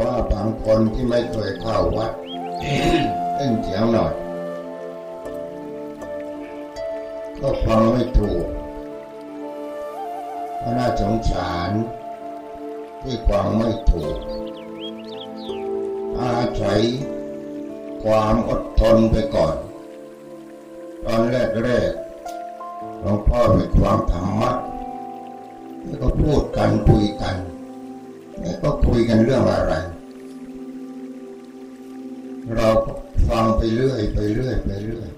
ว่าบางคนที่ไม่เคยเข้าวัดเล่นเสียงหน่อย ก็ฟังไม่ถูกก็น่าสงสารที่ฟังไม่ถูก อาศัยความอดทนไปก่อน ตอนแรกๆหลวงพ่อไปฟังธรรมะแล้วก็พูดกันคุยกันแล้วก็ คุยกันเรื่องอะไร เราฟังไปเรื่อยไปเรื่อยไปเรื่อย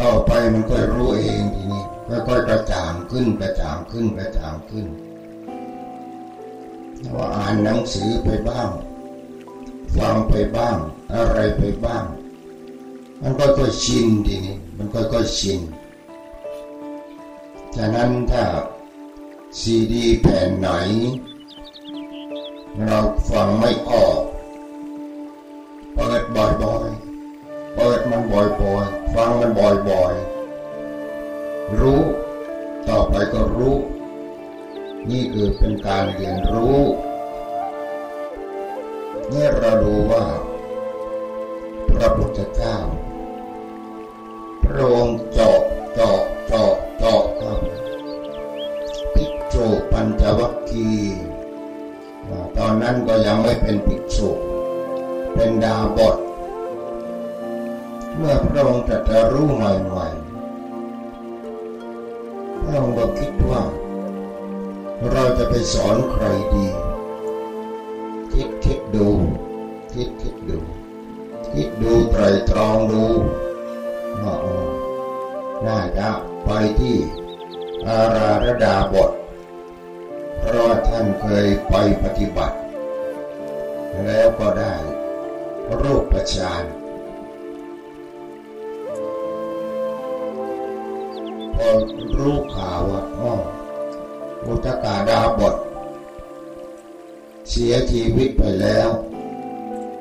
ต่อไปมันก็รู้เองทีนี้ค่อยๆกระจ่างขึ้นกระจ่างขึ้นกระจ่างขึ้นว่าอ่านหนังสือไปบ้าง ฟังไปบ้าง อะไรไปบ้าง มันก็ก็ชินทีนี้มันก็ก็ชินฉะนั้นถ้าซีดีแผ่นไหน เราฟังไม่ออก เปิดบ่อยๆ เปิดมันบ่อยๆ ฟังมันบ่อยๆ รู้ ต่อไปก็รู้ นี่คือเป็นการเรียนรู้นี่เราดูว่า พระพุทธเจ้าพระองค์เจาะเจาะเจาะเจาะครับภิกษุปัญจวัคคีย์ ตอนนั้นก็ยังไม่เป็นภิกษุเป็นดาบท เมื่อพระองค์ตรัสรู้ใหม่ๆพระองค์ก็คิดว่า เราจะไปสอนใครดี คิดคิดดู คิดคิดดู คิดดูไตรตรองดูว่าน่าจะไปที่อาราธดาบท เพราะท่านเคยไปปฏิบัติ แล้วก็ได้รูปประชานพอรู้ข่าวว่าอ๋ออุตกาดาบท เสียชีวิตไปแล้ว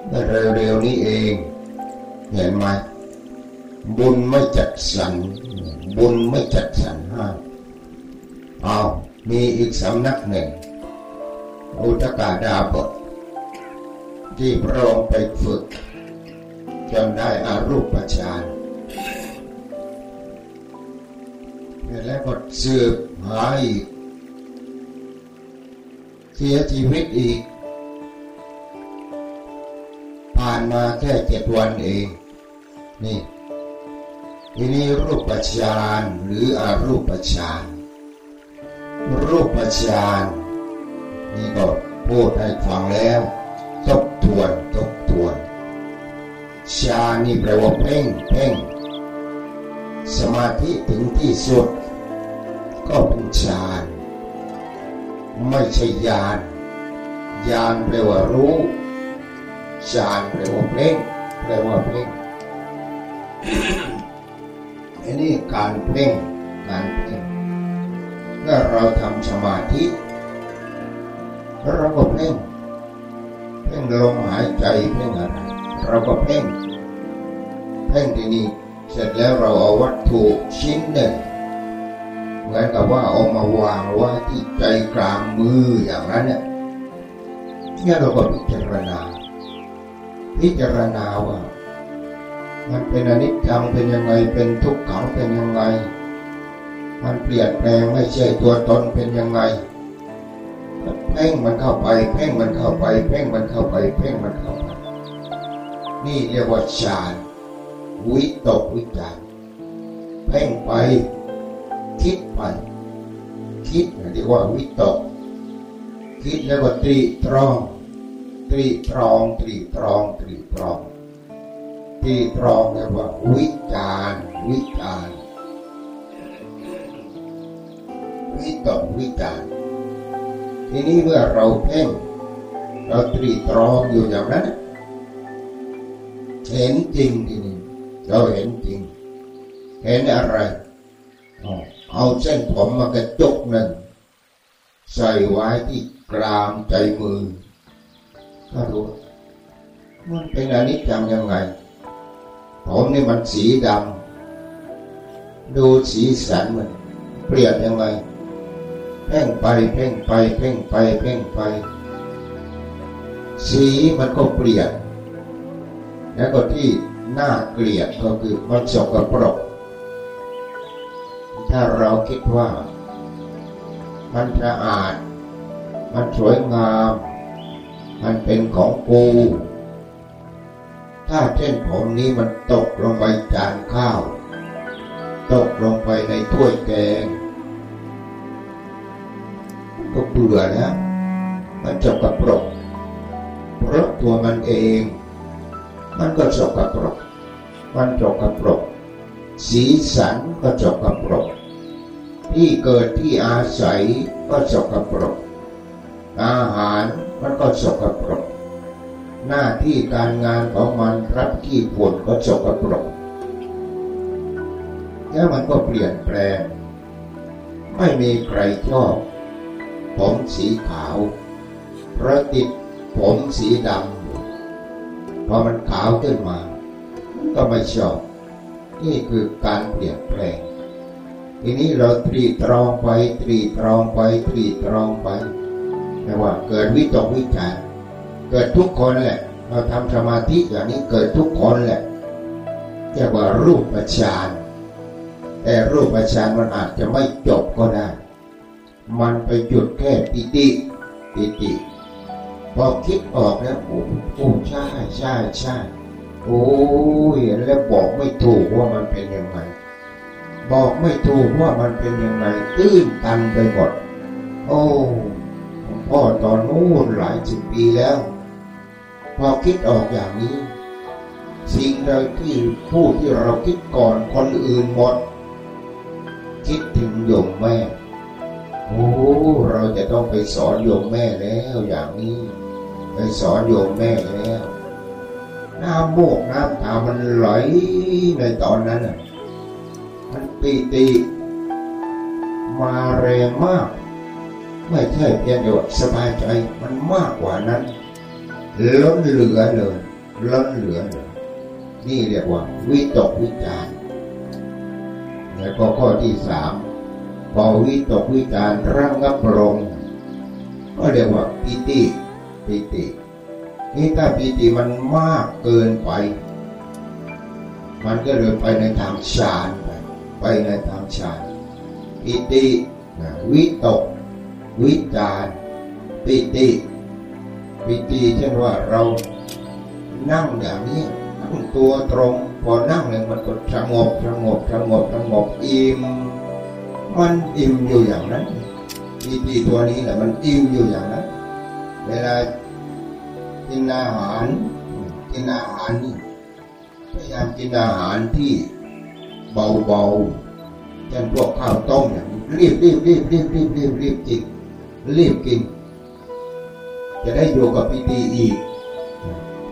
เมื่อเร็วๆนี้เอง เห็นไหมบุญไม่จัดสรรบุญไม่จัดสรรให้เอา มีอีกสำนักหนึ่ง อุตกาดาบท ที่พระองค์ไปฝึกจนได้อารูปฌานแล้วก็สืบหาอีกเสียชีวิตอีก ผ่านมาแค่เจ็ดวันเอง นี่ทีนี้รูปฌานหรืออารูปฌาน รูปฌานนี่ก็พูดให้ฟังแล้วทบทวนทบทวนฌานนี่แปลว่าเพ่งเพ่งสมาธิถึงที่สุด ก็เป็นฌานไม่ใช่ญาณญาณแปลว่ารู้ฌานแปลว่าเพ่งแปลว่าเพ่งอันนี้การเพ่งการเพ่ง เมื่อเราทำสมาธิเราก็เพ่งเพ่งลมหายใจเพ่งอะไรเราก็เพ่งเพ่งที่นี่เสร็จแล้วเราเอาวัตถุชิ้นหนึ่งเหมือนกับว่าเอามาวางไว้ที่ใจกลางมืออย่างนั้นเนี่ยเนี่ยเราก็พิจารณา พิจารณาว่า มันเป็นอนิจจังเป็นยังไงเป็นทุกขังเป็นยังไง มันเปลี่ยนแปลงไม่ใช่ตัวตนเป็นยังไงเพ่งมันเข้าไปเพ่งมันเข้าไปเพ่งมันเข้าไปเพ่งมันเข้าไปนี่เรียกว่าฌานวิตกวิจารเพ่งไปคิดไปคิดเรียกว่าวิตก คิดแล้วก็ตรีตรอง ตรีตรองตรีตรองตรีตรองตรีตรองเรียกว่าวิจารวิจาร วิตกวิจารทีนี้เมื่อเราเพ่งเราตรีตรองอยู่อย่างนั้น เห็นจริงทีนี้เราเห็นจริง เห็นอะไรเอาเส้นผมมากระจกหนึ่งใส่ไว้ที่กลางใจมือ ก็รู้ มันเป็นอนิจจังยังไง ผมนี่มันสีดำดูสีสันมันเปลี่ยนยังไง เพ่งไปเพ่งไปเพ่งไปเพ่งไป สีมันก็เปลี่ยน แล้วก็ที่น่าเกลียดก็คือมันสกปรก ถ้าเราคิดว่า มันสะอาด มันสวยงาม มันเป็นของกู ถ้าเช่นผมนี้มันตกลงไปจานข้าว ตกลงไปในถ้วยแกง ก็เบื่อแล้วมันจกกระปรกเพราะตัวมันเอง มันก็จกกระปรกมันจกกระปรกสีสันก็จกกระปรกที่เกิดที่อาศัยก็สกปรกอาหารมันก็สกปรกหน้าที่การงานของมันรับที่ผลก็สกปรกแล้วมันก็เปลี่ยนแปลง ไม่มีใครชอบ ผมสีขาว เพราะติดผมสีดำพอมันขาวขึ้นมา ก็ไม่ชอบ นี่คือการเปลี่ยนแปลง ทีนี้เราตรีตรองไปตรีตรองไปตรีตรองไปแปลว่าเกิดวิตกวิจารเกิดทุกคนแหละ เราทำสมาธิอย่างนี้เกิดทุกคนแหละเรียกว่ารูปฌานแต่รูปฌานมันอาจจะไม่จบก็ได้ มันไปหยุดแค่ปิติปิติพอคิดออกแล้วโอ้โอ้ใช่ใช่ใช่โอ้ยแล้วบอกไม่ถูกว่ามันเป็นยังไงบอกไม่ถูกว่ามันเป็นยังไงตื้นตันไปหมดโอ้พ่อตอนนู้นหลายสิบปีแล้ว พอคิดออกอย่างนี้ สิ่งใดที่ผู้ที่เราคิดก่อนคนอื่นหมด คิดถึงโยมแม่ โอ้เราจะต้องไปสอนโยมแม่แล้วอย่างนี้ ไปสอนโยมแม่แล้ว น้ำโมกน้ำตามันไหลในตอนนั้นอะมันปีติมาแรงมาก ไม่ใช่เพียงแต่ว่าสบายใจมันมากกว่านั้นล้นเหลือเลยล้นเหลือเลยนี่เรียกว่า วิตกวิจารแล้วก็ข้อที่สาม พอวิตกวิจารร่างงับลงก็เรียกว่าปิติปิติ นี่ถ้าปิติมันมากเกินไป มันก็เลยไปในทางฌานไปไปในทางฌานปิติวิตก วิจารปิติปิติเช่นว่าเรานั่งอย่างนี้นั่งตัวตรงพอนั่งเลยมันก็สงบสงบสงบสงบอิ่ม มันอิ่มอยู่อย่างนั้นปีติตัวนี้แหละมันอิ่มอยู่อย่างนั้น เวลากินอาหาร กินอาหารนี่พยายามกินอาหารที่เบาๆเช่นพวกข้าวต้มเนี่ยรีบรีบรีบรีบรีบรีบรีบกินรีบกิน จะได้อยู่กับปีติอีก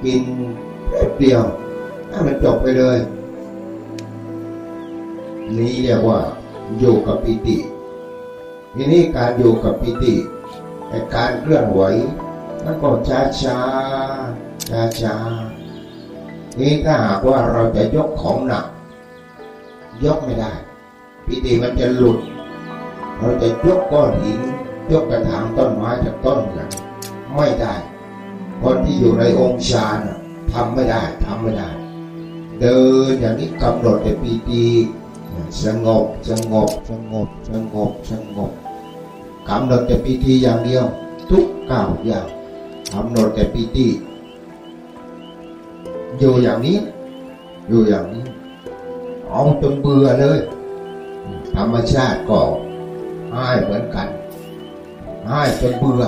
กินแป๊บเดียวให้มันจบไปเลย นี่เรียกว่า อยู่กับปิติทีนี้การอยู่กับปิติไอการเคลื่อนไหวมันก็ช้าช้าช้าช้านี่ถ้าหากว่าเราจะยกของหนัก ยกไม่ได้ ปิติมันจะหลุด เราจะยกก้อนหินยกกระถางต้นไม้จากต้นเนี่ยไม่ได้ คนที่อยู่ในองค์ฌานทำไม่ได้ทำไม่ได้ เดินอย่างนี้กำหนดแต่ปีติ สงบสงบสงบสงบสงบกำหนดแต่ปีติอย่างเดียว ทุกก้าวอย่างกำหนดแต่ปีติอยู่อย่างนี้ อยู่อย่างนี้ เอาจนเบื่อเลย ธรรมชาติก็ให้เหมือนกันให้จนเบื่อ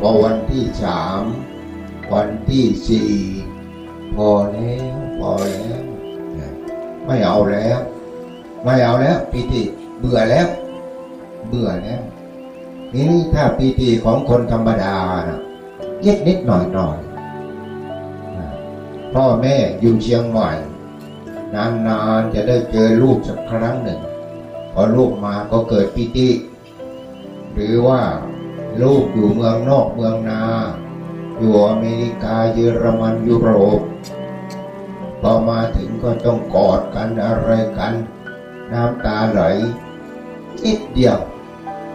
พอวันที่สามวันที่สี่พอแล้วพอแล้ว ไม่เอาแล้ว ไม่เอาแล้วปีติเบื่อแล้ว เบื่อแล้วนี่ถ้าปีติของคนธรรมดานะเย็ดนิดหน่อยหน่อยพ่อแม่อยู่เชียงใหม่นานๆจะได้เจอลูกสักครั้งหนึ่ง พอลูกมาก็เกิดปีติ หรือว่าลูกอยู่เมืองนอกเมืองนา อยู่อเมริกาเยอรมันยุโรป อมาถึงก็ต้องกอดกันอะไรกัน น้ำตาไหลนิดเดียว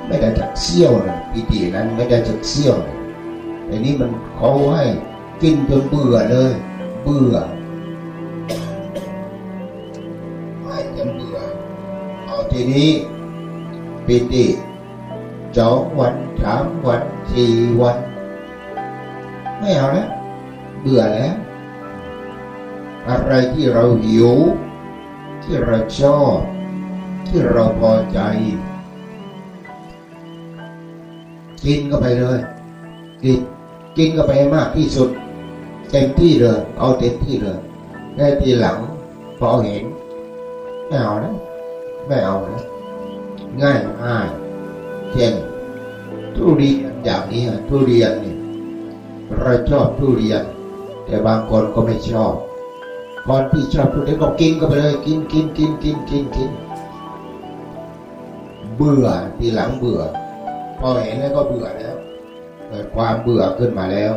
ไม่ได้จากเซี่ยวนะพิธีนั้นไม่ได้จากเซี่ยวนะแต่นี้มันเขาให้กินจนเบื่อเลย เบื่อไม่จนเบื่อเอาทีนี้ปิติสองวันสามวันสี่วัน ไม่เอาแล้วเบื่อแล้ว อะไรที่เราหิว ที่เราชอบ ที่เราพอใจ กินก็ไปเลย กินกินก็ไปมากที่สุด เต็มที่เลย เอาเต็มที่เลยได้ทีหลังพอเห็นไม่เอานะไม่เอานะง่ายง่ายเช่นทุเรียนอย่างนี้ทุเรียนเนี่ยเราชอบทุเรียน แต่บางคนก็ไม่ชอบ คนที่ชอบทุเรียนก็กินก็ไปเลย กินกินกินกินกินกินเบื่อทีหลังเบื่อ พอเห็นแล้วก็เบื่อแล้วเกิดความเบื่อขึ้นมาแล้ว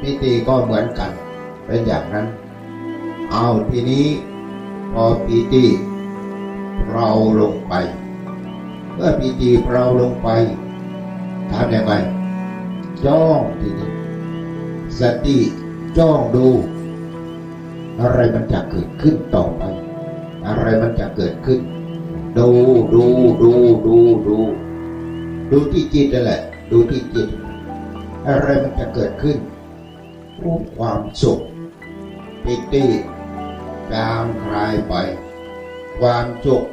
พิธีก็เหมือนกัน เป็นอย่างนั้น เอาทีนี้พอพิธีเราลงไป เมื่อพิธีเราลงไปทำยังไงจ้องทีนี้สติจ้องดู อะไรมันจะเกิดขึ้นต่อไป อะไรมันจะเกิดขึ้น ดูดูดูดูดูดูที่จิตนั่นแหละ ดูที่จิต อะไรมันจะเกิดขึ้นความสุขปิติจางคลายไป ความสุข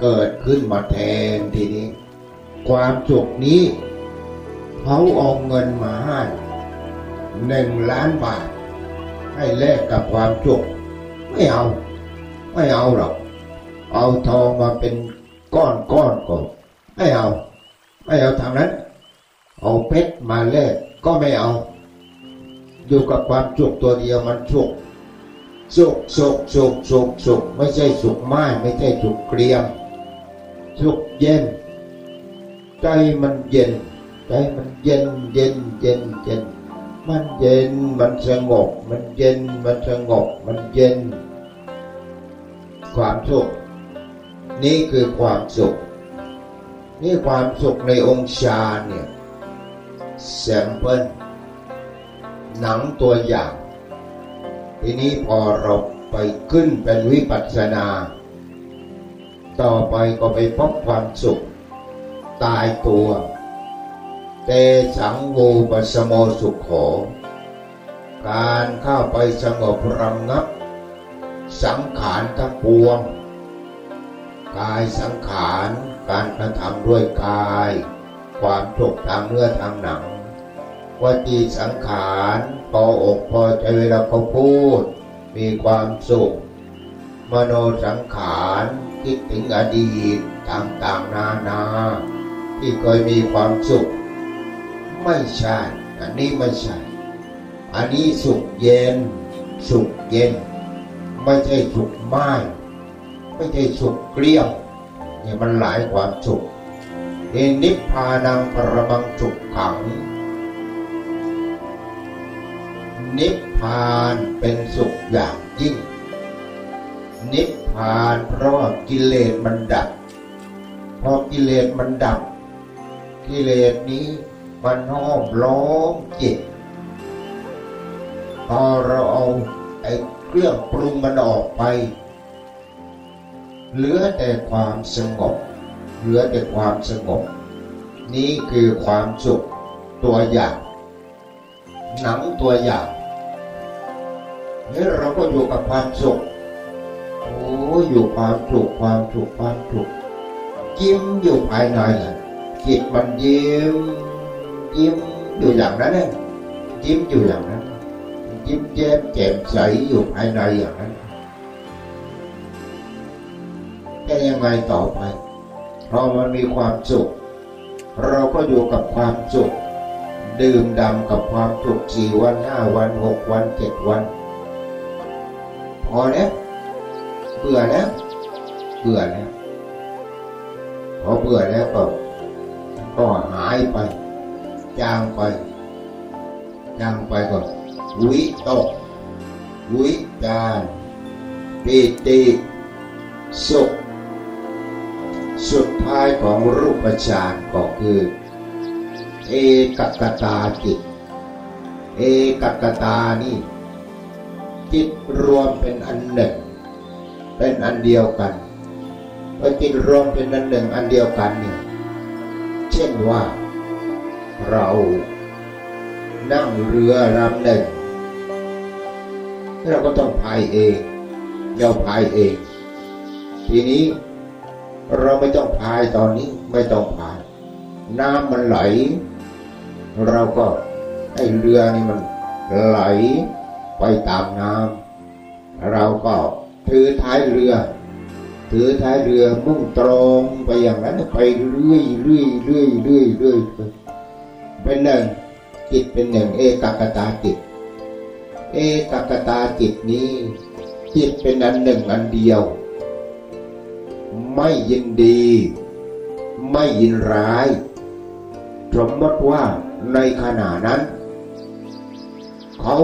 เกิดขึ้นมาแทนทีนี้ ความสุขนี้ เขาเอาเงินมาให้หนึ่งล้านบาท ให้แลกกับความสุขไม่เอา ไม่เอาหรอก เอาทองมาเป็นก้อนก้อนก่อนไม่เอา ไม่เอาทางนั้น เอาเพชรมาแลกก็ไม่เอา อยู่กับความสุขตัวเดียวมันสุขสุขสุขสุขสุขสุขไม่ใช่สุขไม้ไม่ใช่สุขเกลียมสุขเย็น ใจมันเย็น ใจมันเย็นเย็นเย็นเย็น มันเย็นมันสงบ มันเย็นมันสงบ มันเย็น ความสุข นี่คือความสุข นี่ความสุขในองค์ฌาเนี่ยแซมเปิลหนังตัวอย่าง ทีนี้พอเราไปขึ้นเป็นวิปัสสนา ต่อไปก็ไปพบความสุข ตายตัว เตสังวูปสโมสุขโข การเข้าไปสงบระงับ สังขารทั้งปวง กายสังขารการกระทำด้วยกาย ความสุขทางเนื้อทางหนังวจีสังขารพออกพอใจเวลาเขาพูด มีความสุข มโนสังขารคิดถึงอดีตต่างๆนานา ที่เคยมีความสุข ไม่ใช่ อันนี้ไม่ใช่ อันนี้สุขเย็น สุขเย็น ไม่ใช่สุขไม้ไม่ใช่สุขเกลี้ยงนี่มันหลายความสุขเอนิพพานังปรมังสุขขัง นิพพานเป็นสุขอย่างยิ่ง นิพพานเพราะกิเลสมันดับพอกิเลสมันดับ กิเลสนี้ มันห้อมล้อมจิต พอเราเอาไอ้เครื่องปรุงมันออกไป เหลือแต่ความสงบ เหลือแต่ความสงบ นี่คือความสุขตัวอย่าง หนังตัวอย่างนี่เราก็อยู่กับความสุขโอ้อยู่ความสุขความสุขความสุขยิ้มอยู่ภายในแหละจิตมันยิ้ม ยิ้มอยู่อย่างนั้นเองยิ้มอยู่อย่างนั้น ยิ้มแย้มแจ่มใสอยู่ภายในอย่างนั้นจะยังไงต่อไปพอมันมีความสุข เราก็อยู่กับความสุข ดื่มดำกับความสุขสี่วันห้าวันหกวันเจ็ดวัน พอแล้วเบื่อแล้ว เบื่อแล้วพอเบื่อแล้วก็ก็หายไป จางไปจางไปก็วิตก วิจารปิติสุข สุดท้ายของรูปฌานก็คือ เอกกตาจิต เอกกตานี่ จิตรวมเป็นอันหนึ่ง เป็นอันเดียวกันพอจิตรวมเป็นอันหนึ่งอันเดียวกันเนี่ยเช่นว่า เรานั่งเรือลำหนึ่งเราก็ต้องพายเองเราพายเอง ทีนี้เราไม่ต้องพายตอนนี้ไม่ต้องพาย น้ำมันไหล เราก็ให้เรือนี่มันไหลไปตามน้ำเราก็ถือท้ายเรือ ถือท้ายเรือมุ่งตรงไปอย่างนั้นไปเรื่อยเรื่อยเรื่อยเรื่อยเรื่อย เป็นหนึ่งจิตเป็นหนึ่งเอกกตาจิต เอกกตาจิตนี้ จิตเป็นอันหนึ่งอันเดียว ไม่ยินดี ไม่ยินร้ายสมมติว่าในขณะนั้น เขา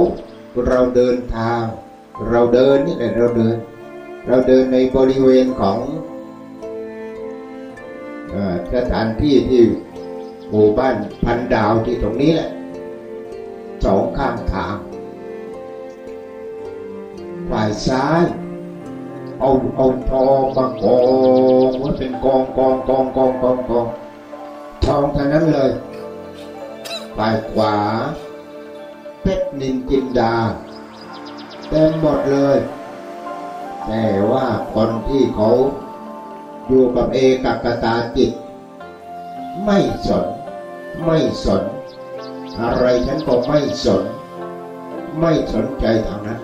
เราเดินทาง เราเดินนี่แหละเราเดิน เราเดินในบริเวณของสถานที่ที่ หมู่บ้านพันดาวที่ตรงนี้แหละสองข้างทาง ฝ่ายซ้าย เอาเอาทองมากองว่าเป็นกองกองกองกองกองกองทองทั้งนั้นเลย ฝ่ายขวา เพชรนินจินดาเต็มหมดเลย แต่ว่าคนที่เขาอยู่กับเอกกตาจิต ไม่สน ไม่สน อะไรฉันก็ไม่สน ไม่สนใจทางนั้น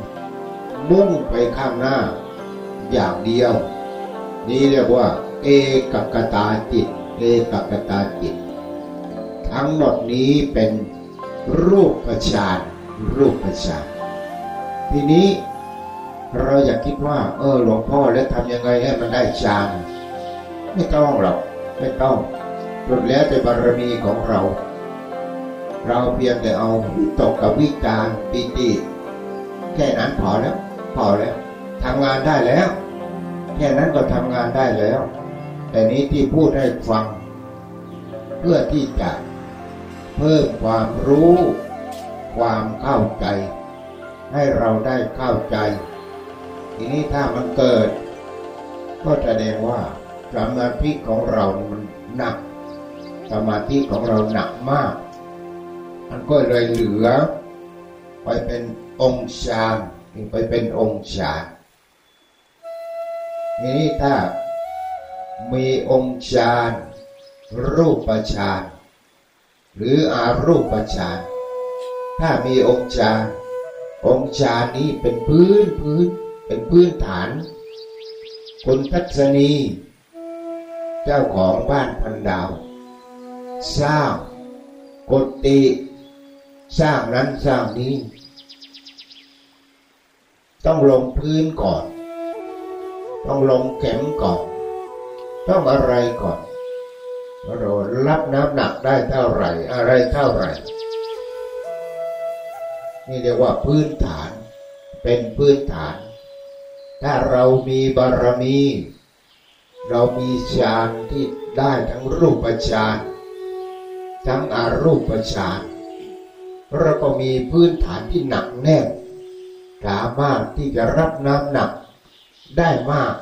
มุ่งไปข้างหน้า อย่างเดียว นี่เรียกว่า เอกกตาจิต เอกกตาจิต ทั้งหมดนี้เป็นรูปประชานรูปประชานทีนี้เราอยากคิดว่า เออหลวงพ่อแล้วทำยังไงให้มันได้ฌานไม่ต้องหรอกไม่ต้อง สุดแล้วแต่บารมีของเรา เราเพียงแต่เอาตกกับวิจารปิติ แค่นั้นพอแล้ว พอแล้วทำงานได้แล้ว แค่นั้นก็ทำงานได้แล้ว แต่นี้ที่พูดให้ฟัง เพื่อที่จะเพิ่มความรู้ ความเข้าใจ ให้เราได้เข้าใจ ทีนี้ถ้ามันเกิด ก็แสดงว่าสมาธิของเรามันหนัก สมาธิของเราหนักมาก มันก็เลยเหลือ ไปเป็นองค์ฌานไปเป็นองค์ฌานทีนี้ถ้ามีองค์ฌานรูปฌานหรืออารูปฌานถ้ามีองค์ฌานองค์ฌานนี้เป็นพื้นพื้นเป็นพื้นฐาน คุณทัศนี เจ้าของบ้านพันดาว สร้างกติสร้างนั้นสร้างนี้ ต้องลงพื้นก่อน ต้องลงเข็มก่อน ต้องอะไรก่อนเรารับน้ำหนักได้เท่าไหร่ อะไรเท่าไหร่ นี่เรียกว่าพื้นฐานเป็นพื้นฐาน ถ้าเรามีบารมี เรามีฌานที่ได้ทั้งรูปฌาน ทั้งอารูปฌานเราก็มีพื้นฐานที่หนักแน่นสามารถที่จะรับน้ำหนักได้มาก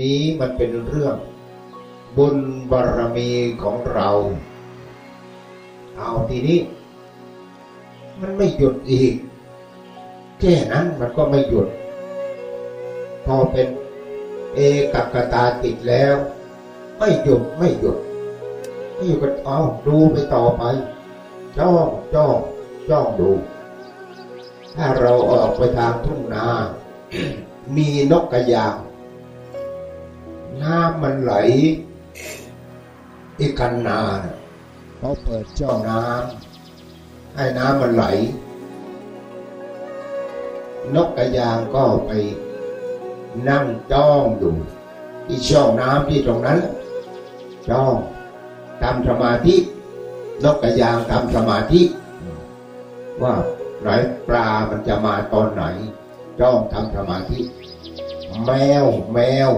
นี้มันเป็นเรื่องบุญบารมีของเรา เอาทีนี้ มันไม่หยุดอีก แค่นั้นมันก็ไม่หยุด พอเป็นเอกกตาติดแล้ว ไม่หยุดไม่หยุด ไม่หยุดก็เอาดูไปต่อไปจ้องจ้องจ้องดู ถ้าเราออกไปทางทุ่งนา มีนกกระยาง น้ำมันไหล อีกันนาเขาเปิดจ้าน้ำให้น้ำมันไหล นกกระยางก็ไปนั่งจ้องอยู่ที่ช่องน้ำที่ตรงนั้นจ้อง ทำสมาธินกกระยางทำสมาธิ ว่าไหนปลามันจะมาตอนไหนจ้องทำสมาธิ แมวแมว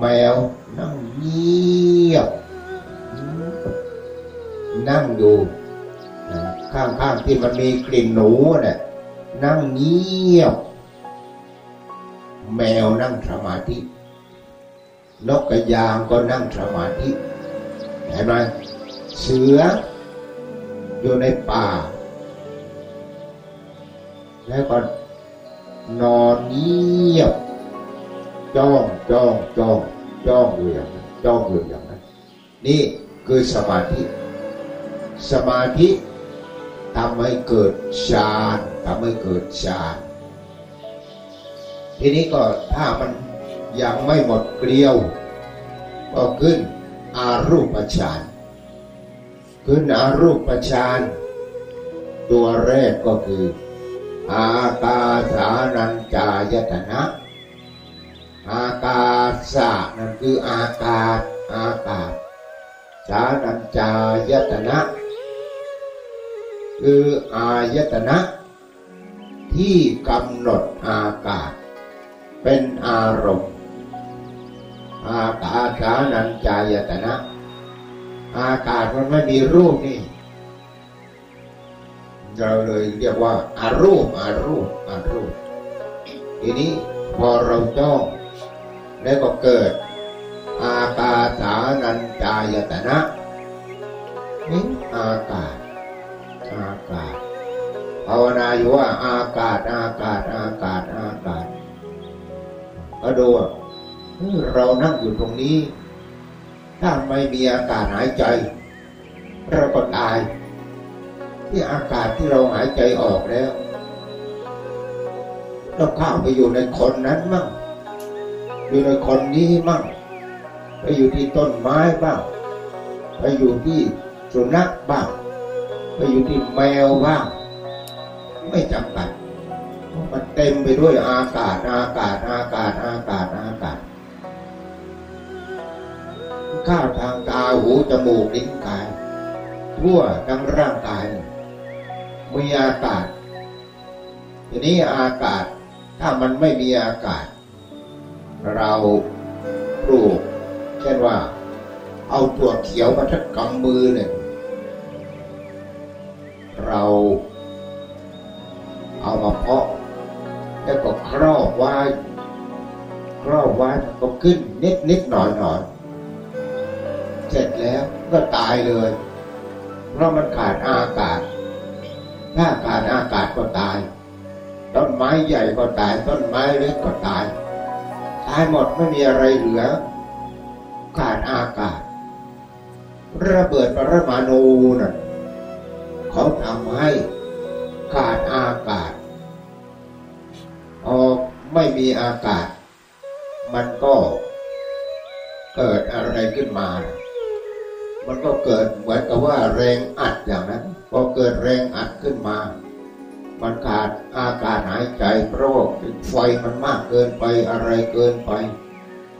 แมวนั่งเงียบ นั่งอยู่ข้างๆที่มันมีกลิ่นหนูเนี่ยนั่งเงียบ แมวนั่งสมาธินกกระยางก็นั่งสมาธิ เห็นไหมเสืออยู่ในป่า แล้วก็นอนเงียบจ้องจ้องจ้องจ้องอยู่อย่างนั้นจ้องอยู่อย่างนั้นนี่คือสมาธิ สมาธิทำให้เกิดฌานทำให้เกิดฌานทีนี้ก็ถ้ามันยังไม่หมดเกลียว ก็ขึ้น อารูปฌานขึ้นอารูปฌานตัวแรกก็คือ อากาสานัญจายตนะ อากาสานั่นคืออากาศอากาศสานัญจายตนะ คืออายตนะ ที่กำหนดอากาศ เป็นอารมณ์ อากาศานันจายตนะ อากาศมันไม่มีรูปนี่เราเลยเรียกว่าอารูปอารูปอารูป ทีนี้พอเราจ้องแล้วก็เกิด อากาศานันจายตนะนี่อากาศ อากาศภาวนาอยู่ว่าอากาศอากาศอากาศอากาศก็ดู เรานั่งอยู่ตรงนี้ ถ้าไม่มีอากาศหายใจ เราก็ตาย ที่อากาศที่เราหายใจออกแล้วเราเข้าไปอยู่ในคนนั้นมั่งอยู่ในคนนี้มั่งไปอยู่ที่ต้นไม้บ้างไปอยู่ที่สุนัขบ้างไปอยู่ที่แมวบ้างไม่จำกัดมันเต็มไปด้วยอากาศอากาศอากาศอากาศอากาศ ข้าวทางตาหูจมูกลิ้นกาย ทั่วทั้งร่างกาย มีอากาศ ทีนี้อากาศถ้ามันไม่มีอากาศ เราปลูก เช่นว่า เอาตัวเขียวมาทักกำมือหนึ่งเราเอามาเพาะ แล้วก็ครอบไว้ครอบไว้ก็ขึ้นนิดนิดหน่อยหน่อย เสร็จแล้วก็ตายเลย เพราะมันขาดอากาศ ถ้าขาดอากาศก็ตาย ต้นไม้ใหญ่ก็ตาย ต้นไม้เล็กก็ตาย ตายหมดไม่มีอะไรเหลือ ขาดอากาศ ระเบิดปรมาณูน่ะเขาทำให้ขาดอากาศพอไม่มีอากาศ มันก็เกิดอะไรขึ้นมา มันก็เกิดเหมือนกับว่าแรงอัดอย่างนั้นพอเกิดแรงอัดขึ้นมา มันขาดอากาศหายใจเพราะว่าไฟมันมากเกินไปอะไรเกินไป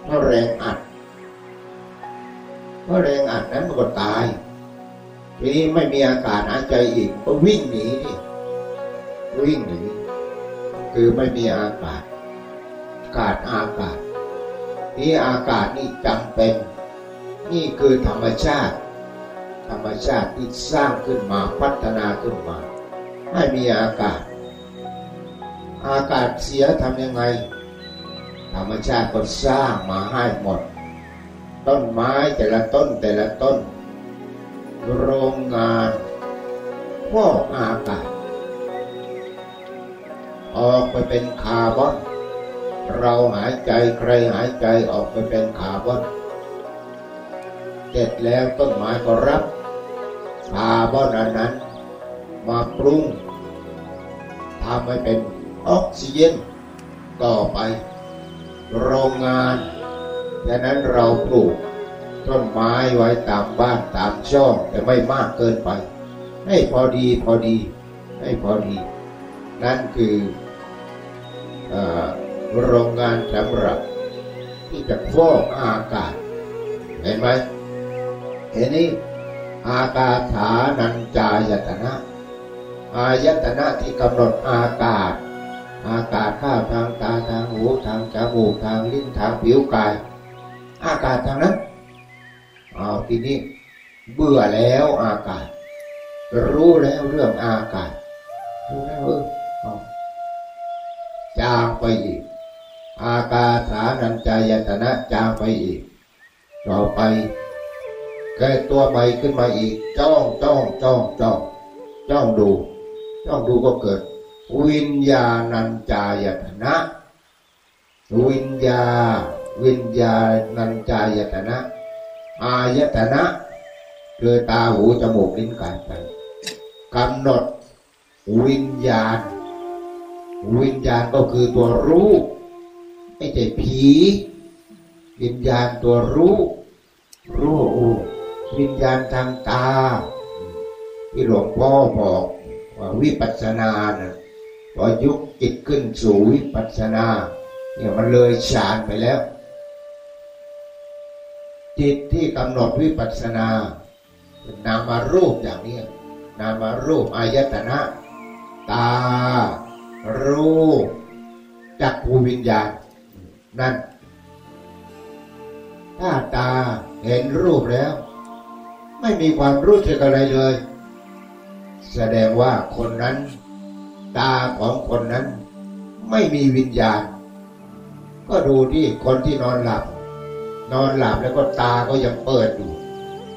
เพราะแรงอัดเพราะแรงอัดนั้นมันก็ตายทีนี้ไม่มีอากาศหายใจอีกก็วิ่งหนีนี่วิ่งหนีคือไม่มีอากาศขาดอากาศนี่อากาศนี่จำเป็น นี่คือธรรมชาติ ธรรมชาติที่สร้างขึ้นมาพัฒนาขึ้นมาให้มีอากาศ อากาศเสียทำยังไง ธรรมชาติก็สร้างมาให้หมด ต้นไม้แต่ละต้นแต่ละต้น โรงงานพวกอากาศ ออกไปเป็นคาร์บอนเราหายใจใครหายใจออกไปเป็นคาร์บอน เสร็จแล้วต้นไม้ก็รับคาร์บอนอันนั้น มาปรุงทำให้เป็นออกซิเจนต่อไป โรงงานดังนั้นเราปลูกต้นไม้ไว้ตามบ้านตามช่องแต่ไม่มากเกินไป ให้พอดีพอดีให้พอดี นั่นคือโรงงานสำหรับที่จะฟอกอากาศเห็นไหม เห็นนี้อากาฐานัญจายตนะ อายตนะที่กำหนดอากาศ อากาศข้าวทางตาทางหูทางจมูกทางลิ้นทางผิวกาย อากาศทางนั้นเอาทีนี้เบื่อแล้วอากาศ รู้แล้วเรื่องอากาศรู้แล้วเออจางไปอีก อากาสานัญจายตนะจางไปอีกต่อไป เกิดตัวใหม่ขึ้นมาอีก จ้องจ้องจ้องจ้องจ้องดู จ้องดูก็เกิด วิญญาณัญจายตนะ วิญญา วิญญาณัญจายตนะ อายตนะคือตาหูจมูกลิ้นกายใจกำหนดวิญญาณ วิญญาณก็คือตัวรู้ไม่ใช่ผี วิญญาณตัวรู้รู้ วิญญาณทางตา ที่หลวงพ่อบอกว่าวิปัสสนานะพอยุกจิตขึ้นสู่วิปัสสนา เนี่ยมันเลยฌานไปแล้ว จิตที่กำหนดวิปัสสนานามารูปอย่างนี้นามารูปอายตนะ ตา รู้จักภูวิญญาณ นั่นถ้าตาเห็นรูปแล้ว ไม่มีความรู้สึกอะไรเลย แสดงว่าคนนั้น ตาของคนนั้น ไม่มีวิญญาณ ก็ดูที่คนที่นอนหลับ นอนหลับแล้วก็ตาก็ยังเปิดอยู่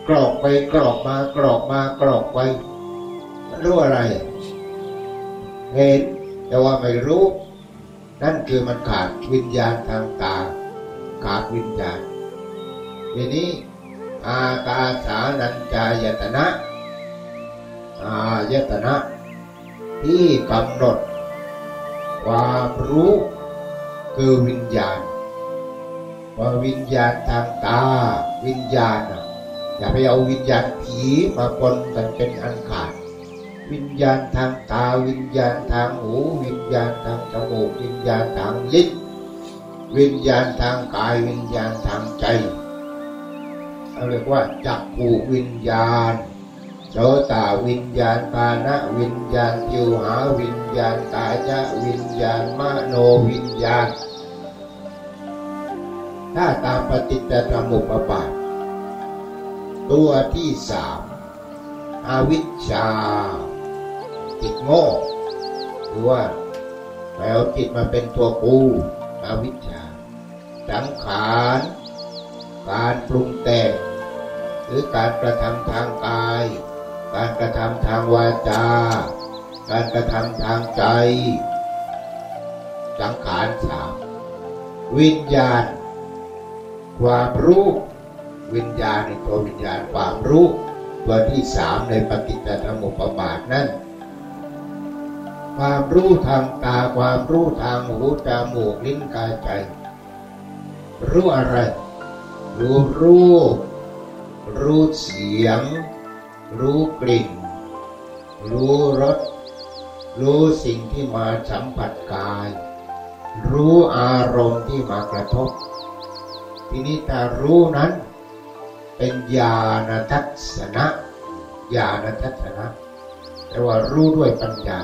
กรอกไปกรอกมากรอกมากรอกไปรู้อะไร เห็นแต่ว่าไม่รู้ นั่นคือมันขาดวิญญาณทางตาขาดวิญญาณทีนี้ อากาสานัญจายตนะ อายตนะ ที่กำหนด ความรู้คือวิญญาณว่าวิญญาณทางตา วิญญาณอย่าไปเอาวิญญาณผีมาปนกันเป็นอันขาด วิญญาณทางตา วิญญาณทางหู วิญญาณทางจมูกวิญญาณทางลิ้นวิญญาณทางกาย วิญญาณทางใจ เขาเรียกว่าจักขูวิญญาณโสตาวิญญาณปานะวิญญาณยิวหาวิญญาณตายะวิญญาณมโนวิญญาณ ถ้าตามปฏิจจสมุปบาท ตัวที่สามอาวิชชา จิตโง่หรือว่าแปลจิตมาเป็นตัวกูอาวิชชาสังขาร การปรุงแต่ง รือการกระทำทางกาย การกระทำทางวาจา การกระทำทางใจ สังขารสามวิญญาณ ความรู้วิญญาณในตัววิญญาณความรู้ตัวที่สามในปฏิจจสมุปบาทนั้นความรู้ทางตาความรู้ทางหูจมูกลิ้นกายใจ รู้อะไร รู้รูป รู้เสียง รู้กลิ่น รู้รส รู้สิ่งที่มาสัมผัสกาย รู้อารมณ์ที่มากระทบ ทีนี้ถ้ารู้นั้นเป็นญาณทัศนะญาณทัศนะแต่ว่ารู้ด้วยปัญญา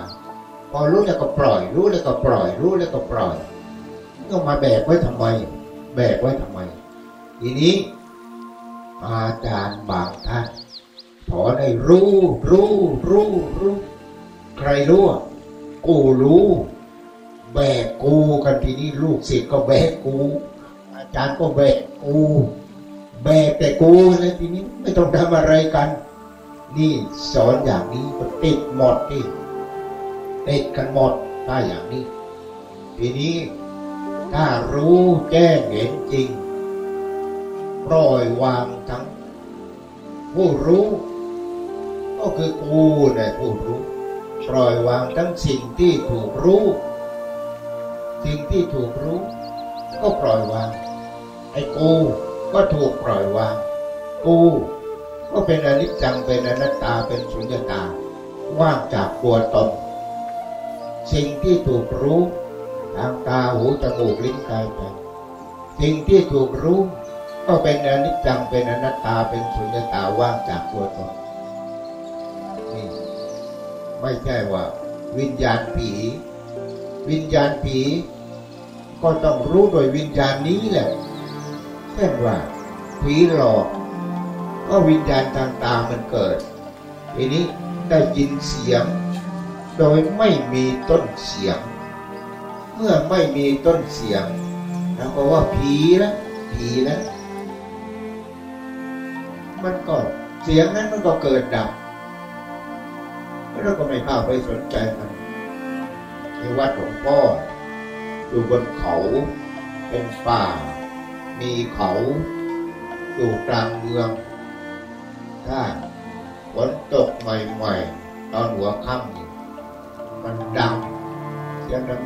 พอรู้แล้วก็ปล่อย รู้แล้วก็ปล่อย รู้แล้วก็ปล่อยก็มาแบกไว้ทำไม แบกไว้ทำไม ทีนี้ อาจารย์บางท่านขอให้รู้ รู้รู้รู้ใครรู้กูรู้ แบกกูกันทีนี้ลูกศิษย์ก็แบกกู อาจารย์ก็แบกกู แบกแต่กูเลยทีนี้ไม่ต้องทำอะไรกัน นี่สอนอย่างนี้ก็ติดหมดที่ติดกันหมดถ้าอย่างนี้ ทีนี้ถ้ารู้แจ้งเห็นจริง ปล่อยวางทั้ง ผู้รู้ ก็คือกูเนี่ยผู้รู้ปล่อยวางทั้งสิ่งที่ถูกรู้ สิ่งที่ถูกรู้ ก็ปล่อยวางไอ้กูก็ถูกปล่อยวาง กูก็เป็นอนิจจังเป็นอนัตตาเป็นสุญญตา ว่างจากตัวตนสิ่งที่ถูกรู้ทางตาหูจมูกลิ้นกายใจสิ่งที่ถูกรู้ ก็เป็นอนิจจังเป็นอนัตตาเป็นสุญญตาว่างจากตัวตนนี่ไม่ใช่ว่า วิญญาณผี วิญญาณผี ก็ต้องรู้โดยวิญญาณนี้แหละเช่นว่า ผีหลอก ก็วิญญาณทางตามันเกิดทีนี้ได้ยินเสียง โดยไม่มีต้นเสียง เมื่อไม่มีต้นเสียงแล้วก็ว่าผีแล้วผีแล้ว มันก็เสียงนั้นมันก็เกิดดับเราก็ไม่เข้าไปสนใจมันในวัดหลวงพ่ออยู่บนเขาเป็นป่า มีเขาอยู่กลางเมือง ถ้าฝนตกใหม่ๆ ตอนหัวค่ำมันดังเสียงดัง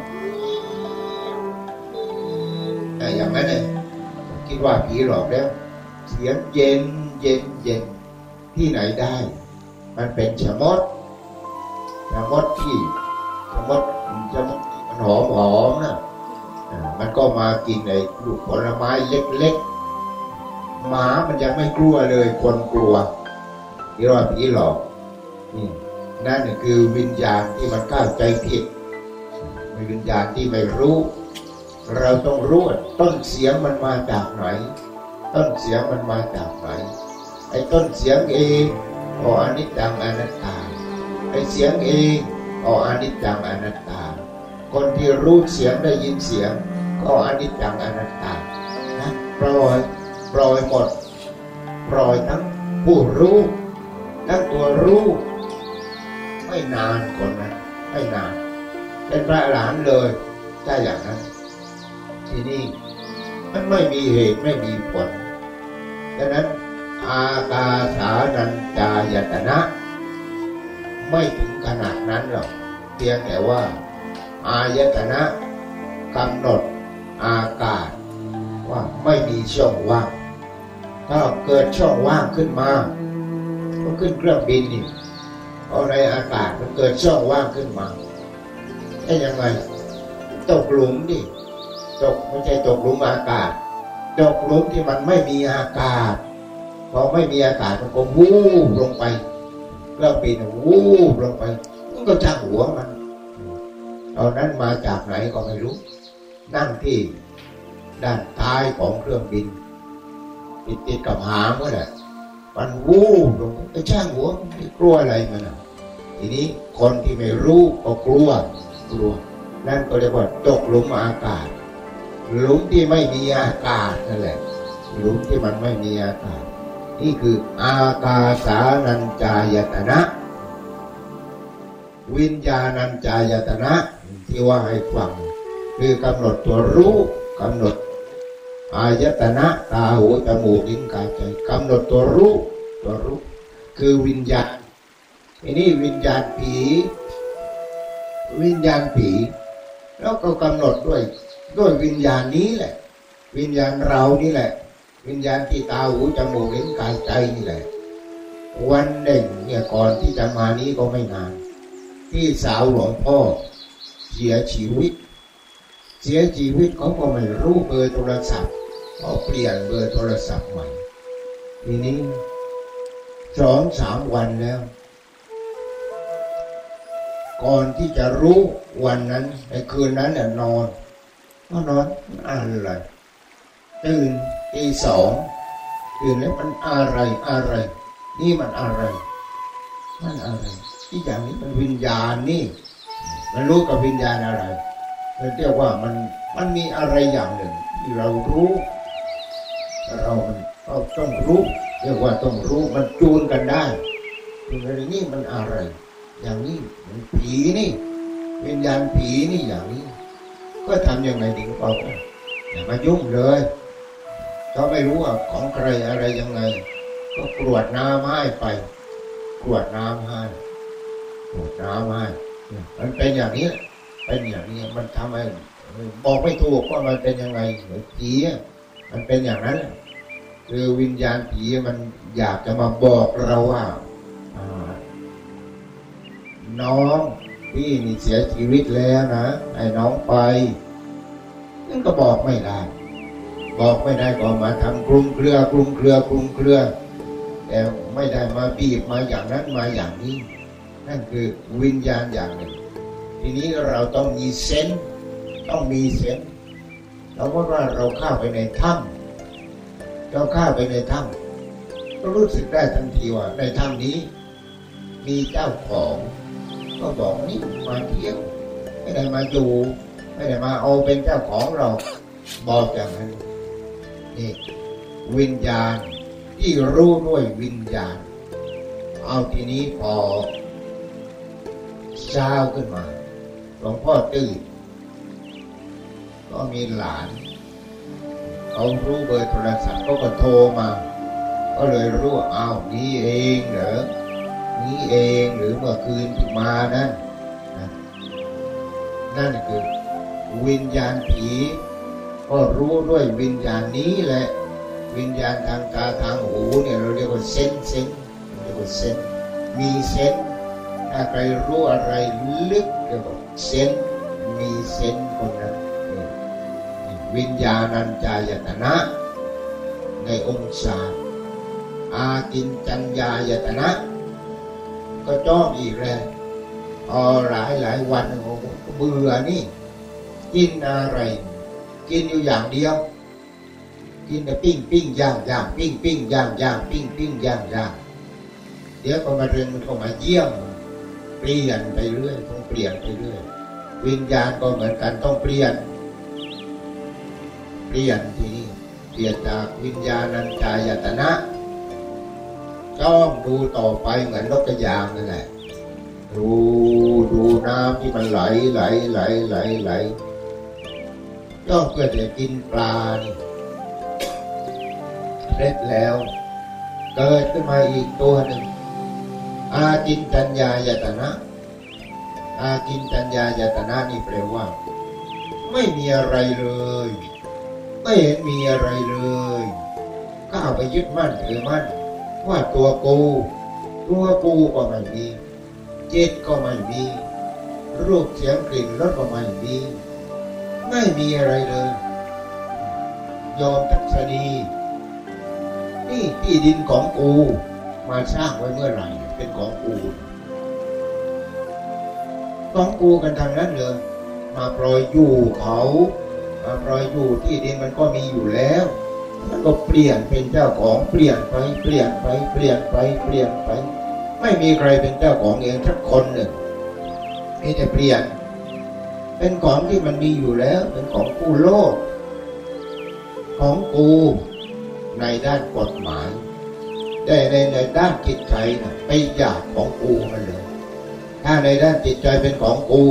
แต่อย่างนั้นเลยคิดว่าผีหลอกแล้ว เสียงเย็น เย็นเย็นที่ไหนได้ มันเป็นชะมดชะมดที่ชะมดชะมดมันหอมหอมนะมันก็มากินในลูกผลไม้เล็กๆหมามันยังไม่กลัวเลยคนกลัวที่ว่าผีหลอกนี่นั่นคือวิญญาณที่มันก้าวใจผิดวิญญาณที่ไม่รู้ เราต้องรู้ต้นเสียงมันมาจากไหน ต้นเสียงมันมาจากไหน ไอ้ต้นเสียงเองอ๋ออนิจจังอนัตตา ไอ้เสียงเองก็อนิจจังอนัตตา คนที่รู้เสียงได้ยินเสียง ก็อนิจจังอนัตตานะปล่อยปล่อยหมดปล่อยทั้งผู้รู้ทั้งตัวรู้ไม่นานคนนั้นไม่นานเป็นพระหลานเลยถ้าอย่างนั้นทีนี้มันไม่มีเหตุไม่มีผลดังนั้น อากาสานัญจายตนะ ไม่ถึงขนาดนั้นหรอกเพียงแต่ว่า อายตนะกำหนดอากาศ ว่าไม่มีช่องว่าง ถ้าเกิดช่องว่างขึ้นมา ก็ขึ้นเครื่องบินนี่พอในอากาศมันเกิดช่องว่างขึ้นมาไอ้ยังไงตกหลุมดิตกไม่ใช่ตกหลุมอากาศ ตกหลุมที่มันไม่มีอากาศ พอไม่มีอากาศมันก็วูบลงไปเครื่องบินวูบลงไป มันก็ชักหัวมัน ตอนนั้นมาจากไหนก็ไม่รู้ นั่งที่ด้านท้ายของเครื่องบิน ติดติดกับหางก็แหละมันวูบลงไปช่างหัวไม่กลัวอะไรมันอะทีนี้คนที่ไม่รู้ก็กลัวกลัว นั่นก็เรียกว่าตกหลุมอากาศ หลุมที่ไม่มีอากาศนั่นแหละ หลุมที่มันไม่มีอากาศ นี่คืออากาสานัญจายตนะ วิญญาณัญจายตนะที่ว่าให้ฟัง คือกำหนดตัวรู้กำหนดอายตนะตาหูจมูกลิ้นกายใจกำหนดตัวรู้ตัวรู้คือวิญญาณอันนี้วิญญาณผี วิญญาณผี แล้วก็กำหนดด้วยด้วยวิญญาณนี้แหละ วิญญาณเรานี่แหละ วิญญาณที่ตาหูจมูกลิ้นกายใจนี่แหละ วันหนึ่งเนี่ยก่อนที่จะมานี้ก็ไม่นานพี่สาวหลวงพ่อเสียชีวิต เสียชีวิตเขาก็ไม่รู้เบอร์โทรศัพท์เขาเปลี่ยนเบอร์โทรศัพท์ใหม่ทีนี้สองสามวันแล้ว ก่อนที่จะรู้วันนั้นในคืนนั้นเนี่ยนอนก็นอนอะไร ตื่นตีสองตื่นแล้วมันอะไรอะไร นี่มันอะไร มันอะไร ที่อย่างนี้มันวิญญาณนี่ มันรู้กับวิญญาณอะไรเราเรียกว่ามันมันมีอะไรอย่างหนึ่งที่เรารู้ เรามันเราต้องรู้เรียกว่าต้องรู้มันจูนกันได้ออะไรนี่มันอะไร อย่างนี้มันผีนี่วิญญาณผีนี่อย่างนี้ ก็ทำยังไงดีก็บอกว่าอย่ามายุ่งเลย เขาไม่รู้ว่าของใครอะไรยังไง ก็กรวดน้ำให้ไปกรวดน้ำให้กรวดน้ำให้มันเป็นอย่างนี้เป็นอย่างนี้มันทำให้บอกไม่ถูกว่ามันเป็นยังไงเหมือนผีมันเป็นอย่างนั้นคือวิญญาณผีมันอยากจะมาบอกเราว่าอ่าน้องพี่นี่เสียชีวิตแล้วนะไอ้น้องไปนั่นก็บอกไม่ได้ บอกไม่ได้ก็มาทำกลุ่มเครือกลุ่มเครือกลุ่มเครือแต่ไม่ได้มาบีบมาอย่างนั้นมาอย่างนี้ นั่นคือวิญญาณอย่างหนึ่ง ทีนี้เราต้องมีเซนส์ต้องมีเซนส์เราก็ว่าเราเข้าไปในถ้ำเราเข้าไปในถ้ำก็รู้สึกได้ทันทีว่าในถ้ำนี้ มีเจ้าของ ก็บอกนี่มาเที่ยวไม่ได้มาอยู่ ไม่ได้มาเอาเป็นเจ้าของเราบอกอย่างนั้น วิญญาณที่รู้ด้วยวิญญาณ เอาทีนี้พอเช้าขึ้นมาหลวงพ่อตื่นก็มีหลานเขารู้เบอร์โทรศัพท์เขาก็โทรมา ก็เลยรู้ว่าอ้านี่เองเหรอนี้เองหรือเมื่อคืนที่มานั่นนะนั่นคือวิญญาณผี ก็รู้ด้วยวิญญาณนี้แหละ วิญญาณทางตาทางหูเนี่ยเราเรียกว่าเซนเซนเรียกว่าเซนมีเซนถ้าใครรู้อะไรลึกเรียกว่าเซนมีเซนคนนั้นวิญญาณัญจายตนะ ในองค์ฌาอากินจัญญายตนะ ก็จ้องอีกแล้วพอหลายหลายวันโอ้เบื่อนี่กินอะไร กินอยู่อย่างเดียว กินแต่ปิ้งปิ้งย่างย่างปิ้งปิ้งย่างย่างปิ้งปิ้งย่างย่างเดี๋ยวก็มาเรียนมันก็มาเยี่ยมเปลี่ยนไปเรื่อยต้องเปลี่ยนไปเรื่อยวิญญาณก็เหมือนกันต้องเปลี่ยน เปลี่ยนทีนี้เปลี่ยนจากวิญญาณัญจายตนะจ้องดูต่อไปเหมือนนกกระยางนั่นแหละดูดูน้ำที่มันไหลไหลไหลไหลไหล จ้องเพื่อจะกินปลานี่เสร็จแล้ว เกิดขึ้นมาอีกตัวหนึ่ง อาจินจัญญายตนะ อาจินจัญญายตนะนี่แปลว่า ไม่มีอะไรเลย ไม่เห็นมีอะไรเลยก็เอาไปยึดมั่นถือมั่นว่าตัวกู ตัวกูก็ไม่มีจิตก็ไม่มีรูปเสียงกลิ่นรสก็ไม่มี ไม่มีอะไรเลยยอมทัศนีนี่ที่ดินของกูมาสร้างไว้เมื่อไหร่ เป็นของกูของกูกันทางนั้นเลย มาปล่อยอยู่เขามาปล่อยอยู่ที่ดินมันก็มีอยู่แล้วมันก็เปลี่ยนเป็นเจ้าของเปลี่ยนไปเปลี่ยนไปเปลี่ยนไปเปลี่ยนไป ไม่มีใครเป็นเจ้าของเองสักคนหนึ่งมีแต่เปลี่ยน เป็นของที่มันมีอยู่แล้ว เป็นของกู้โลก ของกูในด้านกฎหมาย แต่ในในด้านจิตใจนะไปอยากของกูมันเลย ถ้าในด้านจิตใจเป็นของกู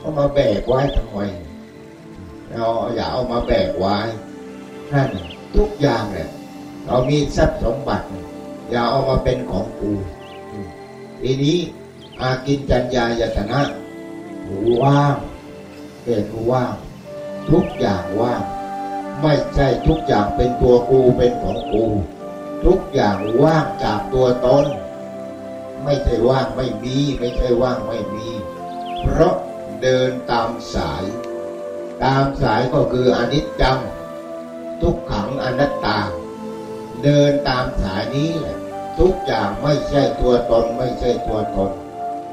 ก็มาแบกไว้ทำไมเราอย่าเอามาแบกไว้นั่นทุกอย่างเนี่ยเรามีทรัพย์สมบัติ อย่าเอามาเป็นของกูทีนี้อากินจัญญายตนะ หูว่างเป็นว่าง ทุกอย่างว่าง ไม่ใช่ทุกอย่างเป็นตัวกูเป็นของกู ทุกอย่างว่างจากตัวตน ไม่ใช่ว่างไม่มี ไม่ใช่ว่างไม่มี เพราะเดินตามสาย ตามสายก็คืออนิจจัง ทุกขังอนัตตา เดินตามสายนี้แหละทุกอย่างไม่ใช่ตัวตน ไม่ใช่ตัวตน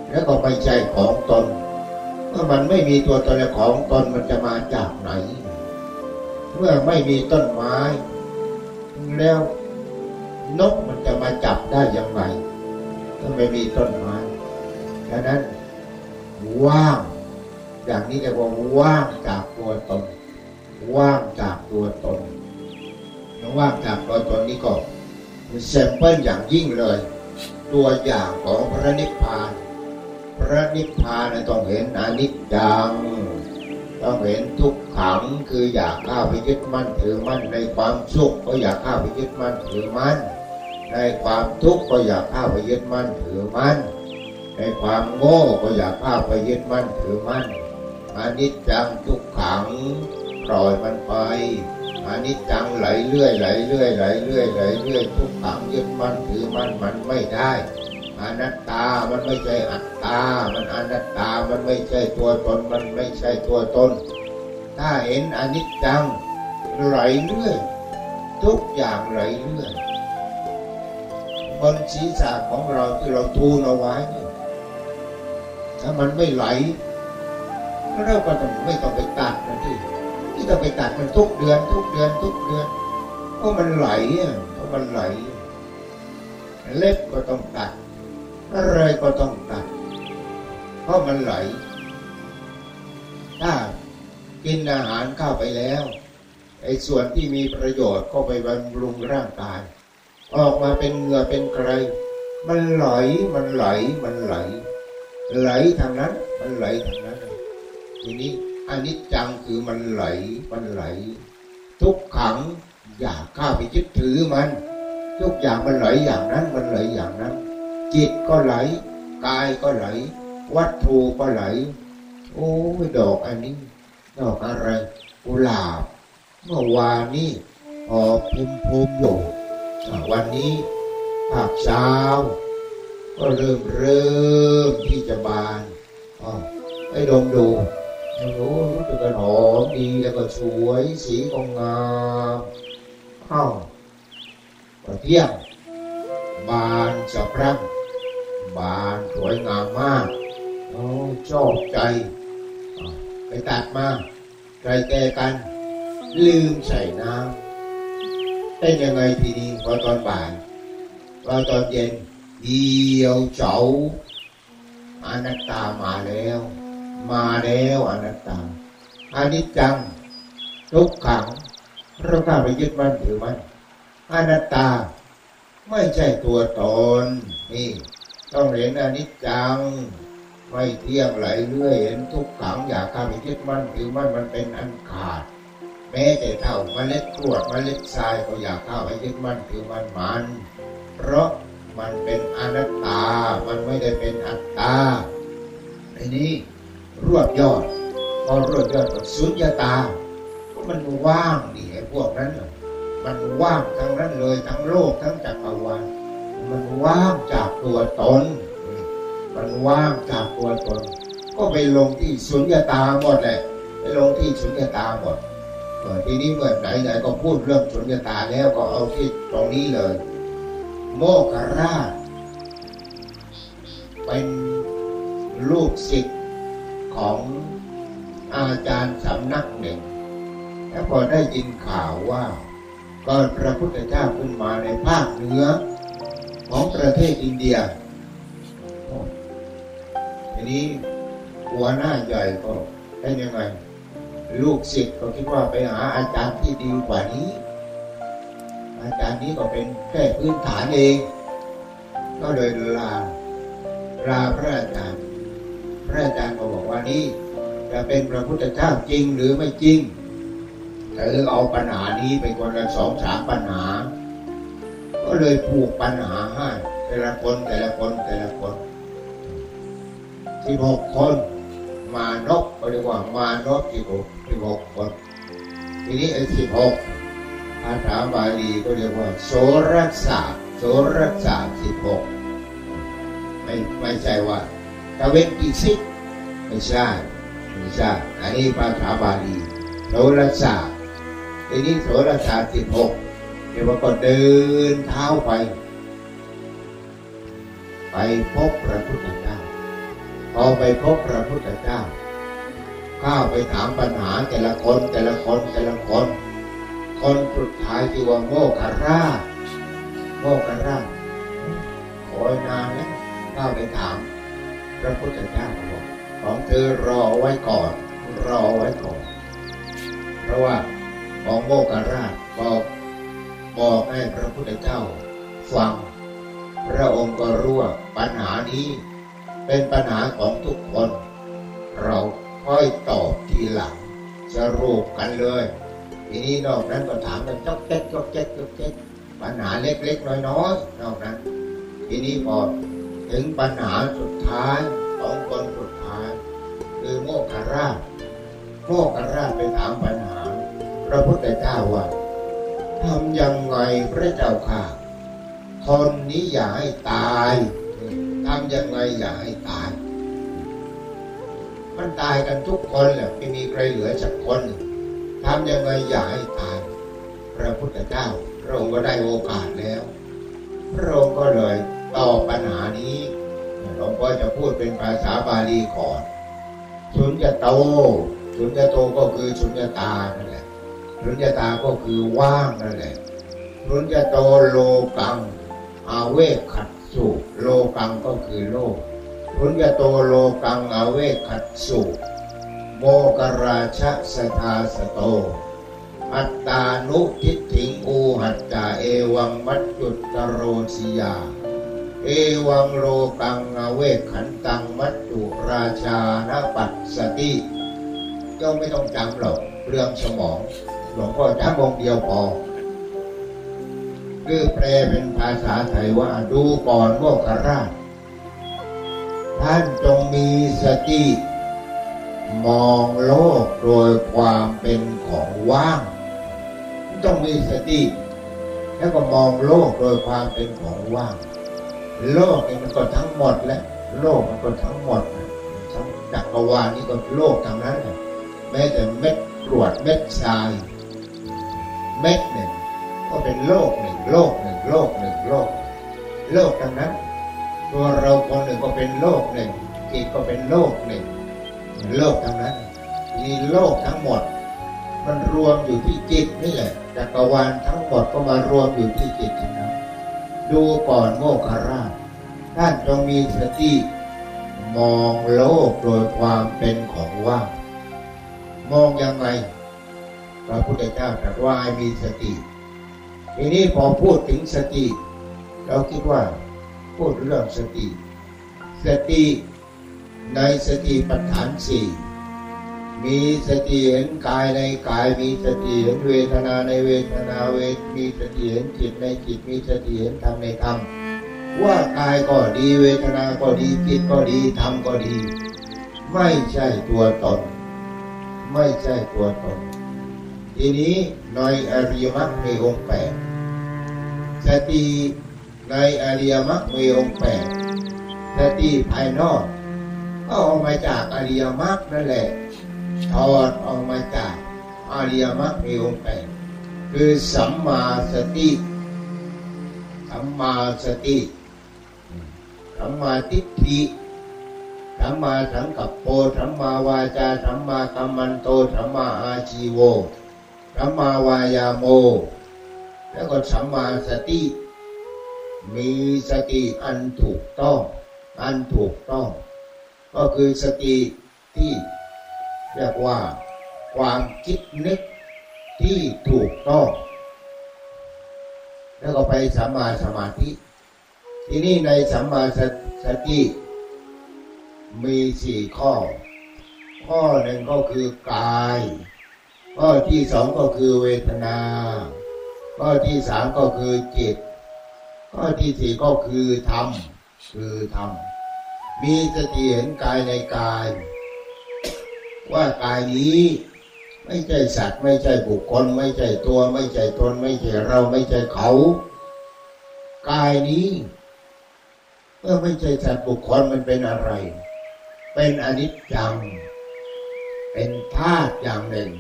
แล้วก็ไม่ใช่ของตน เมื่อมันไม่มีตัวตนแลของตนมันจะมาจากไหน เมื่อไม่มีต้นไม้ แล้วนกมันจะมาจับได้อย่างไรถ้าไม่มีต้นไม้ดังนั้นว่าง อย่างนี้เรียกว่าว่างจากตัวตน ว่างจากตัวตนว่างจากตัวตนนี้ก็เป็นแซมเปิลอย่างยิ่งเลย ตัวอย่างของพระนิพพาน พระนิพพานต้องเห็นอนิจจัง ต้องเห็นทุกขังคืออยากข้าไปยึดมั่นถือมั่นในความสุขก็อยากข้าไปยึดมั่นถือมั่นในความทุกข์ก็อยากข้าไปยึดมั่นถือมั่นในความโง่ก็อยากข้าไปยึดมั่นถือมั่นอนิจจังทุกขังปล่อยมันไปอนิจจังไหลเรื่อยไหลเรื่อยไหลเรื่อยไหลเรื่อยทุกขังยึดมั่นถือมั่นมันไม่ได้ อนัตตา มันไม่ใช่อัตตา มันอนัตตา มันไม่ใช่ตัวตน มันไม่ใช่ตัวตน ถ้าเห็นอนิจจังไหลเรื่อยทุกอย่างไหลเรื่อยบนศีรษะของเราที่เราทูนเอาไว้ ถ้ามันไม่ไหลเราก็ต้องไม่ต้องไปตัดมันที่ที่ต้องไปตัดมันทุกเดือน ทุกเดือนทุกเดือนเพราะมันไหลอะเพราะมันไหลเล็บก็ต้องตัด อะไรก็ต้องตัด เพราะมันไหล ถ้ากินอาหารเข้าไปแล้วไอ้ส่วนที่มีประโยชน์ก็ไปบำรุงร่างกาย ออกมาเป็นเหงื่อเป็นใครมันไหลมันไหลมันไหล ไหลทางนั้น มันไหลทางนั้น ทีนี้อันนี้จังคือมันไหลมันไหล ทุกขังอยากข้าไปยึดถือมัน ทุกอย่างมันไหลอย่างนั้น มันไหลอย่างนั้น จิตก็ไหล กายก็ไหล วัตถุก็ไหล โอ้ยดอกอันนี้ ดอกอะไรกุหลาบ เมื่อวานนี้พอพุ่มพุ่มอยู่วันนี้ภาคเช้า ก็เริ่มเริ่มที่จะบานอ๋อไอ้ดมดูโอ้รู้สึกกันหอมดีแล้วก็สวยสีกองงามอ้าวก็เที่ยงบานสะพรั่ง บานสวยงามมากโอ้ชอบใจ ไปตัดมาใจแกกัน ลืมใส่น้ำเป็นยังไงทีนี้พอตอนบ่ายพอตอนเย็นเดียวเจ้าอนัตตามาแล้ว มาแล้วอนัตตาอานิจจังทุกขังเราข้าไปยึดมั่นถือมันอนัตตา ไม่ใช่ตัวตนนี่ ต้องเห็นอนิจจังไม่เที่ยงไหลเรื่อยเห็นทุกขังอยากข้าไปยึดมั่นถือมันมันเป็นอันขาด แม้แต่เท่าเมล็ดกรวดเมล็ดทรายก็อยากข้าไปยึดมั่นคือมันมัน เพราะมันเป็นอนัตตา มันไม่ได้เป็นอัตตาในนี้รวบยอดพอรวบยอดก็สุญญตามันว่างดิไอ้พวกนั้นมันว่างทั้งนั้นเลยทั้งโลกทั้งจักรวาล มันว่างจากตัวตน มันว่างจากตัวตน ก็ไปลงที่สุญญตาหมดแหละ ไปลงที่สุญญตาหมดทีนี้เมื่อไหนไหนก็พูดเรื่องสุญญตาแล้วก็เอาที่ตรงนี้เลย โมกราชเป็นลูกศิษย์ของอาจารย์สำนักหนึ่ง แล้วพอได้ยินข่าวว่าก่อนพระพุทธเจ้าขึ้นมาในภาคเหนือ ของประเทศอินเดียทีนี้หัวหน้าใหญ่ก็เป็นยังไง ลูกศิษย์ก็คิดว่าไปหาอาจารย์ที่ดีกว่านี้ อาจารย์นี้ก็เป็นแค่พื้นฐานเอง ก็เลยลาลาพระอาจารย์ พระอาจารย์ก็บอกว่านี่จะเป็นพระพุทธเจ้าจริงหรือไม่จริงเธอเอาปัญหานี้ไปคนละสองสามปัญหา ก็เลยผูกปัญหาให้แต่ละคนแต่ละคนแต่ละคนสิบหกคน มานกเรียกว่ามานกสิบหกสิบหกคน ทีนี้ไอ้สิบหกภาษาบาลีก็เรียกว่า โสรศาสตร์โสรศาสตร์สิบหกไม่ไม่ใช่ว่าตะเวนกี่สิบไม่ใช่ไม่ใช่อันนี้ภาษาบาลีโสรศาสตร์ทีนี้โสรศาสตร์สิบหก ว่าก็เดินเท้าไป ไปพบพระพุทธเจ้าพอไปพบพระพุทธเจ้าข้าไปถามปัญหาแต่ละคนแต่ละคนแต่ละคน คนสุดท้ายที่ว่าโมกขราชโมกขราชคอยนานแล้วข้าไปถาม พระพุทธเจ้าบอกของเธอรอไว้ก่อน รอไว้ก่อน เพราะว่าของโมกขราชบอก บอกให้พระพุทธเจ้า ฟัง พระองค์ก็รู้ว่าปัญหานี้เป็นปัญหาของทุกคน เราค่อยตอบทีหลังสรุปกันเลยทีนี้นอกนั้นก็ถามกันจอกแจ๊กจอกแจ๊กจอกแจ๊กปัญหาเล็กๆน้อยๆนอกนั้น ทีนี้พอถึงปัญหาสุดท้ายของคนสุดท้าย คือโมกขราชโมกขราชไปถามปัญหา พระพุทธเจ้าว่า ทำยังไงพระเจ้าค่ะคนนี้อย่าให้ตายทำยังไงอย่าให้ตาย มันตายกันทุกคนแหละไม่มีใครเหลือสักคนทำยังไงอย่าให้ตาย พระพุทธเจ้าพระองค์ก็ได้โอกาสแล้ว พระองค์ก็เลยตอบปัญหานี้หลวงพ่อจะพูดเป็นภาษาบาลีก่อนสุญญโตสุญญโตก็คือสุญญตานั่นแหละ สุญญตาก็คือว่างนั่นแหละสุญญโตโลกัง อาเวกขัดสุโลกังก็คือโลกสุญญโตโลกังอาเวกขัดสุโมกราชสทาสโต อัตตานุทิถิงอูหัตจาเอวังมัจจุตโรสิยา เอวังโลกังอาเวกขันตังมัจจุราชานปัสสติก็ไม่ต้องจำหรอกเรื่องสมอง ลวงพ่อจำองเดียวพอคือแปลเป็นภาษาไทยว่าดูก่อนโมกขราช ท่านจงมีสติมองโลกโดยความเป็นของว่าง ต้องมีสติแล้วก็มองโลกโดยความเป็นของว่าง โลกนี่มันก็ทั้งหมดแหละโลกมันก็ทั้งหมดทั้งจักรวาลนี้ก็โลกทั้งนั้นแม้แต่เม็ดกรวดเม็ดทราย เม็ดหนึ่ง ก็เป็นโลกหนึ่งโลกหนึ่งโลกหนึ่งโลก โลกทั้งนั้น ตัวเราคนหนึ่งก็เป็นโลกหนึ่งจิตก็เป็นโลกหนึ่งโลกทั้งนั้นมีโลกทั้งหมด มันรวมอยู่ที่จิตนี่แหละจักรวาลทั้งหมดก็มารวมอยู่ที่จิตทั้งนั้นดูก่อนโมคาราชท่านจงมีสติมองโลกโดยความเป็นของว่างมองยังไง พระพุทธเจ้าตรัสว่าให้มีสติ ทีนี้พอพูดถึงสติ เราคิดว่าพูดเรื่องสติ สติในสติปัฏฐานสี่มีสติเห็นกายในกาย มีสติเห็นเวทนาในเวทนาเวทมีสติเห็นจิตในจิต มีสติเห็นธรรมในธรรมว่ากายก็ดีเวทนาก็ดีจิตก็ดีธรรมก็ดี ไม่ใช่ตัวตน ไม่ใช่ตัวตน ทีนี้ในอริยมรรคมีองค์แปดสติในอริยมรรคมีองค์แปดสติภายนอกก็ออกมาจากอริยมรรคนั่นแหละถอดออกมาจากอริยมรรคมีองค์แปดคือสัมมาสติสัมมาสติสัมมาทิฏฐิสัมมาสังกัปโปสัมมาวาจาสัมมากัมมันโตสัมมาอาชีโว สัมมาวายาโม แล้วก็สัมมาสติ มีสติอันถูกต้อง อันถูกต้อง ก็คือสติที่เรียกว่า ความคิดนึกที่ถูกต้อง แล้วก็ไปสัมมาสมาธิ ที่นี่ในสัมมาสติมีสี่ข้อ ข้อหนึ่งก็คือกาย ข้อที่สองก็คือเวทนา ข้อที่สามก็คือจิต ข้อที่สี่ก็คือธรรม คือธรรม มีสติเห็นกายในกาย ว่ากายนี้ไม่ใช่สัตว์ไม่ใช่บุคคล ไม่ใช่ตัวไม่ใช่ตนไม่ใช่เราไม่ใช่เขา กายนี้เมื่อไม่ใช่สัตว์บุคคลมันเป็นอะไร เป็นอนิจจัง เป็นธาตุอย่างหนึ่ง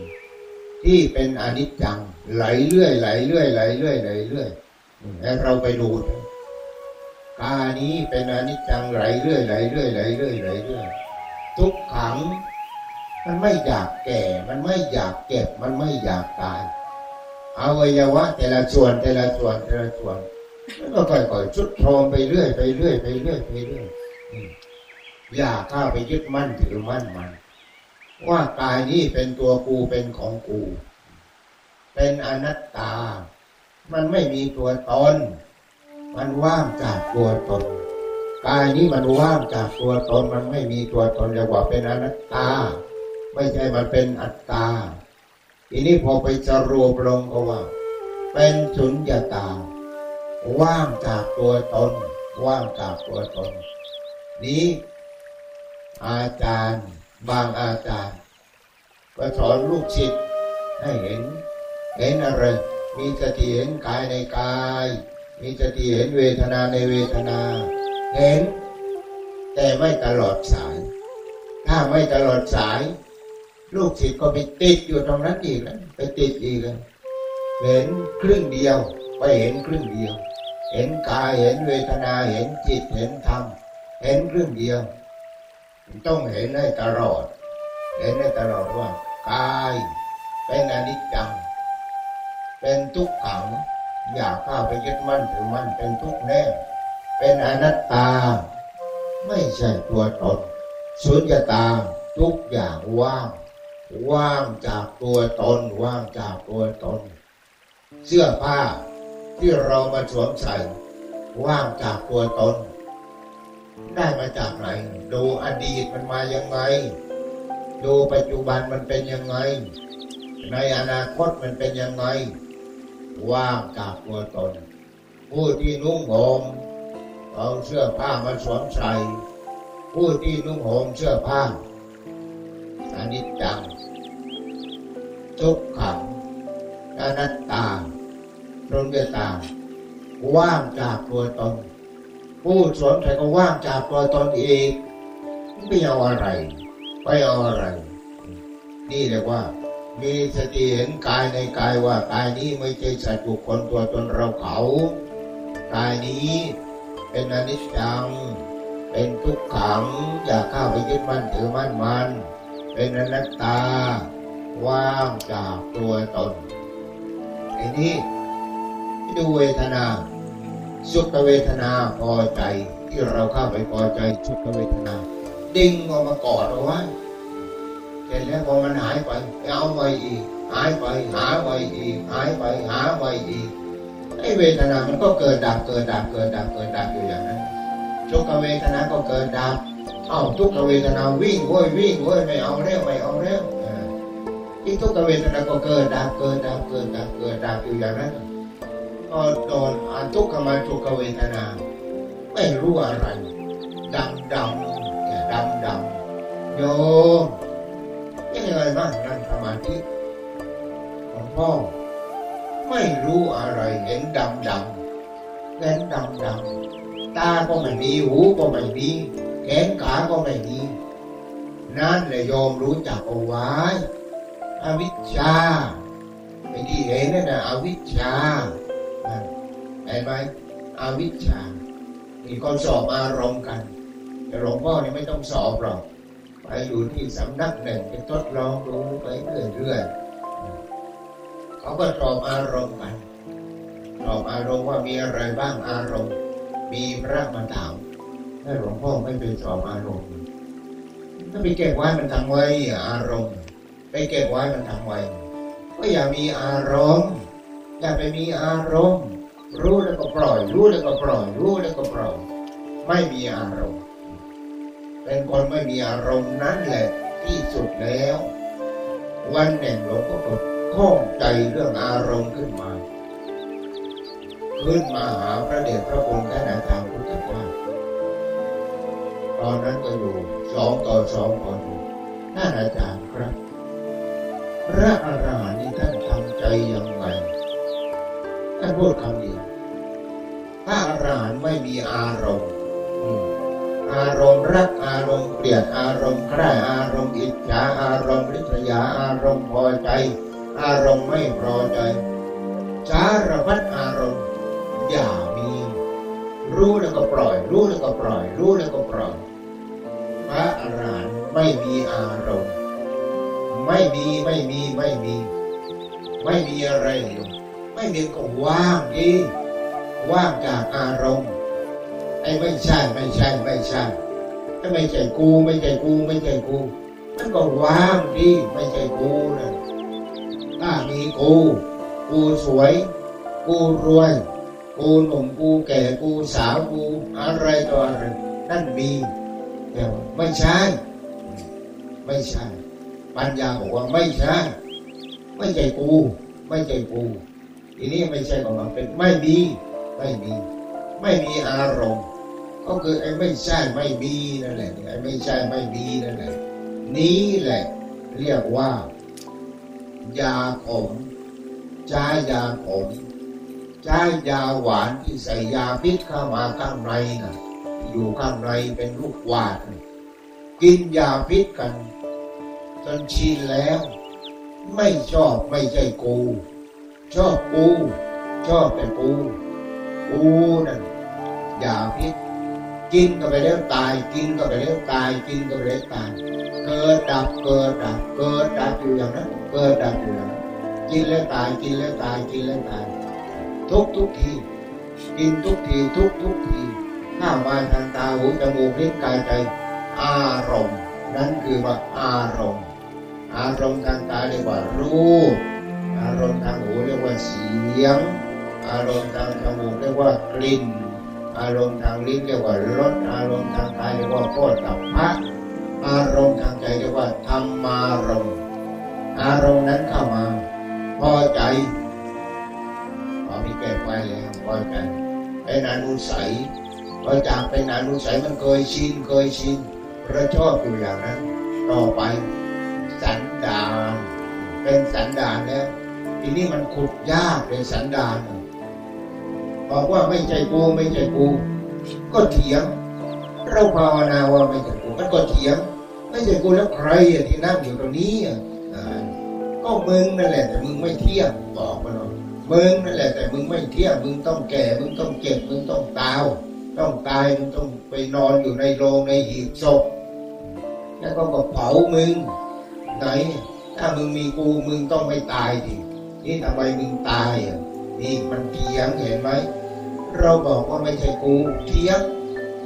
ที่เป็นอนิจจัง ไหลเรื่อยไหลเรื่อยไหลเรื่อยไหลเรื่อยแล้วเราไปดูกานี้เป็นอนิจจังไหลเรื่อยไหลเรื่อยไหลเรื่อยไหลเรื่อยทุกขัง มันไม่อยากแก่ มันไม่อยากเก็บ มันไม่อยากตายอวัยวะ แต่ละส่วนแต่ละส่วนแต่ละส่วนมันก็ค่อยๆชุดโทมไปเรื่อยไปเรื่อยไปเรื่อยไปเรื่อยอย่าข้าไปยึดมั่นถือมั่นมัน ว่ากายนี้เป็นตัวกูเป็นของกู เป็นอนัตตา มันไม่มีตัวตน มันว่างจากตัวตน กายนี้มันว่างจากตัวตน มันไม่มีตัวตนเรียกว่าเป็นอนัตตา ไม่ใช่มันเป็นอัตตา ทีนี้พอไปจะรวมลงก็ว่า เป็นสุญญตา ว่างจากตัวตน ว่างจากตัวตน นี้อาจารย์ บางอาจารย์ก็สอนลูกศิษย์ให้เห็น เห็นอะไร มีสติเห็นกายในกาย มีสติเห็นเวทนาในเวทนา เห็น แต่ไม่ตลอดสาย ถ้าไม่ตลอดสาย ลูกศิษย์ก็ไปติดอยู่ตรงนั้นอีกแล้วไปติดอีกแล้วเห็นครึ่งเดียวไปเห็นครึ่งเดียว เห็นกายเห็นเวทนาเห็นจิตเห็นธรรมเห็นครึ่งเดียว ต้องเห็นได้ตลอด เห็นได้ตลอดว่ากายเป็นอนิจจัง เป็นทุกขัง อยากเข้าไปยึดมั่นถือมั่นเป็นทุกแน่ เป็นอนัตตา ไม่ใช่ตัวตนสุญญตาทุกอย่างว่าง ว่างจากตัวตน ว่างจากตัวตน เสื้อผ้าที่เรามาสวมใส่ ว่างจากตัวตน ได้มาจากไหน ดูอดีตมันมายังไง ดูปัจจุบันมันเป็นยังไง ในอนาคตมันเป็นยังไง ว่างจากตัวตน ผู้ที่นุ่งห่มเอาเสื้อผ้ามาสวมใส่ ผู้ที่นุ่งห่มเสื้อผ้าอนิจจังทุกขังอนัตตาตรงเดตาว่างจากตัวตน ผู้สวมใส่ก็ว่างจากตัวตนเองไม่เอาอะไร ไปเอาอะไร นี่เรียกว่า มีสติเห็นกายในกายว่ากายนี้ไม่ใช่สัตว์บุคคลตัวตนเราเขา กายนี้เป็นอนิจจัง เป็นทุกขังอย่าเข้าไปยึดมั่นถือมั่นมัน เป็นอนัตตา ว่างจากตัวตนไอันนี้ดูเวทนา สุขเวทนาพอใจที่เราเข้าไปพอใจสุขเวทนา ดิ่งออกมากอดเอาไว้เสร็จแล้วพอมันหายไปเอาไปอีกหายไปหาไปอีกหายไปหาไปอีกไอ้เวทนา มันก็เกิดดับเกิดดับเกิดดับเกิดดับอยู่อย่างนั้นสุขเวทนาก็เกิดดับเอาทุกขเวทนาวิ่งโว้ยวิ่งโว้ยไม่เอาเร็วไม่เอาเร็วที่ทุกขเวทนาก็เกิดดับเกิดดับเกิดดับเกิดดับอยู่อย่างนั้น ก็โดนอันทุกขมาทุกเวทนา ไม่รู้อะไรดำดำดำดำโยยังไงบ้างนั่งสมาธิหลวงพ่อ ไม่รู้อะไรเห็นดำดำเห็นดำดำตาก็ไม่มีหูก็ไม่มีแขนขาก็ไม่มีนั่นเลยโยมรู้จักเอาไว้อวิชชาไอ้ที่เห็นนั่นนะอวิชชา เห็นไหมอวิชชามีคนสอบอารมณ์กันแต่หลวงพ่อนี่ไม่ต้องสอบหรอกไปอยู่ที่สำนักหนึ่งไปทดลองดูไปเรื่อยๆเขาก็สอบอารมณ์กันสอบอารมณ์ว่ามีอะไรบ้างอารมณ์ มีพระมาถามถ้าหลวงพ่อไม่ไปสอบอารมณ์ถ้าไปเก็บไว้มันทำไว้อารมณ์ ไปเก็บไว้มันทำไว้ก็อย่ามีอารมณ์ อย่าไปมีอารมณ์ รู้แล้วก็ปล่อย รู้แล้วก็ปล่อย รู้แล้วก็ปล่อย ไม่มีอารมณ์ เป็นคนไม่มีอารมณ์นั้นแหละที่สุดแล้ว วันหนึ่งหลวงพ่อก็ข้องใจเรื่องอารมณ์ขึ้นมา ขึ้นมาหาพระเดชพระคุณท่านอาจารย์พุทธวาตอนนั้นก็อยู่สองต่อสองคนท่านอาจารย์ครับพระอรหันต์ท่านทำใจยังไง ท่านพูดคำเดียวพระอรหันต์ไม่มีอารมณ์อารมณ์รักอารมณ์เกลียดอารมณ์ใคร่อารมณ์อิจฉาอารมณ์ริษยาอารมณ์พอใจ อารมณ์ไม่พอใจสารพัดอารมณ์อย่ามี รู้แล้วก็ปล่อย รู้แล้วก็ปล่อย รู้แล้วก็ปล่อยพระอรหันต์ไม่มีอารมณ์ ไม่มีไม่มีไม่มี ไม่มีอะไรเลย ไม่มีก็ว่างดีว่างจากอารมณ์ไอ้ไม่ใช่ไม่ใช่ไม่ใช่ไอ้ไม่ใช่กู ไม่ใช่กูไม่ใช่กูมันก็ว่างดีไม่ใช่กูนะถ้ามีกู กูสวย กูรวย กูหนุ่มกูแก่กูสาวกูอะไรต่ออะไรนั่นมีแต่ไม่ใช่ไม่ใช่ปัญญาบอกว่าไม่ใช่ไม่ใช่กู ไม่ใช่กู ทีนี้ไม่ใช่ของมันเป็นไม่มีไม่มี ไม่มีอารมณ์ ก็คือไอ้ไม่ใช่ไม่มีนั่นแหละไอ้ไม่ใช่ไม่มีนั่นแหละนี้แหละ เรียกว่า ยาขมใช้ยาขมใช้ยาหวานที่ใส่ยาพิษเข้ามาข้างในนะอยู่ข้างในเป็นลูกวาดกินยาพิษกัน จนชินแล้ว ไม่ชอบไม่ใช่กู ชอบกูชอบแต่กูกูนั่นยาพิษกินก็ไปแล้วตาย กินก็ไปแล้วตาย กินก็ไปแล้วตาย เกิดดับเกิดดับเกิดดับอยู่อย่างนั้นเกิดดับอยู่อย่างนั้นกินแล้วตายกินแล้วตายกินแล้วตาย ทุกทุกทีกินทุกทีทุกทุกทีข้ามาทางตาหูจมูกลิ้นกายใจ อารมณ์ นั่นคือว่าอารมณ์ อารมณ์ทางตาเรียกว่ารูป อารมณ์ทางหูเรียกว่าเสียง อารมณ์ทางจมูกเรียกว่ากลิ่น อารมณ์ทางลิ้นเรียกว่ารส อารมณ์ทางกายเรียกว่าโคตรกับพะอารมณ์ทางใจเรียกว่าธรรมารมณ์ อารมณ์นั้นเข้ามาพอใจพอมีแก้ไว้แล้วพอใจเป็นอนุสัยพอจากเป็นอนุสัยมันเคยชินเคยชินเราะชอบอยู่อย่างนั้น ต่อไปสันดานเป็นสันดานแล้ว ทีนี้มันขุดยากเป็นสันดานบอกว่าไม่ใช่กูไม่ใช่กู ก็เถียง เราภาวนาว่าไม่ใช่กูมันก็เถียง ไม่ใช่กูแล้วใครที่นั่งอยู่ตรงนี้ก็มึงนั่นแหละแต่มึงไม่เที่ยงบอกมาหน่อยมึงนั่นแหละแต่มึงไม่เที่ยงมึงต้องแก่ มึงต้องเจ็บมึงต้องตายต้องตายมึงต้องไปนอนอยู่ในโรงในหีบศพแล้วก็ก็เผามึงไหนถ้ามึงมีกูมึงต้องไม่ตายดิ นี่ทำไมมึงตายอะนี่มันเถียงเห็นไหมเราบอกว่าไม่ใช่กูเถียง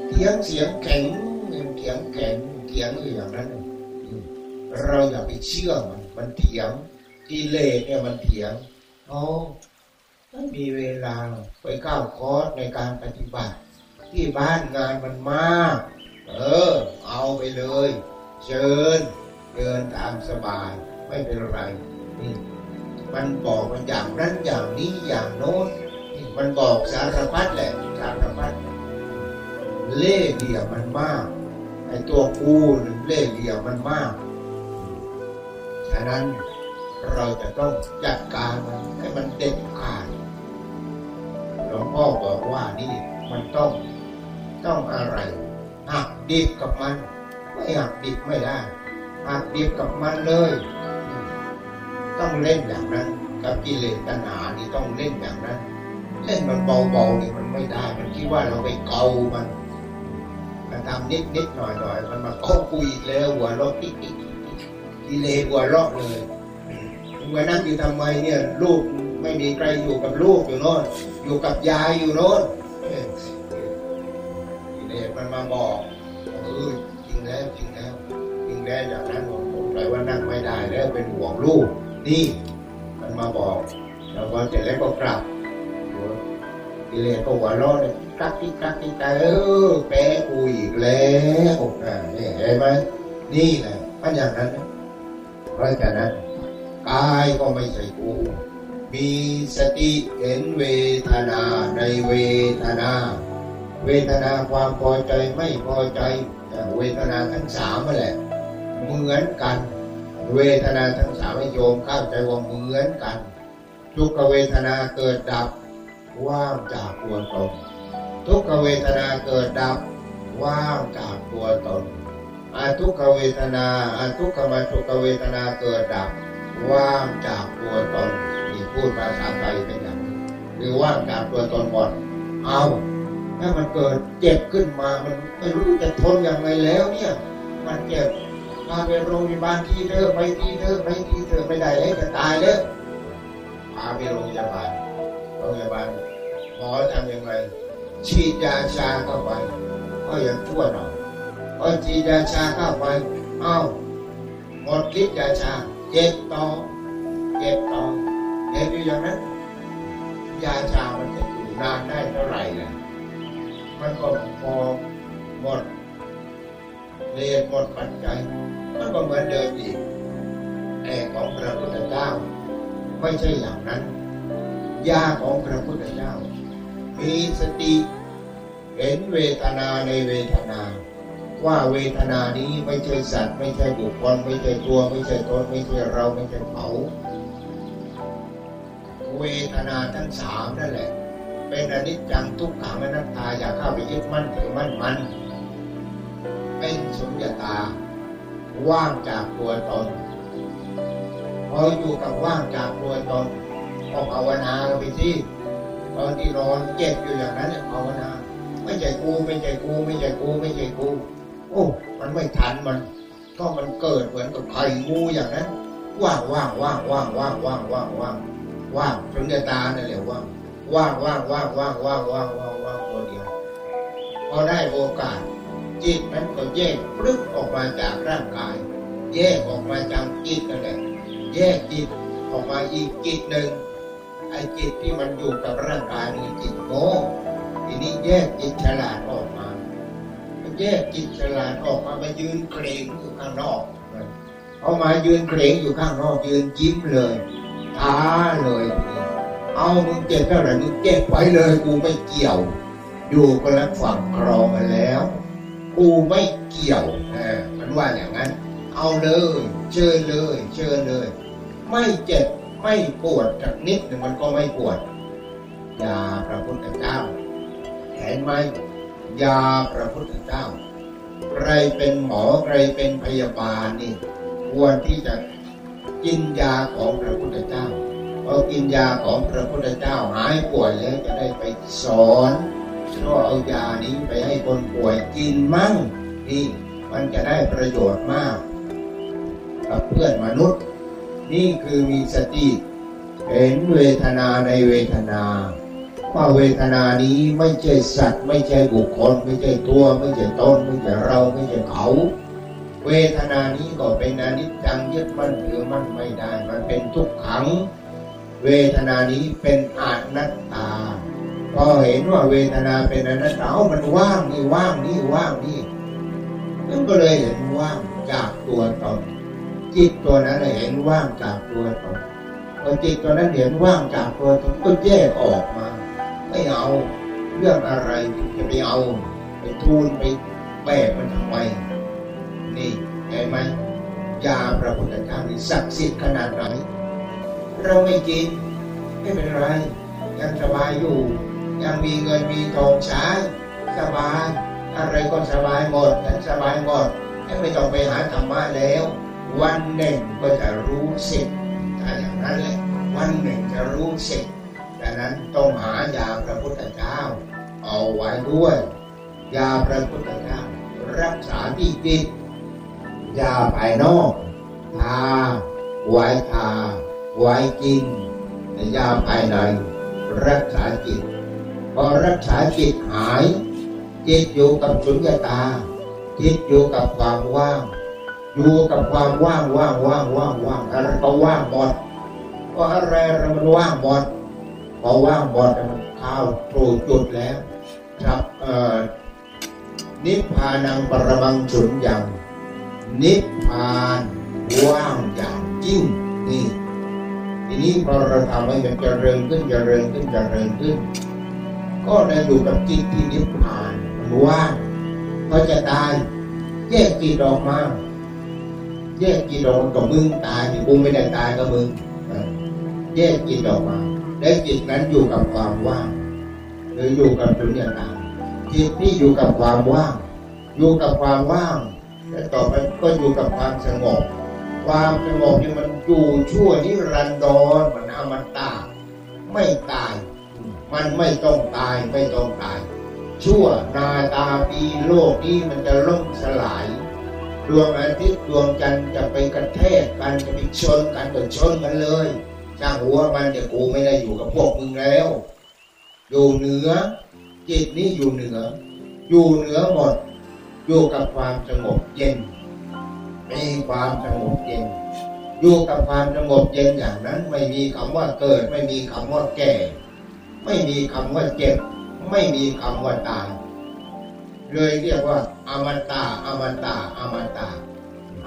เถียงเสียงแข็งเถียงแข็งเถียงอย่างนั้นเราอย่าไปเชื่อมันมันเถียงกิเลสเนี่ยมันเถียงโอ้ไม่มีเวลาไปก้าวคอร์สในการปฏิบัติ ที่บ้านงานมันมาก เออ เอาไปเลยเชิญเดินตามสบาย ไม่เป็นไรนี่ มันบอกมันอย่างนั้นอย่างนี้อย่างโน้นมันบอกสารพัดแหละสารพัดเล่ห์เหลี่ยมมันมากไอตัวกูเล่ห์เหลี่ยมมันมากฉะนั้นเราจะต้องจัดการมันให้มันเด็ดขาดหลวงพ่อบอกว่านี่มันต้องต้องอะไรหักดิบกับมัน ไม่หักดิบไม่ได้หักดิบกับมันเลย ต้องเล่นอย่างนั้นกับกิเลสตัณหานี่ต้องเล่นอย่างนั้นเล่นมันเบาๆนี่มันไม่ได้ มันคิดว่าเราไปเกามันมันทำนิดนิดหน่อยหน่อยมันมาโค้กุยแล้วหัวเราะกิ๊กกิเลสหัวเราะเลยเมื่อนั่งอยู่ทำไมเนี่ย ลูกไม่มีใครอยู่กับลูกอยู่โน่นอยู่กับยายอยู่โน่นกิเลสมันมาบอกเออจริงแล้วจริงแล้วจริงแล้วจากนั้นผมไปว่านั่งไม่ได้แล้วเป็นห่วงลูก นี่มันมาบอกแล้วพอเสร็จแล้วก็กลับกิเลสก็หัวเราะเลยกักที่กักที่กัเออแปะกูอีกแล้วอ่านี่เห็นไหมนี่แหละมันอย่างนั้นเพราะฉะนั้นกายก็ไม่ใช่กูมีสติเห็นเวทนาในเวทนา เวทนาความพอใจไม่พอใจเวทนาทั้งสามนั่นแหละเหมือนกัน เวทนาทั้งสามโยมเข้าใจว่าเหมือนกัน ทุกเวทนาเกิดดับว่างจากตัวตนทุกเวทนาเกิดดับว่างจากตัวตนอาทุกเวทนาอาทุกขมาทุกเวทนาเกิดดับว่างจากตัวตนนี่พูดภาษาไทยเป็นอย่างนี้คือว่างจากตัวตนหมดเอาถ้ามันเกิดเจ็บขึ้นมามันไม่รู้จะทนย่างไรแล้วเนี่ย มันเจ็บ พาไปโรงพยาบาลที่เด้อไปที่เด้อไปที่เด้อไม่ได้เลยจะตายเด้อพาไปโรงพยาบาลโรงพยาบาลหมอทำยังไงฉีดยาชาเข้าไปก็ยังชั่วหน่อยพอฉีดยาชาเข้าไปเอ้าหมดฤทธิ์ยาชาเจ็บต่อเจ็บต่อเจ็บอยู่อย่างนั้นยาชามันจะอยู่นานได้เท่าไหร่ล่ะมันก็พอหมด เรียนหมดปัจจัยมันก็เหมือนเดิมอีกแต่ของพระพุทธเจ้า ไม่ใช่อย่างนั้นยาของพระพุทธเจ้า มีสติเห็นเวทนาในเวทนา ว่าเวทนานี้ไม่ใช่สัตว์ ไม่ใช่บุคคลไม่ใช่ตัว ไม่ใช่ตนไม่ใช่เราไม่ใช่เขา เวทนาทั้งสามนั่นแหละ เป็นอนิจจังทุกขังอนัตตาอย่าเข้าไปยึดมั่นถือมั่นมัน เป็นสุญญตา ว่างจากตัวตนพออยู่กับว่างจากตัวตนก็ภาวนาไปที่ตอนที่นอนเจ็บอยู่อย่างนั้นภาวนา ไม่ใช่กูไม่ใช่กูไม่ใช่กูไม่ใช่กูโอ้มันไม่ทันมัน ก็มันเกิดเหมือนกับไข่งูอย่างนั้นว่างว่างว่างว่างว่างว่างว่างว่างว่างถึงจะตาเนี่ยแหละว่างว่างว่างว่างว่างว่างว่างว่างว่างตัวเดียวพอได้โอกาส จิตนั้นก็แยกพลึกออกมาจากร่างกาย แยกออกมาจากจิตนั่นแหละแยกจิตออกมาอีกจิตหนึ่งไอ้จิตที่มันอยู่กับร่างกายนี่จิตโง่ทีนี้แยกจิตฉลาดออกมาแยกจิตฉลาดออกมามายืนเกรงอยู่ข้างนอกเอามายืนเกรงอยู่ข้างนอกยืนยิ้มเลยท้าเลย เอามึงเจ็บเท่าไหร่มึงเจ็บไว้เลยกูไม่เกี่ยว อยู่คนละฝั่งครองมาแล้ว กูไม่เกี่ยวเออมันว่าอย่างนั้น เอาเลยเชิญเลย เชิญเลย ไม่เจ็บไม่ปวดจากนิดหนึ่งมันก็ไม่ปวดยาพระพุทธเจ้าเห็นไหมยาพระพุทธเจ้า ใครเป็นหมอใครเป็นพยาบาลนี่ควรที่จะกินยาของพระพุทธเจ้าพอกินยาของพระพุทธเจ้าหายป่วยแล้วจะได้ไปสอน ช่วเอายานี้ไปให้คนป่วยกินมั่งนี่มันจะได้ประโยชน์มาก กับเพื่อนมนุษย์ นี่คือมีสติเห็นเวทนาในเวทนาว่าเวทนานี้ไม่ใช่สัตว์ ไม่ใช่บุคคล ไม่ใช่ตัวไม่ใช่ตนไม่ใช่เราไม่ใช่เขา เวทนานี้ก็เป็นอนิจจังยึดมั่นถือมั่นไม่ได้ มันเป็นทุกขัง เวทนานี้เป็นอนัตตา พอเห็นว่าเวทนาเป็นอนัตตามันว่างนี่ว่างนี่ว่างนี่นั่นก็เลยเห็นว่างจากตัวตนจิตตัวนั้นเห็นว่างจากตัวตนพอจิตตัวนั้นเห็นว่างจากตัวตนก็แยกออกมา ไม่เอาเรื่องอะไรจะไปเอาไปทูลไปแบกมันทำไมนี่เห็นไหมยาพระพุทธเจ้านี่ศักดิ์สิทธิ์ขนาดไหนเราไม่กินไม่เป็นไรยังสบายอยู่ ยังมีเงินมีทองใช้สบายอะไรก็สบายหมดฉันสบายหมดไม่ต้องไปหาธรรมะแล้ว วันหนึ่งก็จะรู้สิ่งถ้าอย่างนั้นแหละวันหนึ่งจะรู้สิ่งดังนั้นต้องหายาพระพุทธเจ้า เอาไว้ด้วยยาพระพุทธเจ้ารักษาที่จิตยาภายนอกทาไว้ทาไว้กินยาภายในรักษาจิต พอรักษาจิตหาย จิตอยู่กับสุญญตา จิตอยู่กับความว่าง อยู่กับความว่างว่างว่างว่างว่างอะไรก็ว่างหมดเพราะอะไรมันว่างหมดพอว่างหมดมันเข้าตรูจุดแล้วครับเอ่อนิพพานังปรมังสุญญ์นิพพานว่างอย่างยิ่งนี่ทีนี้พอเราทำให้มันเจริญขึ้นเจริญขึ้นเจริญขึ้น ก็ได้อยู่กับจิตที่นิพพานมันว่างก็จะตาย แยกจิตออกมา แยกจิตออกกับมึงตายที่กูไม่ได้ตายกับมึงแยกจิตออกมา และจิตนั้นอยู่กับความว่าง หรืออยู่กับสุญญตาจิตที่อยู่กับความว่าง อยู่กับความว่างและต่อไปก็อยู่กับความสงบความสงบนี่มันอยู่ชั่วนิรันดรมันอมตะไม่ตาย มันไม่ต้องตายไม่ต้องตาย ชั่วนาตาปีโลกนี้มันจะล่มสลาย ดวงอาทิตย์ดวงจันทร์จะไปกระแทกกันจะไปชนกันก็ชนกันเลยจ้างหัวมันเดี๋ยวกูไม่ได้อยู่กับพวกมึงแล้วอยู่เหนือจิตนี้อยู่เหนือ อยู่เหนือหมดอยู่กับความสงบเย็นมีความสงบเย็นอยู่กับความสงบเย็นอย่างนั้น ไม่มีคำว่าเกิด ไม่มีคำว่าแก่ ไม่มีคำว่าเจ็บ ไม่มีคำว่าตาย เลยเรียกว่า อมตะอมตะอมตะ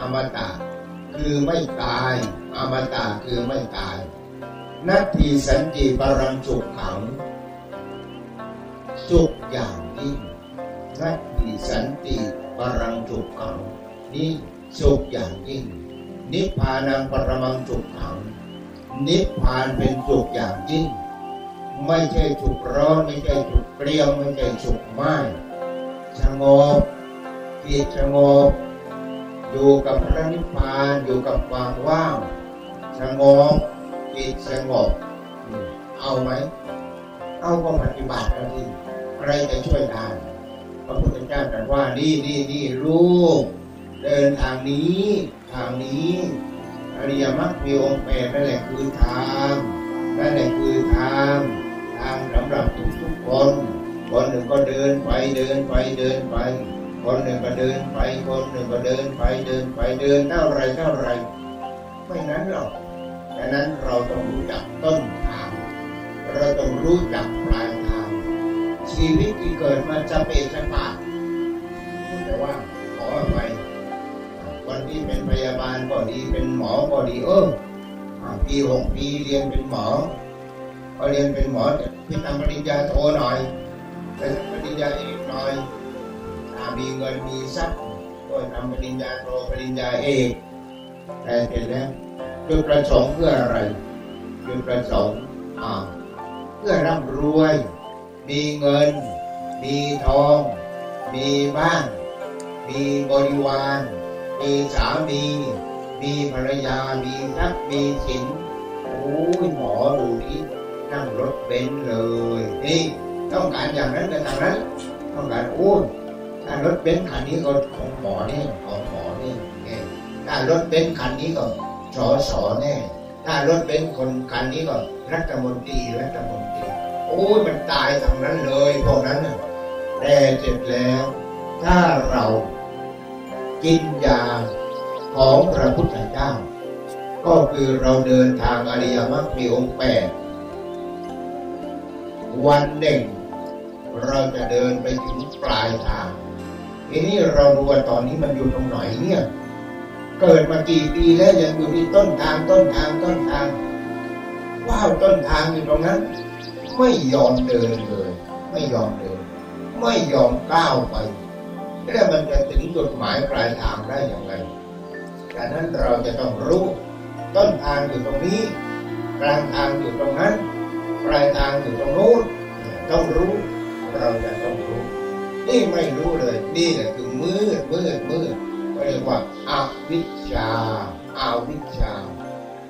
อมตะคือไม่ตาย อมตะคือไม่ตาย นัตถีสันติปรังสุขขังสุขอย่างยิ่งนัตถีสันติปรังสุขขังนี่สุขอย่างยิ่ง นิพพานังปรมังสุขขัง นิพพานเป็นสุขอย่างยิ่ง ไม่ใช่สุขร้อนไม่ใช่สุขเปรี้ยวไม่ใช่สุขไหม้สงบจิตสงบอยู่กับพระนิพพานอยู่กับความว่างสงบจิตสงบ เอาไหมเอาก็ปฏิบัติกันที่ใครจะช่วยได้พระพุทธเจ้าตรัสว่านี่นี่นี่ลูกเดินทางนี้ทางนี้อริยมรรคมีองค์แปดนั่นแหละคือทางนั่นแหละคือทาง ทางสำหรับทุกทุกคน คนหนึ่งก็เดินไปเดินไปเดินไป คนหนึ่งก็เดินไป คนหนึ่งก็เดินไปเดินไปเดินเท่าไรเท่าไร ไม่นั้นหรอกดังนั้นเราต้องรู้จักต้นทาง เราต้องรู้จักปลายทาง ชีวิตที่เกิดมาจะเป็นสปาแต่ว่าขอไปวันที่เป็นพยาบาลก็ดีเป็นหมอก็ดีเออปีหกปีเรียนเป็นหมอ พอเรียนเป็นหมอจะพี่ทำปริญญาโทหน่อยเป็นปริญญาเอกหน่อยถ้ามีเงินมีทรัพย์ก็ทำปริญญาโทปริญญาเอกแต่เสร็จแล้วจุดประสงค์เพื่ออะไรจุดประสงค์อ่าเพื่อร่ำรวย มีเงิน มีทอง มีบ้าน มีบริวาร มีสามี มีภรรยา มีทรัพย์มีสินโอ้ยหมอดูที่ นั่งรถเบนซ์เลยนี่ต้องการอย่างนั้นแต่ทางนั้นต้องการอ้ยถ้ารถเบนซ์คันนี้ก็ของหมอนี่ของหมอนี่ถ้ารถเบนซ์คันนี้ก็สอสอแน่ถ้ารถเบนซ์คันนี้ก็รัฐมนตรีรัฐมนตรีโอ้ยมันตายทางนั้นเลยพวกนั้นแต่เสร็จแล้ว ถ้าเรากินยาของพระพุทธเจ้า ก็คือเราเดินทางอริยมรรคมีองค์แปด วันหนึ่ง เราจะเดินไปถึงปลายทางทีนี้เราดูว่าตอนนี้มันอยู่ตรงไหนเนี่ย เกิดมากี่ปีแล้วยังอยู่ที่ต้นทางต้นทางต้นทางว้าวต้นทางอยู่ตรงนั้น ไม่ยอมเดินเลย ไม่ยอมเดิน ไม่ยอมก้าวไปแล้วมันจะถึงจุดหมายปลายทางได้อย่างไรดังนั้นเราจะต้องรู้ ต้นทางอยู่ตรงนี้กลางทางอยู่ตรงนั้น ปลายทางอยู่ตรงนู้นต้องรู้เราจะต้องรู้ นี่ไม่รู้เลย นี่แหละคือมืดมืดมืดเรียกว่าอาวิชชาอาวิชชา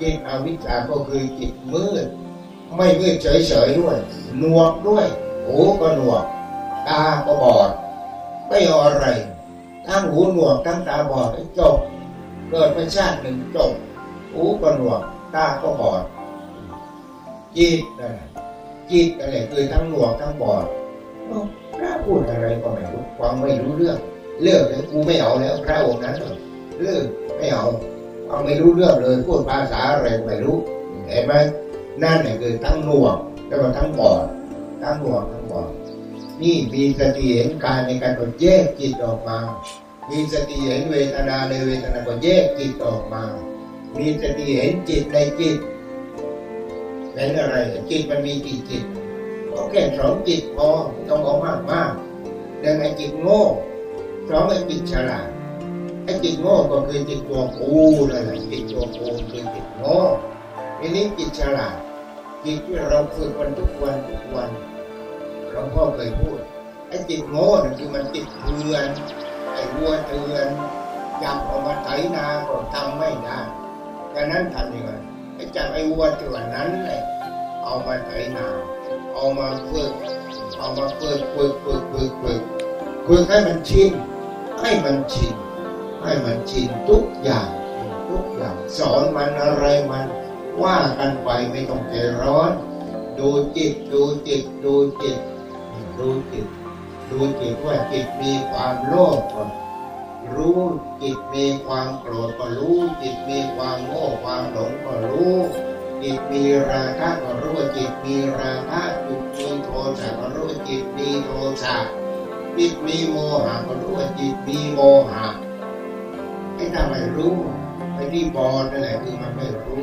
จิตอวิชชาก็คือจิตมืด ไม่มืดเฉยๆด้วยหนวกด้วยหูก็หนวก ตาก็บอด ไม่เอาอะไรทั้งหูหนวกทั้งตาบอดจบเกิดเป็นชาติหนึ่งจบหูก็หนวก ตาก็บอด จิตนั่นจิตอะไรคือทั้งหนวกทั้งบอดพระพูดอะไรก็ไม่รู้ฟังไม่รู้เรื่องเรื่องแต่กูไม่เอาแล้วพระองค์นั้นเรื่องไม่เอาฟังไม่รู้เรื่องเลยพูดภาษาอะไรไม่รู้เห็นไหมนั่นแหละคือทั้งหนวกแล้วก็ทั้งบอดทั้งหนวกทั้งบอดนี่มีสติเห็นกายในการก็แยกจิตออกมา มีสติเห็นเวทนาในเวทนาก็แยกจิตออกมา มีสติเห็นจิตในจิต เป็นอะไรจิตมันมีกี่จิตก็แค่สองจิตพอต้องเอามากมากดังไอ้จิตโง่สองไอ้จิตฉลาดไอ้จิตโง่ก็คือจิตตัวกูนั่นแหละจิตตัวกูคือจิตโง่อันนี้จิตฉลาดจิตที่เราฝึกวันทุกวันทุกวันเราพ่อเคยพูดไอ้จิตโง่นั่นคือมันจิตเถื่อนไอ้วัวเถื่อนจับออกมาไถนาก็ทำไม่ได้ดังนั้นทำยังไง ไอ้จับไอ้วัวเถื่อนนั้นเลยเอามาไถนาเอามาฝึกเอามาฝึกฝึกฝึกฝึกฝึกฝึกให้มันชินให้มันชินให้มันชินทุกอย่างทุกอย่างสอนมันอะไรมัน ว่ากันไปไม่ต้องใจร้อน ดูจิตดูจิตดูจิตดูจิตดูจิตว่าจิตมีความโลภ รู้จิตมีความโกรธก็รู้ จิตมีความโง่ความหลงก็รู้ จิตมีราคะก็รู้จิตมีราคะจิตมีโทสะก็รู้จิตมีโทสะจิตมีโมหะก็รู้จิตมีโมหะไอ้ถ้าไมรู้ไอ้ที่บอดนั่นแหละคือมันไม่รู้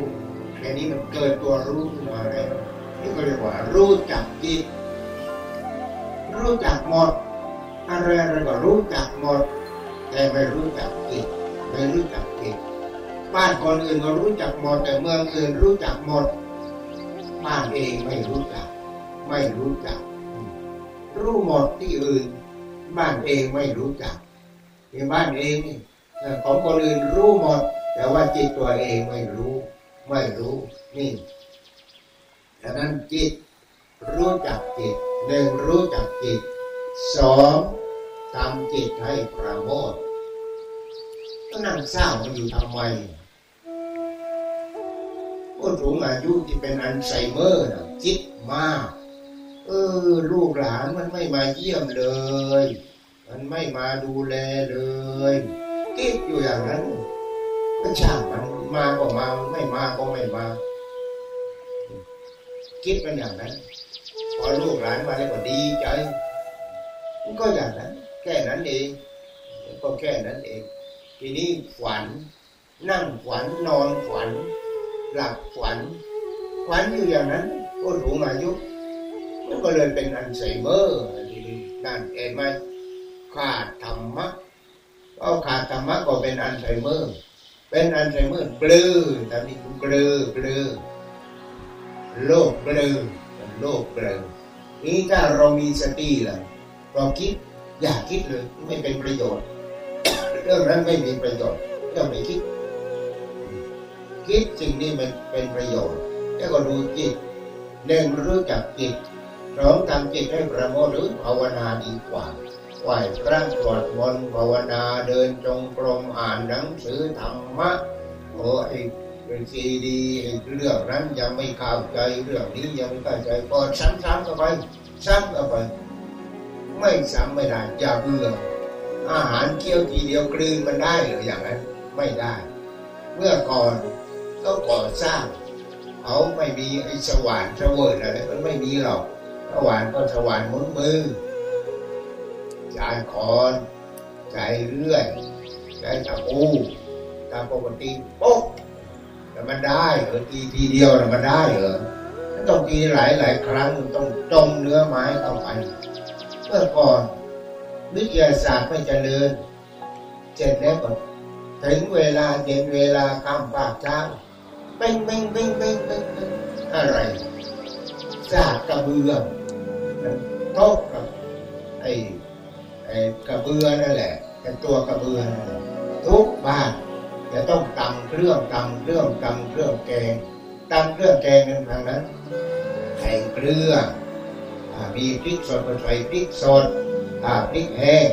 แค่นี้มันเกิดตัวรู้ขึ้นมาแล้วนี่ก็เรียกว่ารู้จักจิต รู้จักหมดอะไรอะไรก็รู้จักหมด แต่ไม่รู้จักจิตไม่รู้จักจิตบ้านคนอื่นก็รู้จักหมดแต่เมืองอื่นรู้จักหมดบ้านเองไม่รู้จัก ไม่รู้จัก รู้หมดที่อื่น บ้านเองไม่รู้จักที่บ้านเองของคนอื่นรู้หมด แต่ว่าจิตตัวเองไม่รู้ ไม่รู้นี่ดังนั้นจิต รู้จักจิตหนึ่งรู้จักจิตสอง ทำจิตให้ประโมทก็นั่งเศร้ามันอยู่ทำไมผู้สูงอายุที่เป็นอัลไซเมอร์นะคิดมาก เออ ลูกหลานมันไม่มาเยี่ยมเลย มันไม่มาดูแลเลยคิดอยู่อย่างนั้นก็ช่างมันมาก็มาไม่มาก็ไม่มา คิดเป็นอย่างนั้น พอลูกหลานมาแล้วก็ดีใจ ก็อย่างนั้น แค่นั้นเอง ก็แค่นั้นเอง ทีนี้ฝัน นั่งฝันนอนฝัน หลับฝันฝันอยู่อย่างนั้นก็สูงอายุมันก็เลยเป็นอัลไซเมอร์นั่นเองไหมขาดธรรมะก็ขาดธรรมะก็เป็นอัลไซเมอร์ เป็นอัลไซเมอร์เบลอตอนนี้เบลอเบลอโลกเบลอโลกเบลอนี่ถ้าเรามีสติล่ะเราคิด อย่าคิดเลยไม่เป็นประโยชน์ เรื่องนั้นไม่มีประโยชน์เรื่องไม่คิด คิดสิ่งนี้มันเป็นประโยชน์ แล้วก็ดูจิตหนึ่งรู้จักจิตสองทำจิตให้ปราโมทย์หรือภาวนาดีกว่าไหวพระสวดมนต์ภาวนาเดินจงกรมอ่านหนังสือธรรมะโอ้ไอ้เป็นซีดีเรื่องนั้นยังไม่เข้าใจเรื่องนี้ยังไม่เข้าใจก็ซ้ำๆกันไปซ้ำกันไป ไม่ซ้ำไม่ได้อย่าเบื่ออาหารเคี้ยวทีเดียวกลืนมันได้หรืออย่างนั้น ไม่ได้ เมื่อก่อนก็ก่อสร้างเขาไม่มีไอ้สว่านสว่านอะไรมันไม่มีหรอกสว่านก็สว่านมุนมือจายคอนจ่ายเรื่อยจ่ายตะปูตามปกติปุ๊บแต่มันได้เหรอทีทีเดียวแต่มันได้เหรอต้องทีหลายหลายครั้งต้องจมเนื้อไม้เข้าไป มื่อก่อน วิทยาศาสตร์ไม่เจริญ เสร็จแล้วก็ถึงเวลาเย็นเวลาค่ำปากเช้าเป่งเป่งเป่งเป่งเป่งอะไรซากกระเบือโต๊ะกับไอ้ไอ้กระเบือนั่นแหละเป็นตัวกระเบือนั่นแหละทุกบ้านจะต้องตำเครื่องตำเครื่องตำเครื่องแกงตำเครื่องแกงนั่นทางนั้นใส่เกลือ มีพริกสดก็ใส่พริกสดพริกแห้ง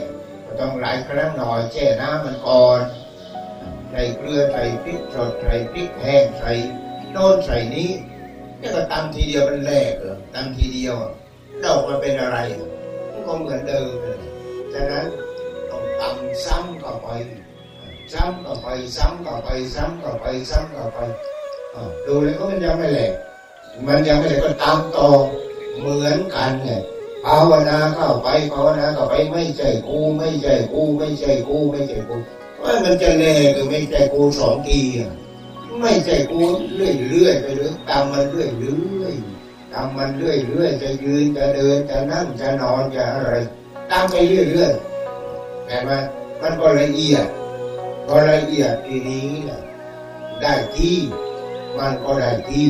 ก็ต้องหลายครั้งหน่อยแช่น้ำมันก่อนใส่เกลือใส่พริกสดใส่พริกแห้งใส่โน่นใส่นี้นี่ก็ตำทีเดียวมันแหลกเหรอตำทีเดียวดอกมันเป็นอะไรมันก็เหมือนเดิมเลยฉะนั้นต้องตำซ้ำเข้าไปซ้ำเข้าไปซ้ำเข้าไปซ้ำเข้าไปซ้ำเข้าไปดูเลยก็มันยังไม่แหลกมันยังไม่แหลกก็ตำต่อ เหมือนกันเนี่ยภาวนาเข้าไปภาวนาเข้าไปไม่ใช่กูไม่ใช่กูไม่ใช่กูไม่ใช่กูว่ามันจะแน่ก็ไม่ใช่กูสองทีไม่ใช่กูเรื่อยเรื่อยไปเรื่อยตามมันเรื่อยเรื่อยตามมันเรื่อยเรื่อยจะยืนจะเดินจะนั่งจะนอนจะอะไรตามไปเรื่อยเรื่อยแต่มันมันก็ละเอียดก็ละเอียดทีนี้นะได้ที่มันก็ได้ที่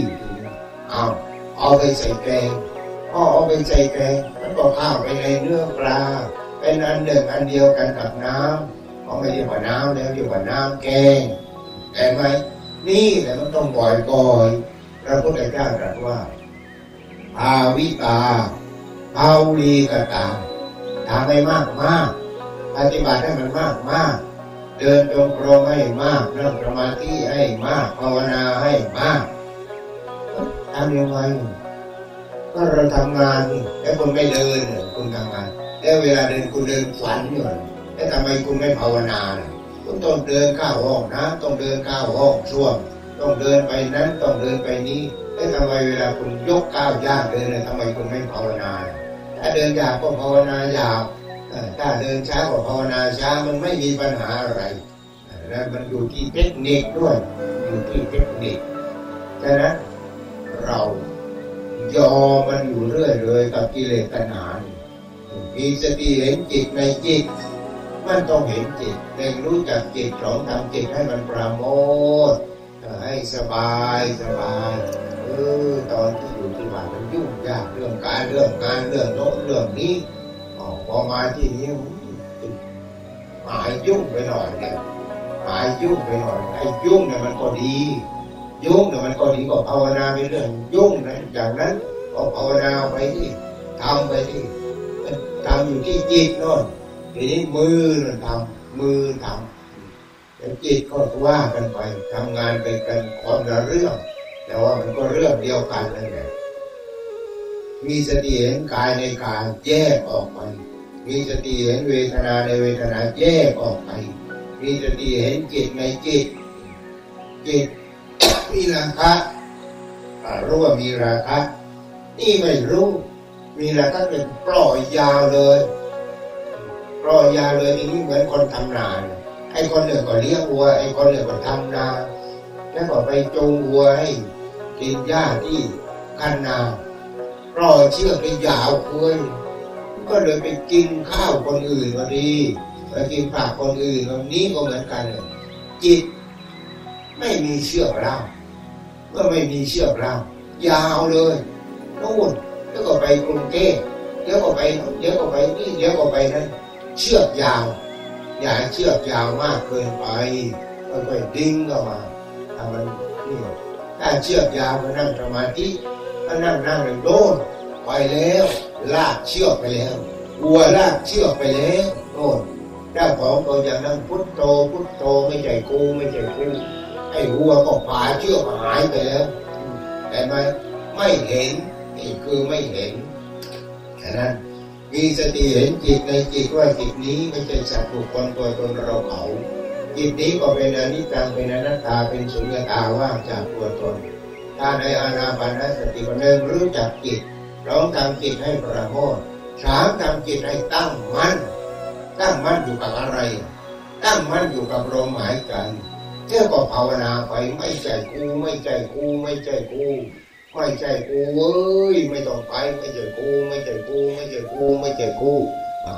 เอาเอาไปใส่แกง พอเอาไปใส่แกงมันก็ข้าวไปในเนื้อปลา เป็นอันหนึ่งอันเดียวกันกับน้ำเขาไม่เรียกว่าน้ำแล้วเรียกว่าน้ำแกงแต่ไหมนี่แหละมันต้องบ่อยก่อยพระพุทธเจ้าตรัสว่าภาวิตาภาวีกตาทำให้มากมากปฏิบัติให้มันมากมากเดินจงกรมให้มากนั่งสมาธิให้มากภาวนาให้มากทำยังไง ก็เราทำงานแล้วคุณไม่เดินคุณทำงาน แล้วเวลาเดินคุณเดินฝันอยู่แล้วทำไมคุณไม่ภาวนาคุณต้องเดินข้าวห้องนะต้องเดินข้าวห้องช่วงต้องเดินไปนั้นต้องเดินไปนี้แล้วทำไมเวลาคุณยกก้าวยากเดินทำไมคุณไม่ภาวนาถ้าเดินยากก็ภาวนายากถ้าเดินช้าก็ภาวนาช้ามันไม่มีปัญหาอะไรแล้วมันอยู่ที่เทคนิคด้วยอยู่ที่เทคนิคฉะนั้นเรา ยอมันอยู่เรื่อยเลยกับกิเลสตัณหามีสติเห็นจิตในจิต มันต้องเห็นจิตเร่งรู้จักจิตสองทำจิตให้มันประโมทให้สบายสบายเออตอนที่อยู่ที่บ้านมันยุ่งยากเรื่องการเรื่องงานเรื่องโน้นเรื่องนี้พอมาที่นี้หายยุ่งไปหน่อยเนี่ยหายยุ่งไปหน่อยไอ้ยุ่งเนี่ยมันก็ดี ยุ่งเนี่ยมันก็ดีกว่าภาวนาไปเรื่องยุ่งนะจากนั้นก็ภาวนาไปที่ทำไปที่ทำอยู่ที่จิตโน่นทีนี้มือนั่นทำมือทำแต่จิตก็ว่ากันไปทำงานไปกันคนละเรื่อง แต่ว่ามันก็เรื่องเดียวกันนั่นแหละมีสติเห็นกายในกายแยกออกไป มีสติเห็นเวทนาในเวทนาแยกออกไป มีสติเห็นจิตในจิตจิต มีราคะรู้ว่ามีราคะนี่ไม่รู้ มีราคะเป็นปล่อยยาวเลยปล่อยยาวเลยนี้เหมือนคนทำนาไอ้คนเหนึ่งก็เลี้ยงวัวไอ้คนเหนึ่งก็ทำนาแล้วก็ไปจูงวัวให้กินหญ้าที่คันนาปล่อยเชือกไปยาวคุยก็เลยไปกินข้าวคนอื่นก็ดีไปกินผักคนอื่นแบบนี้ก็เหมือนกันจิต ไม่มีเชือกร่างเมื่อไม่มีเชือกร่ายาวเลยนู่นแล้วก็ไปกรุงเทพเดี๋ยวก็ไปเดี๋ยวก็ไปนี่เดี๋ยวก็ไปนั้นเชือกยาว อย่าเชือกยาวมากเกินไปค่อยๆดิ้งเข้ามาทำมันนี่ถ้าเชือกยาวก็นั่งสมาธิถ้านั่งนั่งเลยโดนไปแล้ว ลากเชือกไปแล้ววัวลากเชือกไปแล้วโน่นเจ้าของก็ยังนั่งพุทโธพุทโธไม่ใจกูไม่ใจกู ไอ้วัวก็ผาเชือกหายไปแล้วแต่ไม่ไม่เห็นนี่คือไม่เห็นฉะนั้นมีสติเห็นจิตในจิตว่าจิตนี้ไม่ใช่สัตว์บุคคลตัวตนเราเขาจิตนี้ก็เป็นอนิจจังเป็นอนัตตาเป็นสุญญตาว่างจากตัวตนถ้าในอานาปานสติวันหนึ่งรู้จักจิตร้องทำจิตให้ประโมทสามทำจิตให้ตั้งมั่นตั้งมั่นอยู่กับอะไร ตั้งมั่นอยู่กับลมหายใจ เจ้าก็ภาวนาไปไม่ใจกูไม่ใจกูไม่ใจกูไม่ใจกูเว้ยไม่ต้องไปไม่ใจกูไม่ใจกูไม่ใจกูไม่ใจกูอ่า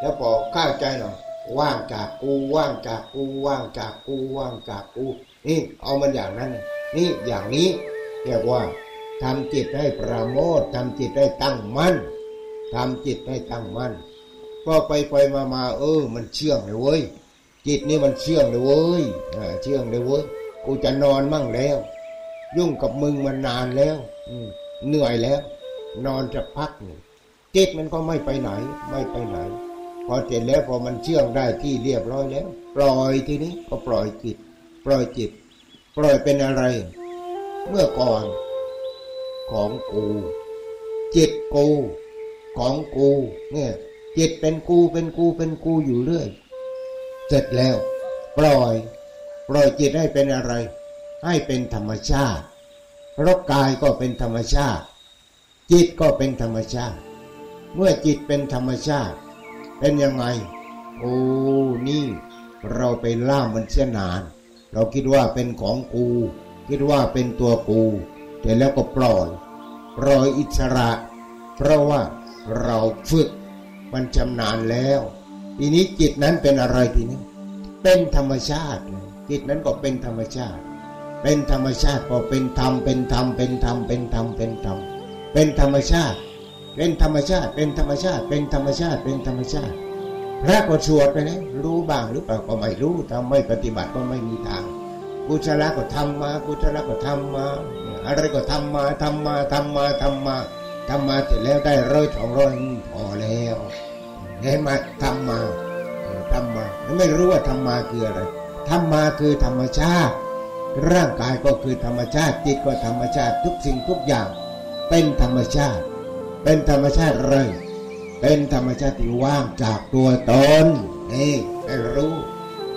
แล้วพอข้าใจหน่อยว่างจากกูว่างจากกูว่างจากกูว่างจากกู นี่เอามันอย่างนั้น นี่อย่างนี้เรียกว่าทำจิตให้ประโมททำจิตให้ตั้งมั่นทำจิตให้ตั้งมั่นพอไปไปมามาเออ มันเชื่องเลยเว้ย จิตนี่มันเชื่องเลยเว้ยเชื่องเลยเว้ยกูจะนอนมั่งแล้ว ยุ่งกับมึงมานานแล้วเหนื่อยแล้ว นอนจะพักจิตมันก็ไม่ไปไหน ไม่ไปไหน พอเสร็จแล้วพอมันเชื่องได้ที่เรียบร้อยแล้ว ปล่อยทีนี้ก็ปล่อยจิต ปล่อยจิต ปล่อยเป็นอะไร เมื่อก่อน ของกูจิตกู ของกู เนี่ยจิตเป็นกูเป็นกูเป็นกูอยู่เรื่อย เสร็จแล้ว ปล่อย ปล่อยจิตให้เป็นอะไร ให้เป็นธรรมชาติเพราะกายก็เป็นธรรมชาติ จิตก็เป็นธรรมชาติ เมื่อจิตเป็นธรรมชาติ เป็นยังไง โอ้นี่เราไปล่ามมันเสียนาน เราคิดว่าเป็นของกู คิดว่าเป็นตัวกูแต่แล้วก็ปล่อย ปล่อยอิสระ เพราะว่าเราฝึกมันชำนาญแล้ว ทีนี้จิตนั้นเป็นอะไรทีนี้เป็นธรรมชาติ จิตนั้นก็เป็นธรรมชาติ เป็นธรรมชาติก็เป็นธรรมเป็นธรรมเป็นธรรมเป็นธรรมเป็นธรรมเป็นธรรมชาติ เป็นธรรมชาติ เป็นธรรมชาติ เป็นธรรมชาติ เป็นธรรมชาติ พระก็สวดไปนะรู้บ้างหรือเปล่าก็ไม่รู้ทำไม่ปฏิบัติก็ไม่มีทาง กุศลก็ทำมา กุศลก็ทำมา อะไรก็ทำมาทำมาทำมาทำมาทำมาเสร็จแล้วได้ร้อยสองร้อยพอแล้ว เห็นมาทำมาทำมาไม่รู้ว่าทำมาคืออะไรทำมาคือธรรมชาติ ร่างกายก็คือธรรมชาติ จิตก็ธรรมชาติทุกสิ่งทุกอย่าง เป็นธรรมชาติ เป็นธรรมชาติอะไรเป็นธรรมชาติที่ว่างจากตัวตนนี่ให้รู้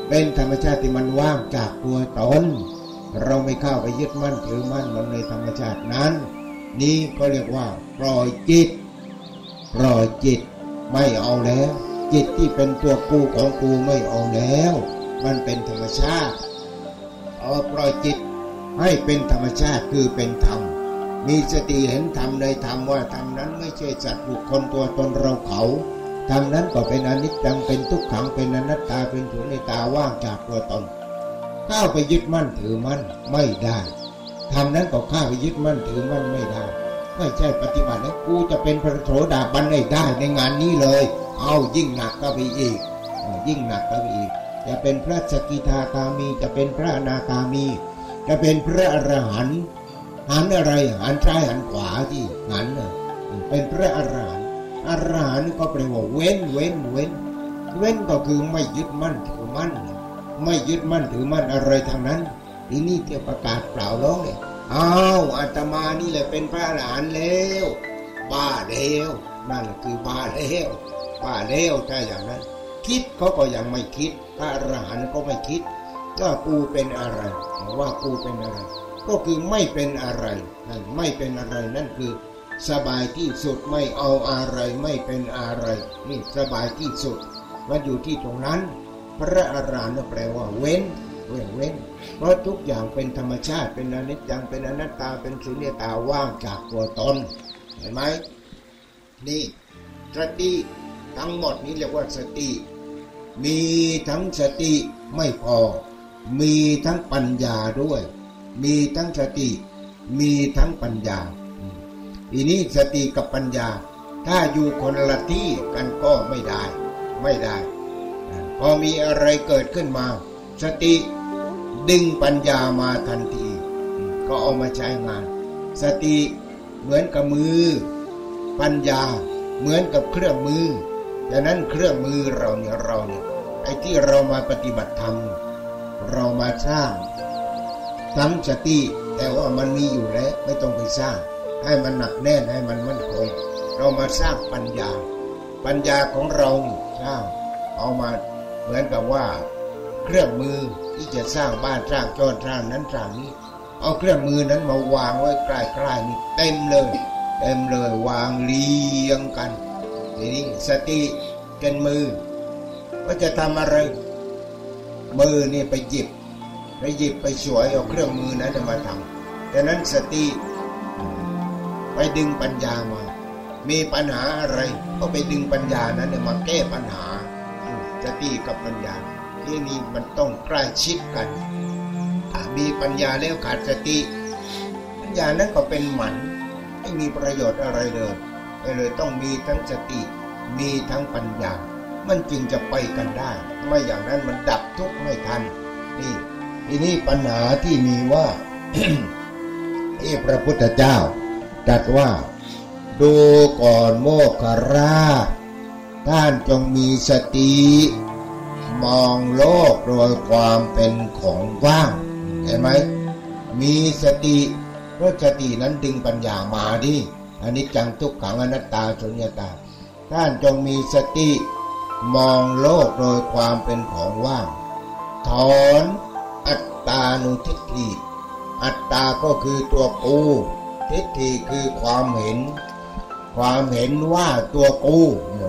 เป็นธรรมชาติที่มันว่างจากตัวตนเราไม่เข้าไปยึดมั่นถือมั่นมันในธรรมชาตินั้น นี้ก็เรียกว่าปล่อยจิตปล่อยจิต ไม่เอาแล้ว จิตที่เป็นตัวกูของกูไม่เอาแล้ว มันเป็นธรรมชาติ เอาปล่อยจิตให้เป็นธรรมชาติคือเป็นธรรม มีสติเห็นธรรมในธรรมว่าธรรมนั้นไม่ใช่จัดบุคคลตัวตนเราเขาธรรมนั้นก็เป็นอนิจจังเป็นทุกขังเป็นอนัตตาเป็นสุญญตาว่างจากตัวตนข้าไปยึดมั่นถือมั่นไม่ได้ทำนั้นก็ข้าไปยึดมั่นถือมั่นไม่ได้ ไม่ใช่ปฏิบัติแล้วกูจะเป็นพระโสดาบันได้ได้ในงานนี้เลย เอายิ่งหนักก็ไปอีก ยิ่งหนักก็ไปอีก จะเป็นพระสกิทาคามี จะเป็นพระอนาคามี จะเป็นพระอรหันต์หันอะไรหันซ้ายหันขวาที่หันเป็นพระอรหันต์อรหันต์ก็แปลว่าเว้นเว้นเว้น เว้นก็คือไม่ยึดมั่นถือมั่น ไม่ยึดมั่นถือมั่นอะไรทางนั้นทีนี้เที่ยวประกาศเปล่าร้องเลย อ้าวอาตมานี่แหละเป็นพระอรหันต์แล้วบ้าแล้วนั่นคือบ้าแล้วบ้าแล้วถ้าอย่างนั้น คิดเขาก็ยังไม่คิด พระอรหันต์ก็ไม่คิดว่ากูเป็นอะไรว่ากูเป็นอะไร ก็คือไม่เป็นอะไรนั่นไม่เป็นอะไรนั่นคือ สบายที่สุดไม่เอาอะไรไม่เป็นอะไรนี่สบายที่สุดมันอยู่ที่ตรงนั้น พระอรหันต์แปลว่าเว้น เว้นเว้น เพราะทุกอย่างเป็นธรรมชาติเป็นอนิจจังเป็นอนัตตาเป็นสุญญตาว่างจากตัวตนเห็นไหมนี่สติทั้งหมดนี้เรียกว่าสติ มีทั้งสติไม่พอ มีทั้งปัญญาด้วย มีทั้งสติ มีทั้งปัญญาทีนี้สติกับปัญญา ถ้าอยู่คนละที่กันก็ไม่ได้ ไม่ได้ พอมีอะไรเกิดขึ้นมา สติ ดึงปัญญามาทันที ก็เอามาใช้งาน สติเหมือนกับมือ ปัญญาเหมือนกับเครื่องมือดังนั้นเครื่องมือเราเนี่ยเราเนี่ยไอ้ที่เรามาปฏิบัติธรรมเรามาสร้างทั้งสติแต่ว่ามันมีอยู่แล้วไม่ต้องไปสร้าง ให้มันหนักแน่นให้มันมั่นคง เรามาสร้างปัญญา ปัญญาของเราสร้างเอามาเหมือนกับว่า เครื่องมือที่จะสร้างบ้านสร้างจอนสร้างนั้นสร้างนี้ เอาเครื่องมือนั้นมาวางไว้ใกล้ๆนี่เต็มเลยเต็มเลยวางเรียงกันทีนี้สติเป็นมือก็จะทำอะไร มือนี่ไปหยิบไปหยิบไปสวยเอาเครื่องมือนั้นมาทำดังนั้นสติไปดึงปัญญามา มีปัญหาอะไร ก็ไปดึงปัญญานั้นมาแก้ปัญหาสติกับปัญญา ที่นี่มันต้องใกล้ชิดกันถมีปัญญาแล้วขาดสติ ปัญญานั้นก็เป็นหมันไม่มีประโยชน์อะไรเลยเลยต้องมีทั้งสติ มีทั้งปัญญา มันจึงจะไปกันได้ ไม่อย่างนั้นมันดับทุกข์ไม่ทัน นี่ทีนี้ปัญหาที่มีว่าที่พระพุทธเจ้าตรัสว่า ดูก่อนโมกขราท่านจงมีสติ มองโลกโดยความเป็นของว่าง เห็นไหม มีสติเพราะสตินั้นดึงปัญญามาดิอันนี้จังทุกขังอนัตตาสุญญตา ท่านจงมีสติ มองโลกโดยความเป็นของว่าง ถอนอัตตานุทิฏฐิอัตตาก็คือตัวกูทิฏฐิคือความเห็น ความเห็นว่าตัวกู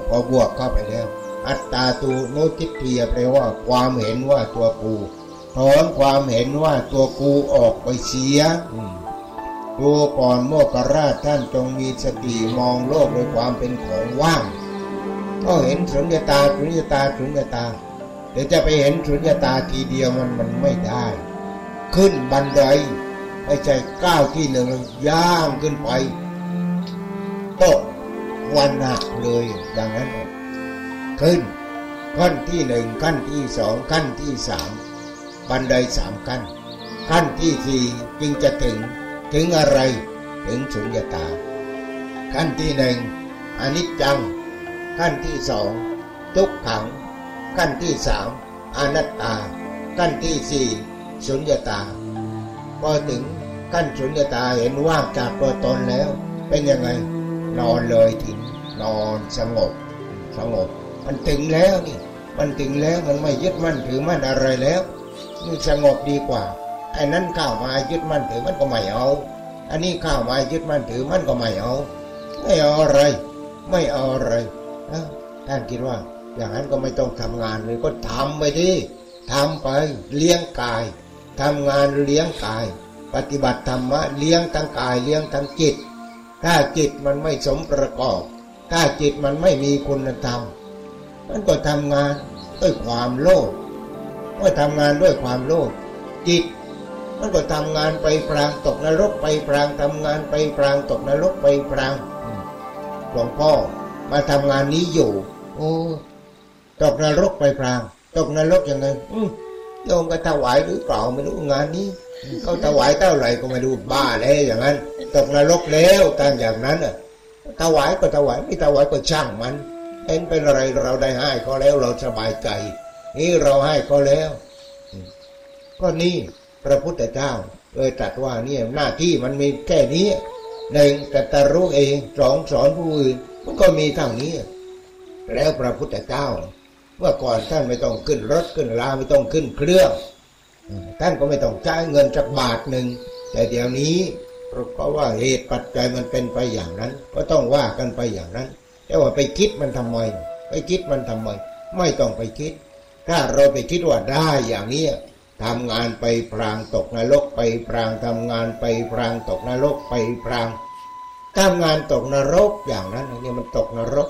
พอบวกเข้าไปแล้ว อัตตาตูนุทิฏฐิแปลว่าความเห็นว่าตัวกูถอนความเห็นว่าตัวกูออกไปเสียดูก่อนโมกราชท่านจงมีสติมองโลกโดยความเป็นของว่าง ก็เห็นสุญญตาสุญญตาสุญญตาเดี๋ยวจะไปเห็นสุญญตาทีเดียวมันมันไม่ได้ ขึ้นบันไดไม่ใช่ก้าวที่หนึ่งย่างขึ้นไปตกวันหนักเลยอย่างนั้น ขึ้น ขั้นที่หนึ่งขั้นที่สองขั้นที่สามบันไดสามขั้น ขั้นที่สี่จึงจะถึงถึงอะไรถึงสุญญตา ขั้นที่หนึ่งอนิจจัง ขั้นที่สองทุกขัง ขั้นที่สามอนัตตา ขั้นที่สี่สุญญตา พอถึงขั้นสุญญตาเห็นว่างจากตัวตนแล้ว เป็นยังไงนอนเลยถึงนอนสงบสงบ มันถึงแล้วนี่ มันถึงแล้วมันไม่ยึดมั่นถือมั่นอะไรแล้วนี่สงบดีกว่าไอ้นั้นข้าวมายึดมั่นถือมันก็ไม่เอา อันนี้ข้าวมายึดมั่นถือมันก็ไม่เอา ไม่เอาอะไร ไม่เอาอะไรท่านคิดว่า อย่างนั้นก็ไม่ต้องทำงานเลยก็ทำไปดิทำไปเลี้ยงกายทำงานเลี้ยงกาย ปฏิบัติธรรมะเลี้ยงทั้งกายเลี้ยงทั้งจิต ถ้าจิตมันไม่สมประกอบ ถ้าจิตมันไม่มีคุณธรรม มันก็ทำงานด้วยความโลภเมื่อทำงานด้วยความโลภจิต มันก็ทำงานไปพรางตกนรกไปพรางทำงานไปพรางตกนรกไปพรางหลวงพ่อมาทำงานนี้อยู่ โอ้ตกนรกไปพราง ตกนรกยังไงโยมก็ถวายหรือเปล่าไม่รู้งานนี้เขาถวายเท่าไหร่ก็ไม่รู้บ้าแล้วอย่างนั้น ตกนรกแล้วตั้งอย่างนั้นอะถวายก็ถวายไม่ถวายก็ช่างมัน เอ็นเป็นอะไรเราได้ให้เขาแล้วเราสบายใจ นี่เราให้เขาแล้ว ก็นี่พระพุทธเจ้าเลยตรัสว่าเนี่ยหน้าที่มันมีแค่นี้หนึ่งกตรู้เองสองสอนผู้อื่นมันก็มีเท่านี้ แล้วพระพุทธเจ้าเมื่อก่อนท่านไม่ต้องขึ้นรถขึ้นลาไม่ต้องขึ้นเครื่องท่านก็ไม่ต้องจ่ายเงินจักบาทหนึ่งแต่เดี๋ยวนี้เพราะว่าเหตุปัจจัยมันเป็นไปอย่างนั้น ก็ต้องว่ากันไปอย่างนั้น แต่ว่าไปคิดมันทำไม ไปคิดมันทำไม ไม่ต้องไปคิด ถ้าเราไปคิดว่าได้อย่างนี้ทำงานไปพรางตกนรกไปพรางทำงานไปพรางตกนรกไปพรางทำงานตกนรกอย่างนั้นนี่มันตกนรก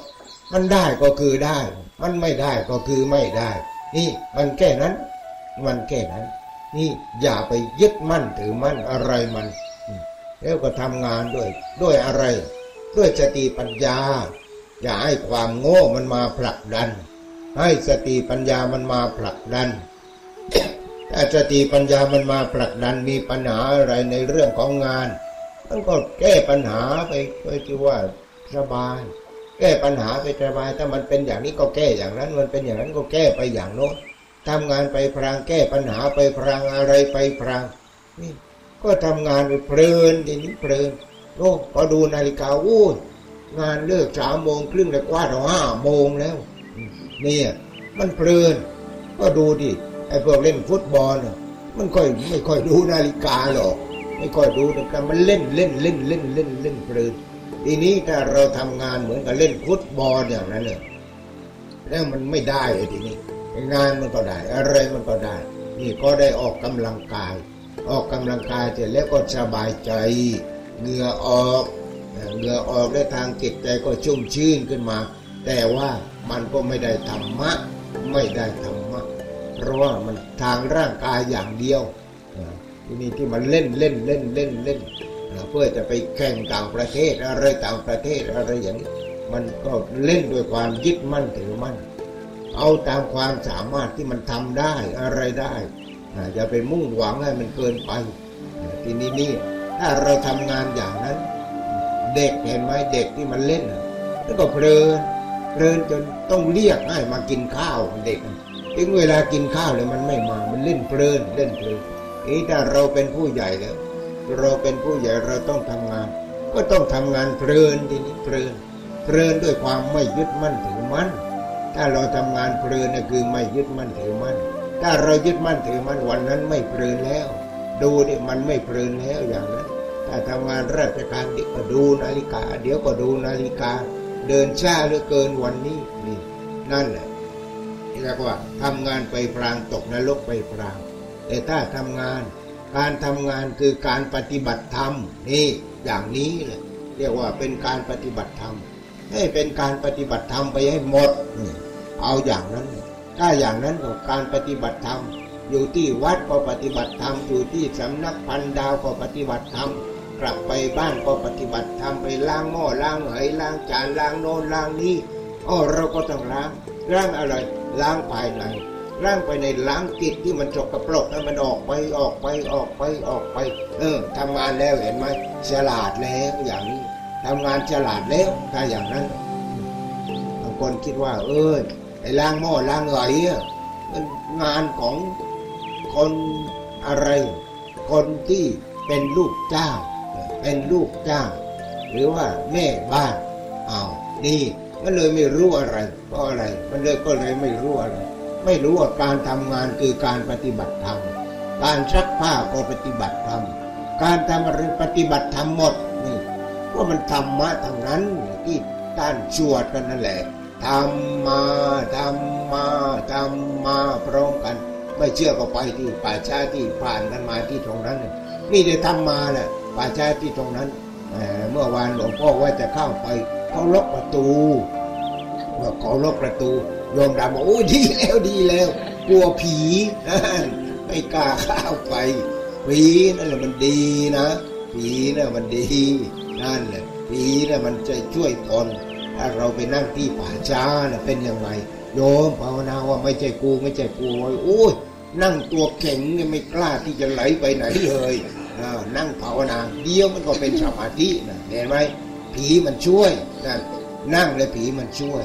มันได้ก็คือได้ มันไม่ได้ก็คือไม่ได้ นี่มันแค่นั้น มันแค่นั้น นี่อย่าไปยึดมั่นถือมั่นอะไรมัน แล้วก็ทำงานด้วย ด้วยอะไร ด้วยสติปัญญา อย่าให้ความโง่มันมาผลักดัน ให้สติปัญญามันมาผลักดันถ้าสติปัญญามันมาผลักดันมีปัญหาอะไรในเรื่องของงานมันก็แก้ปัญหาไปไปที่ว่าสบาย แก้ปัญหาไปสบายถ้ามันเป็นอย่างนี้ก็แก้อย่างนั้น มันเป็นอย่างนั้นก็แก้ไปอย่างโน้นทำงานไปพรางแก้ปัญหาไปพรางอะไรไปพรางนี่ก็ทำงานไปเพลินทีนี้เพลินโอ้พอดูนาฬิกาอู้ งานเลิกสามโมงครึ่งแล้วกว่าเราห้าโมงแล้วเนี่ยมันเพลิน ก็ดูดิไอ้พวกเล่นฟุตบอลมันค่อยไม่ค่อยดูนาฬิกาหรอก ไม่ค่อยดูแต่มันเล่นเล่นเล่นเล่นเล่นเล่นเพลินทีนี้ถ้าเราทำงานเหมือนกับเล่นฟุตบอลอย่างนั้นเนี่ยแล้วมันไม่ได้เลยทีนี้งานมันก็ได้ อะไรมันก็ได้ นี่ก็ได้ออกกำลังกาย ออกกำลังกายเสร็จแล้วก็สบายใจเหงื่อออก เหงื่อออกได้ทางจิตใจก็ชุ่มชื่นขึ้นมา แต่ว่ามันก็ไม่ได้ธรรมะ ไม่ได้ธรรมะ เพราะว่ามันทางร่างกายอย่างเดียวทีนี้ที่มันเล่นเล่นเล่นเล่นเล่นเพื่อจะไปแข่งต่างประเทศอะไรต่างประเทศอะไรอย่างนี้มันก็เล่นด้วยความยึดมั่นถือมั่น เอาตามความสามารถที่มันทำได้อะไรได้อย่าไปมุ่งหวังให้มันเกินไปทีนี้นี่ถ้าเราทำงานอย่างนั้น เด็กเห็นไหมเด็กที่มันเล่น แล้วก็เพลินเพลินจนต้องเรียกให้มากินข้าวเด็กถึงเวลากินข้าวเลยมันไม่มา มันเล่นเพลินเล่นเพลินนี่ถ้าเราเป็นผู้ใหญ่แล้ว เราเป็นผู้ใหญ่เราต้องทำงาน ก็ต้องทำงานเพลินทีนี้เพลินเพลินด้วยความไม่ยึดมั่นถือมั่น ถ้าเราทำงานเพลินนะคือไม่ยึดมั่นถือมั่น ถ้าเรายึดมั่นถือมั่นวันนั้นไม่เพลินแล้ว ดูดิมันไม่เพลินแล้วอย่างนั้น ถ้าทำงานราชการเดี๋ยวก็ดูนาฬิกา เดี๋ยวก็ดูนาฬิกา เดินช้าเหลือเกินวันนี้นี่นั่นแหละเรียกว่าทำงานไปพรางตกนรกไปพราง แต่ถ้าทำงาน การทำงานคือการปฏิบัติธรรมนี่อย่างนี้แหละเรียกว่าเป็นการปฏิบัติธรรมให้เป็นการปฏิบัติธรรมไปให้หมดเอาอย่างนั้นถ้าอย่างนั้นก็การปฏิบัติธรรมอยู่ที่วัดก็ปฏิบัติธรรมอยู่ที่สำนักพันดาวก็ปฏิบัติธรรม กลับไปบ้านก็ปฏิบัติธรรมไปล้างหม้อล้างไหล้างจานล้างโน่นล้างนี้อ๋อเราก็ต้องล้างล้างอะไรล้างภายในล้างไปในล้างจิตที่มันจกกระปรกให้มันออกไปออกไปออกไปออกไป เออทำงานแล้วเห็นไหมฉลาดแล้วอย่างนี้ทำงานฉลาดแล้วถ้าอย่างนั้นบางคนคิดว่า เออไอ้ล้างหม้อล้างไหลมันงานของคนอะไร คนที่เป็นลูกจ้าง เป็นลูกจ้างหรือว่าแม่บ้านเอาวนี่มันเลยไม่รู้อะไรเพราะอะไร มันเลยก็เลยไม่รู้อะไร ไม่รู้ว่าการทำงานคือการปฏิบัติธรรมการชักผ้าก็ปฏิบัติธรรมการทำอะไรปฏิบัติธรรมหมดนี่ก็มันธรรมะทางนั้นที่ท่านชวดกันนั่นแหละทำมาทำมาทำมาพร้อมกัน ไม่เชื่อก็ไปที่ป่าช้าที่ผ่านกันมาที่ตรงนั้น นี่ได้ทำมาแหละ ป่าช้าที่ตรงนั้นเมื่อวานหลวงพ่อว่าจะเข้าไปเขาล็อกประตูเมื่อเขาล็อกประตูโยมดำบอกโอ้ดีแล้วดีแล้ว กลัวผีไม่กล้าเข้าไปผีนั่นแหละมันดีนะผีน่ะมันดีนั่นแหละผีน่ะมันจะช่วยคนถ้าเราไปนั่งที่ป่าช้าน่ะเป็นยังไงโยมภาวนาว่าไม่ใช่กูไม่ใช่กูโอ้ยนั่งตัวแข็งยังไม่กล้าที่จะไหลไปไหนเลย นั่งภาวนาเดียวมันก็เป็นสมาธินะเห็นไหมผีมันช่วยนั่นนั่งแล้วผีมันช่วย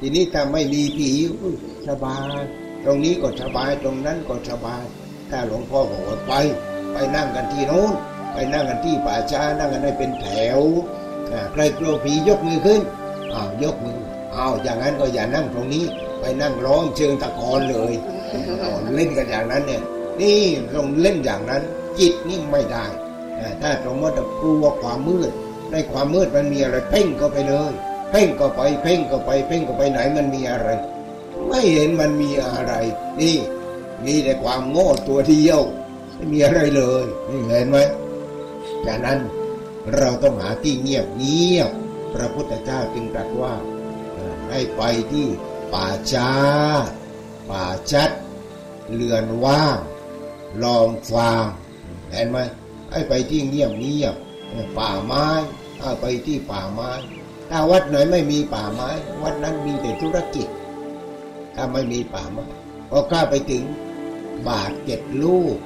ทีนี้ถ้าไม่มีผีสบายตรงนี้ก็สบายตรงนั้นก็สบาย ถ้าหลวงพ่อบอกว่าไป ไปนั่งกันที่โน้น ไปนั่งกันที่ป่าช้านั่งกันให้เป็นแถวใครกลัวผียกมือขึ้นอ้าวยกมืออ้าวอย่างนั้นก็อย่านั่งตรงนี้ ไปนั่งร้องเชิงตะกอนเลยเล่นกันอย่างนั้นเนี่ยนี่ต้องเล่นอย่างนั้น จิตนี่ไม่ได้ ถ้าสมมติกลัวความมืด ในความมืดมันมีอะไรเพ่งก็ไปเลย เพ่งก็ไปเพ่งก็ไปเพ่งก็ไปไหนมันมีอะไร ไม่เห็นมันมีอะไร นี่มีแต่ความโง่ตัวเดียวไม่มีอะไรเลยนี่เห็นไหมจากนั้นเราต้องหาที่เงียบเงียบพระพุทธเจ้าจึงตรัสว่าให้ไปที่ป่าช้า ป่าชัดเรือนว่าง ลองฟาง เห็นไหมให้ไปที่เงียบเงียบป่าไม้ถ้าไปที่ป่าไม้ ถ้าวัดไหนไม่มีป่าไม้ วัดนั้นมีแต่ธุรกิจ ถ้าไม่มีป่าไม้พอข้าไปถึงบาทเจ็ดลูก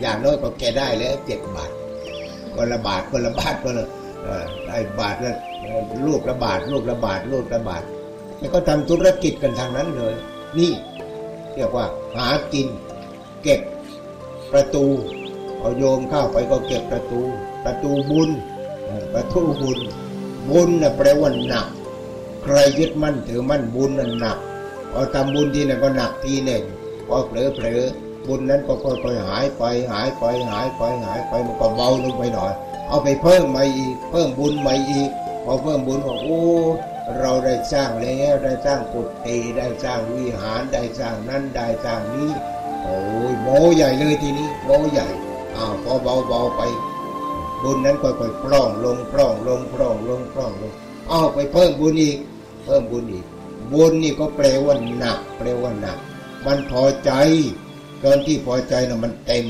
อย่างน้อยก็แกได้แล้วเจ็ดบาทคนละบาทคนละบาทคนละได้บาทละลูกละบาทลูกละบาทลูกละบาทแล้วก็ทำธุรกิจกันทางนั้นเลย นี่เรียกว่าหากิน เก็บประตู พอโยมเข้าไปก็เก็บประตู ประตูบุญประตูบุญ บุญน่ะแปลว่าหนัก ใครยึดมั่นถือมั่นบุญนั่นหนักพอทำบุญทีนี่ก็หนักทีหนึ่งพอเผลอเผลอบุญนั้นก็ค่อยๆหายไปหายไปหายไปหายไปมันก็เบาลงไปหน่อย เอาไปเพิ่มมาอีกเพิ่มบุญมาอีกพอเพิ่มบุญบอกโอ้เราได้สร้างแล้วได้สร้างกุฏิได้สร้างวิหารได้สร้างนั้นได้สร้างนี้โอ้ยโมใหญ่เลยทีนี้โมใหญ่ อ้าวพอเบาๆไป บุญนั้นค่อยๆพร่องลงพร่องลงพร่องลงพร่องลงอ้าวไปเพิ่มบุญอีก เพิ่มบุญอีก บุญนี่ก็แปลว่าหนักแปลว่าหนัก มันพอใจเกินที่พอใจนะมันเต็ม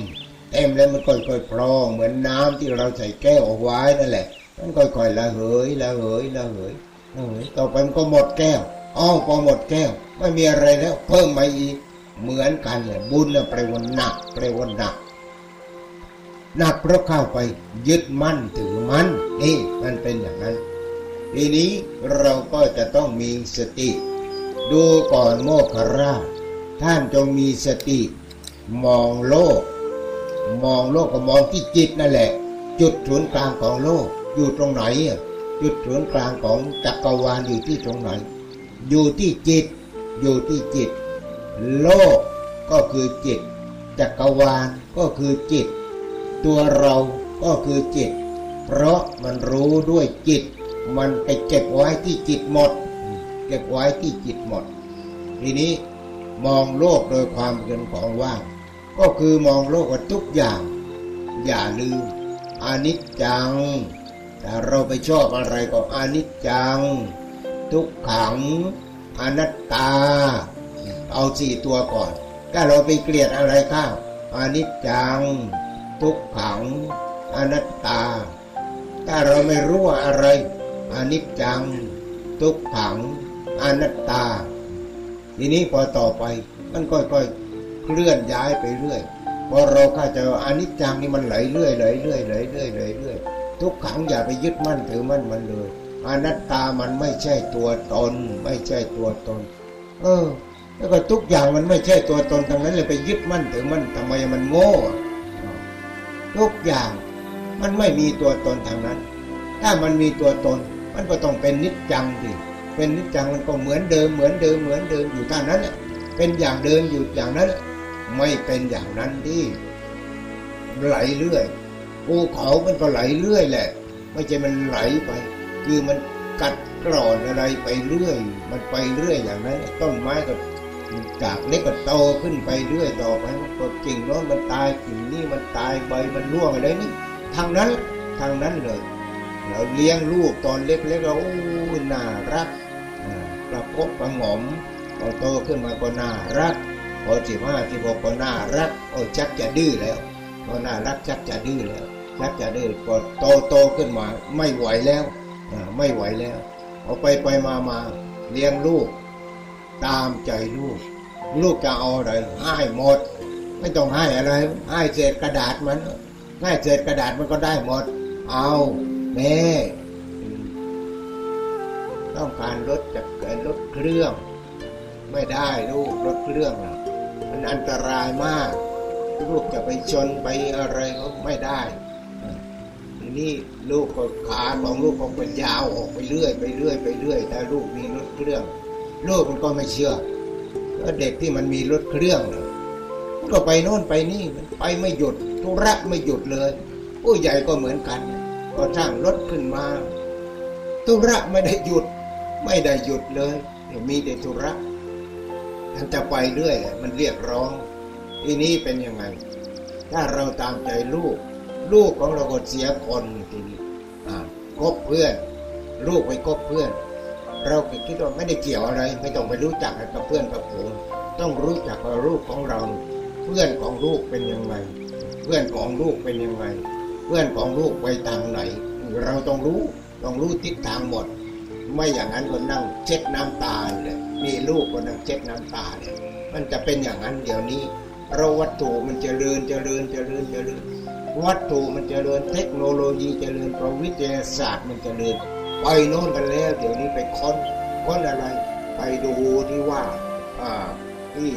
เต็มแล้วมันค่อยๆพร่องเหมือนน้ำที่เราใส่แก้วเอาไว้นั่นแหละ มันค่อยๆละเหยละเหยละเหยละเหยต่อไปมันก็หมดแก้วอ้าวพอหมดแก้ว ไม่มีอะไรแล้ว เพิ่มมาอีกเหมือนกันเลยบุญนี่แปลว่าหนักแปลว่าหนัก หนักเพราะเข้าไปยึดมั่นถือมั่นนี่มันเป็นอย่างนั้น ทีนี้เราก็จะต้องมีสติ ดูก่อนโมคคราชท่านจงมีสติ มองโลก มองโลกก็มองที่จิตนั่นแหละ จุดศูนย์กลางของโลก อยู่ตรงไหน จุดศูนย์กลางของจักรวาลอยู่ที่ตรงไหน อยู่ที่จิต อยู่ที่จิต โลกก็คือจิต จักรวาลก็คือจิต ตัวเราก็คือจิต เพราะมันรู้ด้วยจิต มันไปเก็บไว้ที่จิตหมด เก็บไว้ที่จิตหมด ทีนี้มองโลกโดยความเป็นของว่าง ก็คือมองโลกว่าทุกอย่าง อย่าลืมอนิจจัง แต่เราไปชอบอะไรก็อนิจจัง ทุกขัง อนัตตา เอาสี่ตัวก่อน ถ้าเราไปเกลียดอะไรข้าวอนิจจัง ทุกขังอนัตตา ถ้าเราไม่รู้ว่าอะไรอนิจจัง ทุกขังอนัตตา ทีนี้พอต่อไปมันค่อยๆเคลื่อนย้ายไปเรื่อยพอเราเข้าใจว่าอนิจจังนี่มันไหลเรื่อยไหลเรื่อยไหลเรื่อยไหลเรื่อยทุกขังอย่าไปยึดมั่นถือมั่นมันเลยอนัตตามันไม่ใช่ตัวตน ไม่ใช่ตัวตน เออ แล้วก็ทุกอย่างมันไม่ใช่ตัวตนทั้งนั้นเลยไปยึดมั่นถือมั่นทำไมมันโง่ ทุกอย่างมันไม่มีตัวตนทางนั้น ถ้ามันมีตัวตนมันก็ต้องเป็นนิจจังดิเป็นนิจจังมันก็เหมือนเดิมเหมือนเดิมเหมือนเดิมอยู่ท่านั้นแหละเป็นอย่างเดิมอยู่อย่างนั้น ไม่เป็นอย่างนั้นดิไหลเรื่อยภูเขามันก็ไหลเรื่อยแหละ ไม่ใช่มันไหลไป คือมันกัดกร่อนอะไรไปเรื่อย มันไปเรื่อยอย่างนั้น ต้นไม้ก็ จากเล็กก็โตขึ้นไปเรื่อยต่อไปมันก็กิ่งโน้นมันตายกิ่งนี้มันตายใบมันร่วงอะไรนี่ทางนั้นทางนั้นเลยเราเลี้ยงลูกตอนเล็กๆเราโอ้น่ารักประคบประงมพอโตขึ้นมาก็น่ารักพอสิบห้าสิบหกก็น่ารักโอ้ชักจะดื้อแล้วพอน่ารักชักจะดื้อแล้วชักจะดื้อพอโตโตขึ้นมาไม่ไหวแล้วไม่ไหวแล้วเอาไปไปมามาเลี้ยงลูก ตามใจลูก ลูกจะเอาอะไรให้หมด ไม่ต้องให้อะไรให้เศษกระดาษมันให้เศษกระดาษมันก็ได้หมด เอาแม่ต้องการรถจักรรถเครื่อง ไม่ได้ลูกรถเครื่องนะมันอันตรายมาก ลูกจะไปชนไปอะไรก็ไม่ได้ทีนี้ลูกก็ขาของลูกก็เป็นยาวออกไปเรื่อยไปเรื่อยไปเรื่อยถ้าลูกมีรถเครื่อง ลูกมันก็ไม่เชื่อแล้วเด็กที่มันมีรถเครื่องมันก็ไปโน่นไปนี่มันไปไม่หยุดธุระไม่หยุดเลยผู้ใหญ่ก็เหมือนกัน ก็สร้างรถขึ้นมาธุระไม่ได้หยุด ไม่ได้หยุดเลยมีแต่ธุระมันจะไปเรื่อยมันเรียกร้องทีนี้เป็นยังไง ถ้าเราตามใจลูก ลูกของเราก็เสียคนทีนี้คบเพื่อน ลูกไปคบเพื่อน เราคิดว่าไม่ได้เกี่ยวอะไร ไม่ต้องไปรู้จักกับเพื่อนกับผมต้องรู้จักว่าลูกของเรา เพื่อนของลูกเป็นยังไงเพื่อนของลูกเป็นยังไงเพื่อนของลูกไปทางไหน เราต้องรู้ต้องรู้ทิศทางหมด ไม่อย่างนั้นก็นั่งเช็ดน้ำตาเลยมีลูกก็นั่งเช็ดน้ำตาเนี่ยมันจะเป็นอย่างนั้นเดี๋ยวนี้เราวัตถุมันจเจริญเจริญเจริญเจริญ วัตถุมันจเจริญเทคโนโลยีจเจริญประวิทยาศาสตร์มันจเจริญ ไปโน่นกันแล้ว เดี๋ยวนี้ไปค้นค้นอะไร ไปดูที่ว่าที่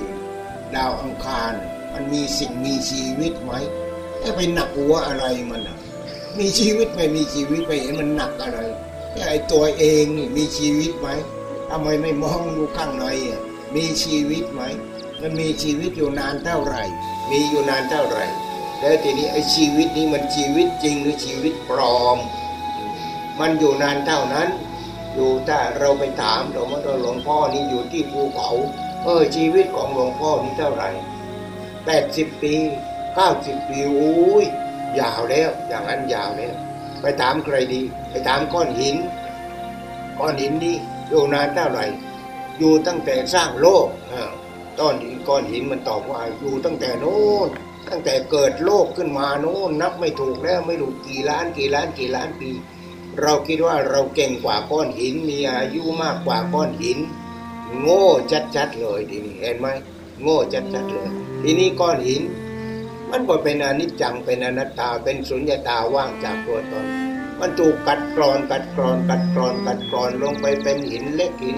ดาวอังคาร มันมีสิ่งมีชีวิตไหมไปหนักหัวอะไรมันอะมีชีวิตไม่มีชีวิตไปเห็นมันหนักอะไรไอ้ตัวเองนี่มีชีวิตไหมทำไมไม่มองดูข้างในอะมีชีวิตไหม มันมีชีวิตอยู่นานเท่าไหร่ มีอยู่นานเท่าไหร่ แล้วทีนี้ไอ้ชีวิตนี้มันชีวิตจริงหรือชีวิตปลอม มันอยู่นานเท่านั้น อยู่ถ้าเราไปถามหลวงพ่อหลวงพ่อนี่อยู่ที่ภูเขาเออชีวิตของหลวงพ่อนี่เท่าไหร่แปดสิบปีเก้าสิบปีโอ้ยยาวแล้ว อย่างนั้นยาวแล้ว ไปถามใครดี ไปถามก้อนหิน ก้อนหินนี่อยู่นานเท่าไหร่อยู่ตั้งแต่สร้างโลกต้นก้อนหินมันตอบว่าอยู่ตั้งแต่โน้นตั้งแต่เกิดโลกขึ้นมาโน้นนับไม่ถูกแล้วไม่รู้กี่ล้านกี่ล้านกี่ล้านปี เราคิดว่าเราเก่งกว่าก้อนหิน มีอายุมากกว่าก้อนหิน โง่ชัดๆเลยทีนี้เห็นไหมโง่ชัดๆเลย ทีนี้ก้อนหิน มันก็เป็นอนิจจังเป็นอนัตตาเป็นสุญญตาว่างจากตัวตน มันถูกกัดกรอนกัดกรอนกัดกรอนกัดกรอนลงไปเป็นหินเล็กหิน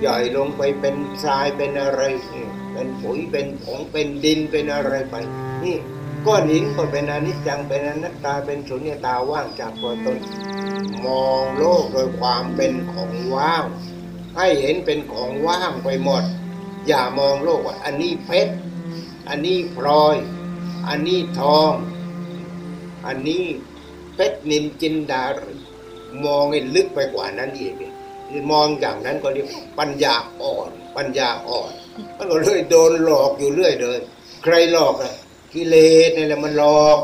ใหญ่ลงไปเป็นทรายเป็นอะไรเป็นปุ๋ยเป็นผงเป็นดินเป็นอะไรไปนี่ ก้อนหินก็เป็นอนิจจังเป็นอนัตตาเป็นสุญญตาว่างจากตัวตน มองโลกโดยความเป็นของว่าง ให้เห็นเป็นของว่างไปหมด อย่ามองโลกว่าอันนี้เพชรอันนี้พลอย อันนี้ทอง อันนี้เพชรนินจินดามองให้ลึกไปกว่านั้นอีกมองอย่างนั้นก็เรียกปัญญาอ่อน ปัญญาอ่อนมันก็เลยโดนหลอกอยู่เรื่อยเลยใครหลอกอะ กิเลสนี่แหละมันหลอก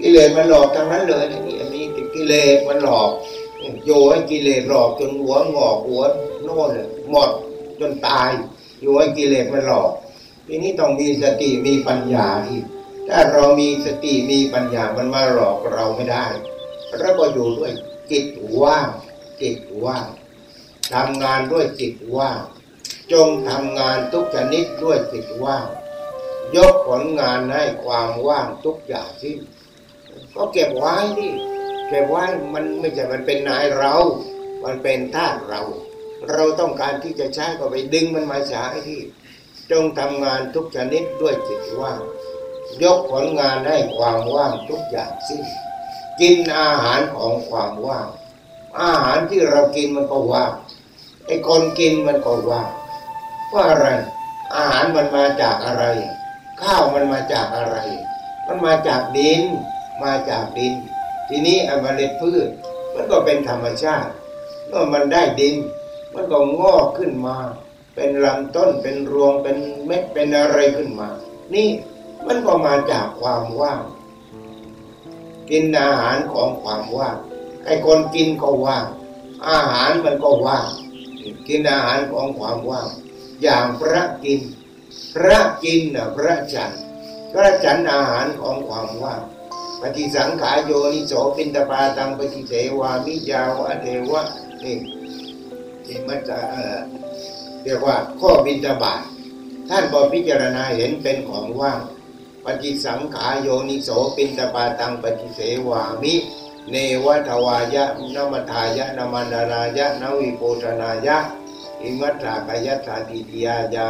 กิเลสมันหลอกทั้งนั้นเลยนี่อันนี้กิเลสมันหลอกโยให้กิเลสหลอกจนหัวงอกหัวโน่นหมดจนตายโยให้กิเลสมันหลอก ทีนี้ต้องมีสติมีปัญญาอีกถ้าเรามีสติมีปัญญามันมาหลอกเราไม่ได้เราก็อยู่ด้วยจิตว่างจิตว่างทำงานด้วยจิตว่างจงทำงานทุกชนิดด้วยจิตว่าง ยกผลงานให้ความว่างทุกอย่างสิ้นก็เก็บไว้นี่เก็บไว้มันไม่ใช่มันเป็นนายเรา มันเป็นท่าเรา เราต้องการที่จะใช้ก็ไปดึงมันมาใช้ที่ จงทำงานทุกชนิดด้วยจิตว่าง ยกผลงานให้ความว่างทุกอย่างสิ้นกินอาหารของความว่าง อาหารที่เรากินมันก็ว่างไอ้คนกินมันก็ว่างว่าะอะไร อาหารมันมาจากอะไร ข้าวมันมาจากอะไร มันมาจากดิน มาจากดิน ทีนี้อเมล็ดพืช มันก็เป็นธรรมชาติเมื่อมันได้ดิน มันก็งอกขึ้นมา เป็นลำต้นเป็นรวงเป็นเม็ดเป็นอะไรขึ้นมา นี่มันก็มาจากความว่าง กินอาหารของความว่างไอ้คนกินก็ว่าง อาหารมันก็ว่าง กินอาหารของความว่าง อย่างพระกิน พระกินนะพระจันพระจันอาหารของความว่างปฏิสังขายโยนิโสปินตปาตังปฏิเสวามิยาวะเทวะนี่ที่มันจะเรียกว่าข้อบินตบาทท่านบอพิจารณาเห็นเป็นของว่าง ปฏิสังขายโยนิโสปินตปาตังปฏิเสวามิ เนวทวายะนมทายะนมันดานายะนวิโปชนายะอิมัตถากายัตถาติยายา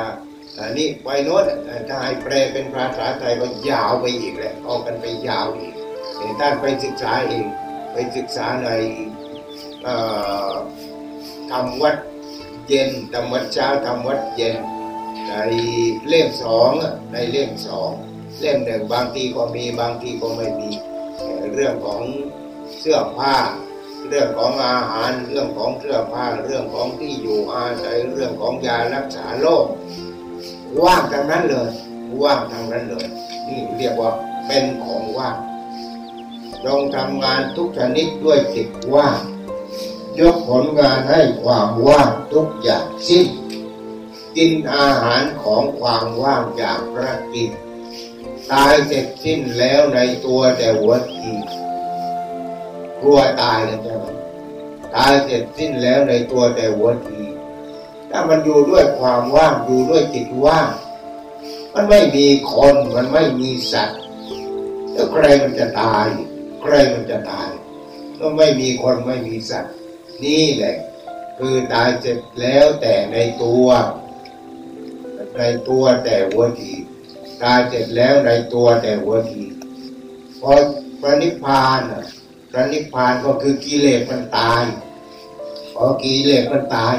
อันนี้ไปโน้นถ้าให้แปลเป็นภาษาไทยก็ยาวไปอีกแหละออกกันไปยาวอีกท่านไปศึกษาเองไปศึกษาในธรรมวัดเย็นธรรมวัดเช้าธรรมวัดเย็นในเล่มสองในเล่มสองเล่มหนึ่งบางทีก็มีบางทีก็ไม่มี เรื่องของเสื้อผ้า เรื่องของอาหาร เรื่องของเสื้อผ้า เรื่องของที่อยู่อาศัยเรื่องของยารักษาโรค ว่างทางนั้นเลย ว่างทางนั้นเลย นี่เรียกว่าเป็นของว่างจงทำงานทุกชนิดด้วยจิตว่างยกผลงานให้ความว่างทุกอย่างสิ้นกินอาหารของความว่างจากพระกินตายเสร็จสิ้นแล้วในตัวแต่หัวทีกลัวตายกันใช่ไหมตายเสร็จสิ้นแล้วในตัวแต่หัวที ถ้ามันอยู่ด้วยความว่างอยู่ด้วยจิตว่าง มันไม่มีคนมันไม่มีสัตว์แล้วใครมันจะตายใครมันจะตายก็ไม่มีคนไม่มีสัตว์ นี่แหละ คือตายเสร็จแล้วแต่ในตัวในตัวแต่หัวทีตายเสร็จแล้วในตัวแต่หัวทีพอพระนิพพานพระนิพพานก็คือกิเลสมันตายพอกิเลสมันตาย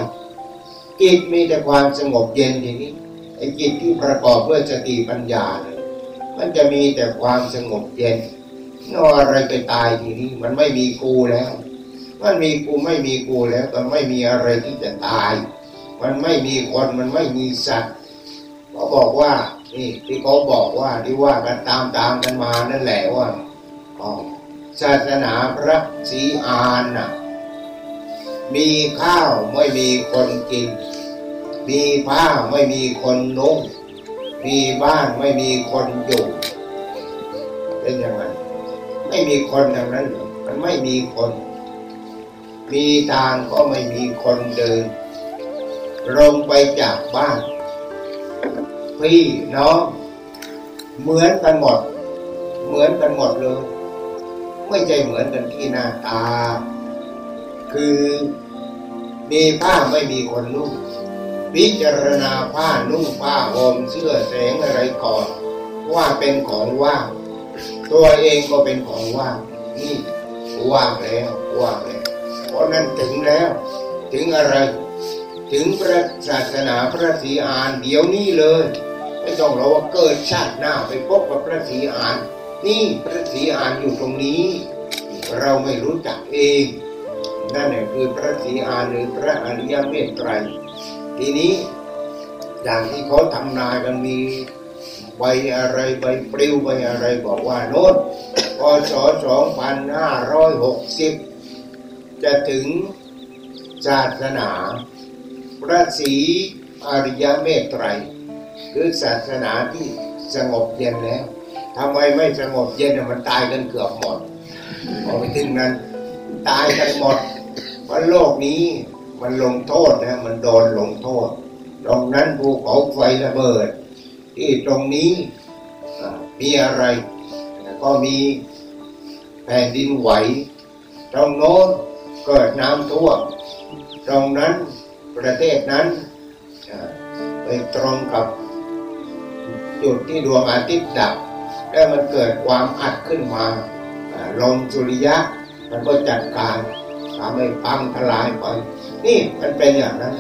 จิตมีแต่ความสงบเย็นทีนี้ไอ้จิตที่ประกอบด้วยสติปัญญาเนี่ยมันจะมีแต่ความสงบเย็นนออะไรไปตายทีนี้ มันไม่มีกูแล้ว มันมีกูไม่มีกูแล้วก็ไม่มีอะไรที่จะตาย มันไม่มีคนมันไม่มีสัตว์เขาบอกว่านี่ที่เขาบอกว่าที่ว่ากันตามตามกันมานั่นแหละว่าอ๋อศาสนาพระศรีอานน่ะ มีข้าวไม่มีคนกิน มีผ้าไม่มีคนนุ่ง มีบ้านไม่มีคนอยู่เป็นอย่างไรไม่มีคนอย่างนั้น มันไม่มีคน มีทางก็ไม่มีคนเดิน ลงไปจากบ้าน พี่น้องเหมือนกันหมด เหมือนกันหมดเลย ไม่ใช่เหมือนกันที่หน้าตา คือมีผ้าไม่มีคนนุ่งพิจารณาผ้านุ่งผ้าห่มเสื้อแสงอะไรก่อน ว่าเป็นของว่างตัวเองก็เป็นของว่างนี่ว่างแล้วว่างแล้วเพราะนั้นถึงแล้ว ถึงอะไร ถึงพระศาสนาพระศรีอานเดี๋ยวนี้เลย ไม่ต้องรอว่าเกิดชาติหน้าไปพบกับพระศรีอาน นี่พระศรีอานอยู่ตรงนี้ เราไม่รู้จักเอง นั่นแหละคือพระศรีอานหรือพระอริยเมตไตร ทีนี้อย่างที่เขาทำนากันมีใบอะไรใบปลิวใบอะไรบอกว่าโน้ตพศ2560 จะถึงศาสนา พระศรีอริยเมตไตร คือศาสนาที่สงบเย็นแล้วทำไมไม่สงบเย็นมันตายกันเกือบหมดพอไปถึงนั้น ตายกันหมด เพราะโลกนี้มันลงโทษนะมันโดนลงโทษ ตรงนั้นภูเขาไฟระเบิด ที่ตรงนี้มีอะไร ก็มีแผ่นดินไหว ตรงโน้นเกิดน้ำท่วมตรงนั้นประเทศนั้นไปตรงกับจุดที่ดวงอาทิตย์ดับ แล้วมันเกิดความอัดขึ้นมาลมสุริยะมันก็จัดการ ทำให้พังทลายไป นี่มันเป็นอย่างนั้น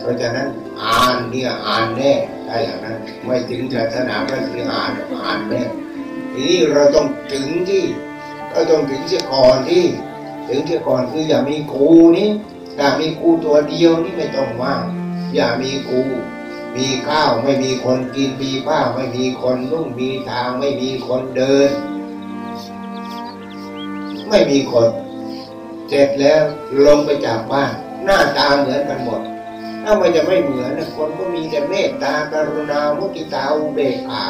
เพราะฉะนั้นอ่านเนี่ยอ่านแน่ได้อย่างนั้น ไม่ถึงศาสนาพระสิอ่านอ่านแน่ทีนี้เราต้องถึงที่เราต้องถึงเสียก่อนที่ ถึงเสียก่อนคืออย่ามีครูนี่อย่ามีครูตัวเดียวนี่ไม่ต้องว่า อย่ามีครูมีข้าวไม่มีคนกินมีผ้าไม่มีคนนุ่งมีทางไม่มีคนเดิน ไม่มีคน เสร็จแล้วลงไปจากบ้านหน้าตาเหมือนกันหมด ถ้ามันจะไม่เหมือนคนก็มีแต่เมตตากรุณามุติตาอุเบกขา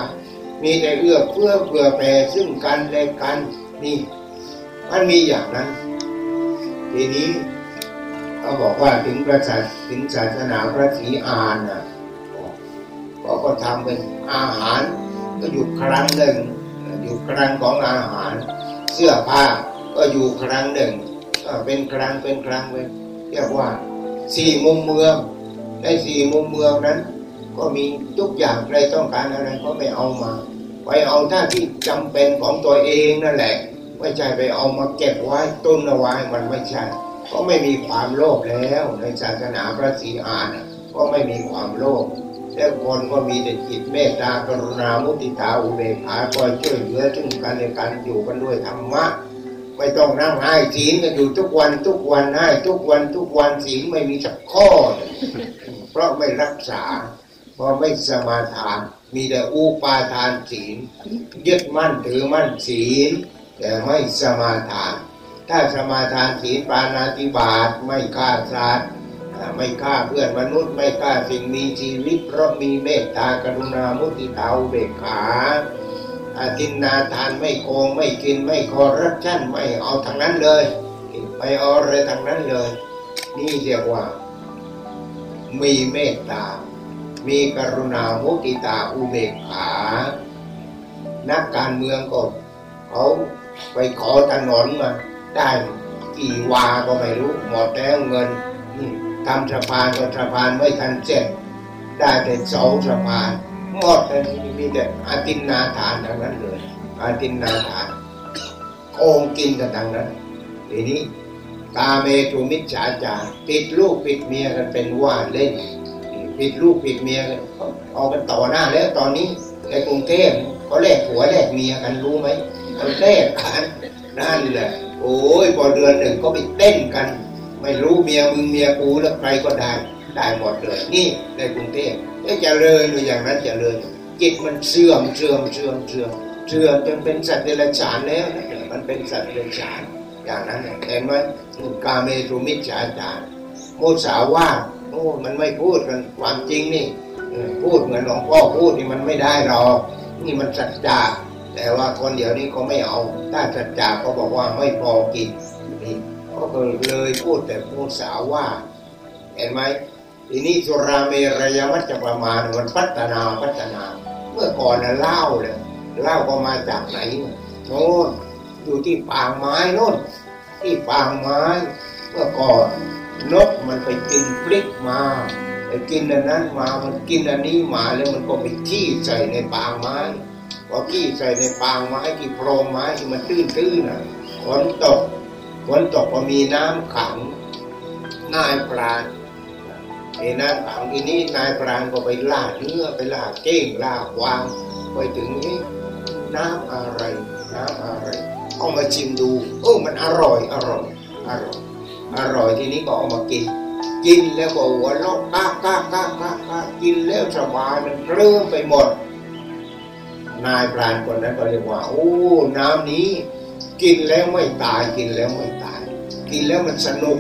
มีแต่เอื้อเพื่อเผื่อแผ่ซึ่งกันและกันนี่มันมีอย่างนั้นทีนี้เขาบอกว่าถึงพระศาสถึงศาสนาพระศรีอานนะก็ก็ทำเป็นอาหาร ก็อยู่ครั้งหนึ่ง อยู่ครั้งของอาหาร เสื้อผ้าก็อยู่ครั้งหนึ่ง เป็นครั้งเป็นครั้งไปเรียกว่าสี่มุมเมืองในสี่มุมเมืองนั้น ก็มีทุกอย่างใครต้องการอะไรก็ไปเอามา ไปเอาท่าที่จำเป็นของตัวเองนั่นแหละ ไม่ใช่ไปเอามาเก็บไว้ต้นเอาไว้มันไม่ใช่ก็ไม่มีความโลภแล้ว ในศาสนาพระศรีอานก็ไม่มีความโลภแล้วคนก็มีแต่จิตเมตตากรุณามุติตาอุเบกขาคอยช่วยเหลือซึ่งกันและกันอยู่กันด้วยธรรมะ ไม่ต้องนั่งให้ศีลกันอยู่ทุกวันทุกวันให้ทุกวันทุกวันศีลไม่มีสักข้อ เพราะไม่รักษา เพราะไม่สมาทาน มีแต่อุปาทานศีลยึดมั่นถือมั่นศีล แต่ไม่สมาทาน ถ้าสมาทานศีลปานาติบาตไม่ฆ่าสัตว์ไม่ฆ่าเพื่อนมนุษย์ ไม่ฆ่าสิ่งมีชีวิต เพราะมีเมตตากรุณามุติตาอุเบกขา อาทินนาทานไม่โกงไม่กินไม่คอรัปชันไม่เอาทางนั้นเลยไปเอาอะไรทางนั้นเลย นี่เรียกว่า มีเมตตา มีกรุณามุติตาอุเบกขา นักการเมืองก็เขาไปขอถนนมาได้กี่วาก็ไม่รู้หมดแล้วเงินทำสะพานก็สะพานไม่ทันเสร็จได้แต่เสาสะพาน หมดเลยมีแต่อาตินนาทานทั้งนั้นเลยอาตินนาทานโกงกินกันทั้งนั้นทีนี้กาเมตุมิจฉาจารปิดลูกปิดเมียกันเป็นว่าเล่นปิดลูกปิดเมียกันเอากันต่อหน้าแล้วตอนนี้ในกรุงเทพเขาแลกผัวแลกเมียกันรู้ไหมเขาแลกกันนั่นแหละโอ้ยพอเดือนหนึ่งก็ไปเต้นกัน ไม่รู้เมียมึงเมียกูแล้วใครก็ได้ได้หมดเลยนี่ในกรุงเทพ จะเจริญอยู่อย่างนั้นเจริญจิตมันเสื่อมเสื่อมเสื่อมเสื่อมเสื่อมจนเป็นสัตว์เดรัจฉานแล้วมันเป็นสัตว์เดรัจฉานอย่างนั้นเห็นไหมกาเมตุมิจฉาจารโมสาวาโอ้มันไม่พูดกันความจริงนี่พูดเหมือนหลวงพ่อพูดนี่มันไม่ได้หรอกนี่มันสัจจะแต่ว่าคนเดี๋ยวนี้เขาไม่เอา ถ้าสัจจะก็บอกว่าไม่พอกินนี่ก็เลยพูดแต่พูดสาวว่าเห็นไหม ทีนี้สุราเมรยมัจจประมาณมันพัฒนาพัฒนา เมื่อก่อนน่ะเล่าเลยเล่าก็มาจากไหนโน่นอยู่ที่ปางไม้โน่นที่ปางไม้เมื่อก่อนนกมันไปกินพริกมาไปกินอันนั้นมามันกินอันนี้มาแล้วมันก็ไปขี้ใส่ในปางไม้พอขี้ใส่ในปางไม้ที่โพรงไม้ที่มันตื้นๆน่ะฝนตกฝนตกก็มีน้ำขังนายปลา ในน้ำขังทีนี้นายปลานก็ไปล่าเนื้อไปล่าเก้งล่าวางไปถึงนี้น้ำอะไร น้ำอะไร เอามาชิมดูโอ้มันอร่อยอร่อยอร่อยอร่อยทีนี้ก็เอามากิน กินแล้วก็หัวเราะก้าก้าก้าก้าก้ากินแล้วสบายมันเคลื่อนไปหมด นายพรานคนนั้นก็เรียกว่า โอ้ น้ำนี้ กินแล้วไม่ตายกินแล้วไม่ตาย กินแล้วมันสนุก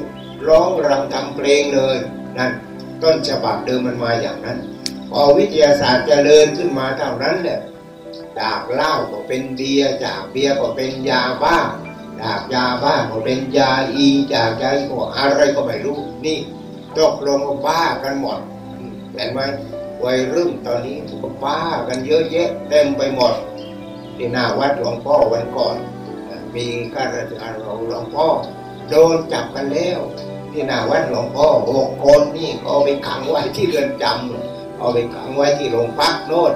ร้องรำทำเพลงเลยนั่น ต้นฉบับเดิมมันมาอย่างนั้น พอวิทยาศาสตร์เจริญขึ้นมาเท่านั้นเนี่ยจากเหล้าก็เป็นเบียร์จากเบียร์ก็เป็นยาบ้าจากยาบ้าก็เป็นยาอีจากยาอีก็อะไรก็ไม่รู้นี่ตกลงว่าบ้ากันหมดเห็นไหมวัยรุ่นตอนนี้ก็บ้ากันเยอะแยะเต็มไปหมดที่หน้าวัดหลวงพ่อวันก่อน มีข้าราชการองหลวงพ่อโดนจับกันแล้ว ที่หน้าวัดหลวงพ่อหกคนนี่เขาเอาไปขังไว้ที่เรือนจำเอาไปขังไว้ที่โรงพักโน่น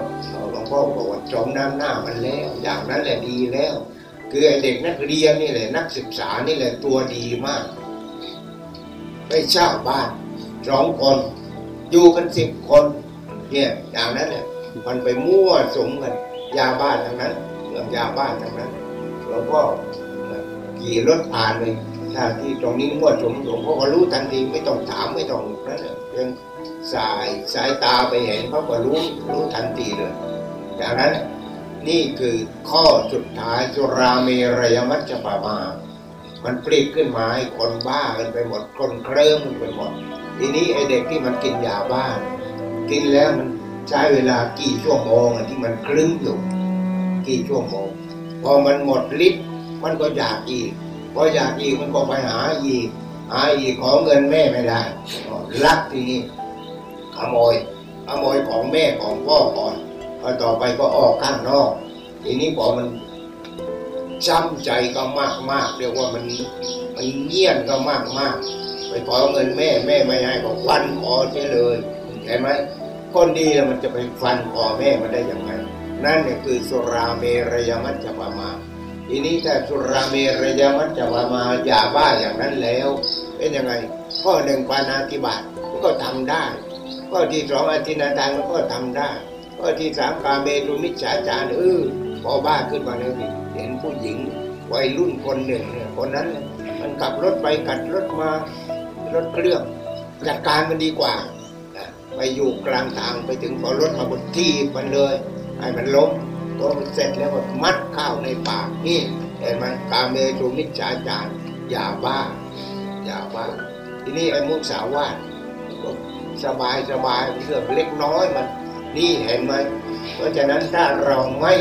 หลวงพ่อบอกว่าจมน้ำหน้ามันแล้ว อย่างนั้นแหละดีแล้ว คือไอเด็กนักเรียนนี่แหละนักศึกษานี่แหละตัวดีมาก ไปเช่าบ้านสองคนอยู่กันสิบคนเนี่ยอย่างนั้นแหละมันไปมั่วสมกันยาบ้านทั้งนั้นเรื่องยาบ้านทั้งนั้นหลวงพ่อขี่รถผ่านเลย ถ้าที่ตรงนี้มั่วสมหลวงพ่อก็รู้ทันทีไม่ต้องถามไม่ต้องนั่นแหละเพียงสายสายตาไปเห็นเขาก็รู้รู้ทันทีเลยจากนั้นนี่คือข้อสุดท้ายจุราเมรยมัจจปามา มันปลีกขึ้นมาให้คนบ้ากันไปหมดคนเคลิ้มกันไปหมด ทีนี้ไอเด็กที่มันกินยาบ้ากินแล้วมันใช้เวลากี่ชั่วโมงที่มันคลึ้มอยู่กี่ชั่วโมง พอมันหมดฤทธิ์มันก็อยากอีก พออยากอีกมันก็ไปหาอีก หาอีกขอเงินแม่ไม่ได้ลักทีนี้ขโมยขโมยของแม่ของพ่อก่อนพอต่อไปก็ออกข้างนอก ทีนี้พอมันช้ำใจก็มากมากเรียกว่ามันมันเงียนก็มากมากไปขอเงินแม่แม่ไม่ให้ก็ฟันคอเสียเลยเห็นไหมคนดีแล้วมันจะไปฟันคอแม่มันได้ยังไงนั่นเนี่ยคือสุราเมรยมัจจปามา ทีนี้ถ้าสุราเมรยมัจจปามายาบ้าอย่างนั้นแล้ว เป็นยังไง ข้อหนึ่งปานาติบาตมันก็ทำได้ ข้อที่สองอธินาทานมันก็ทำได้ ข้อที่สามกาเมตุมิจฉาจารเออพอบ้าขึ้นมาแล้วเห็นผู้หญิงวัยรุ่นคนหนึ่งเนี่ยคนนั้นมันขับรถไปกัดรถมารถเครื่องจัดการมันดีกว่าไปอยู่กลางทางไปถึงพอรถมาบนที่มันเลยให้มันล้ม พอมันเสร็จแล้วก็มัดข้าวในปากนี่เห็นไหมกาเมตุมิจฉาจารอย่าบ้าอย่าบ้าทีนี้ไอ้มุสาวาทสบายสบายเรื่องเล็กน้อยมันนี่เห็นไหมเพราะฉะนั้นถ้าเราไม่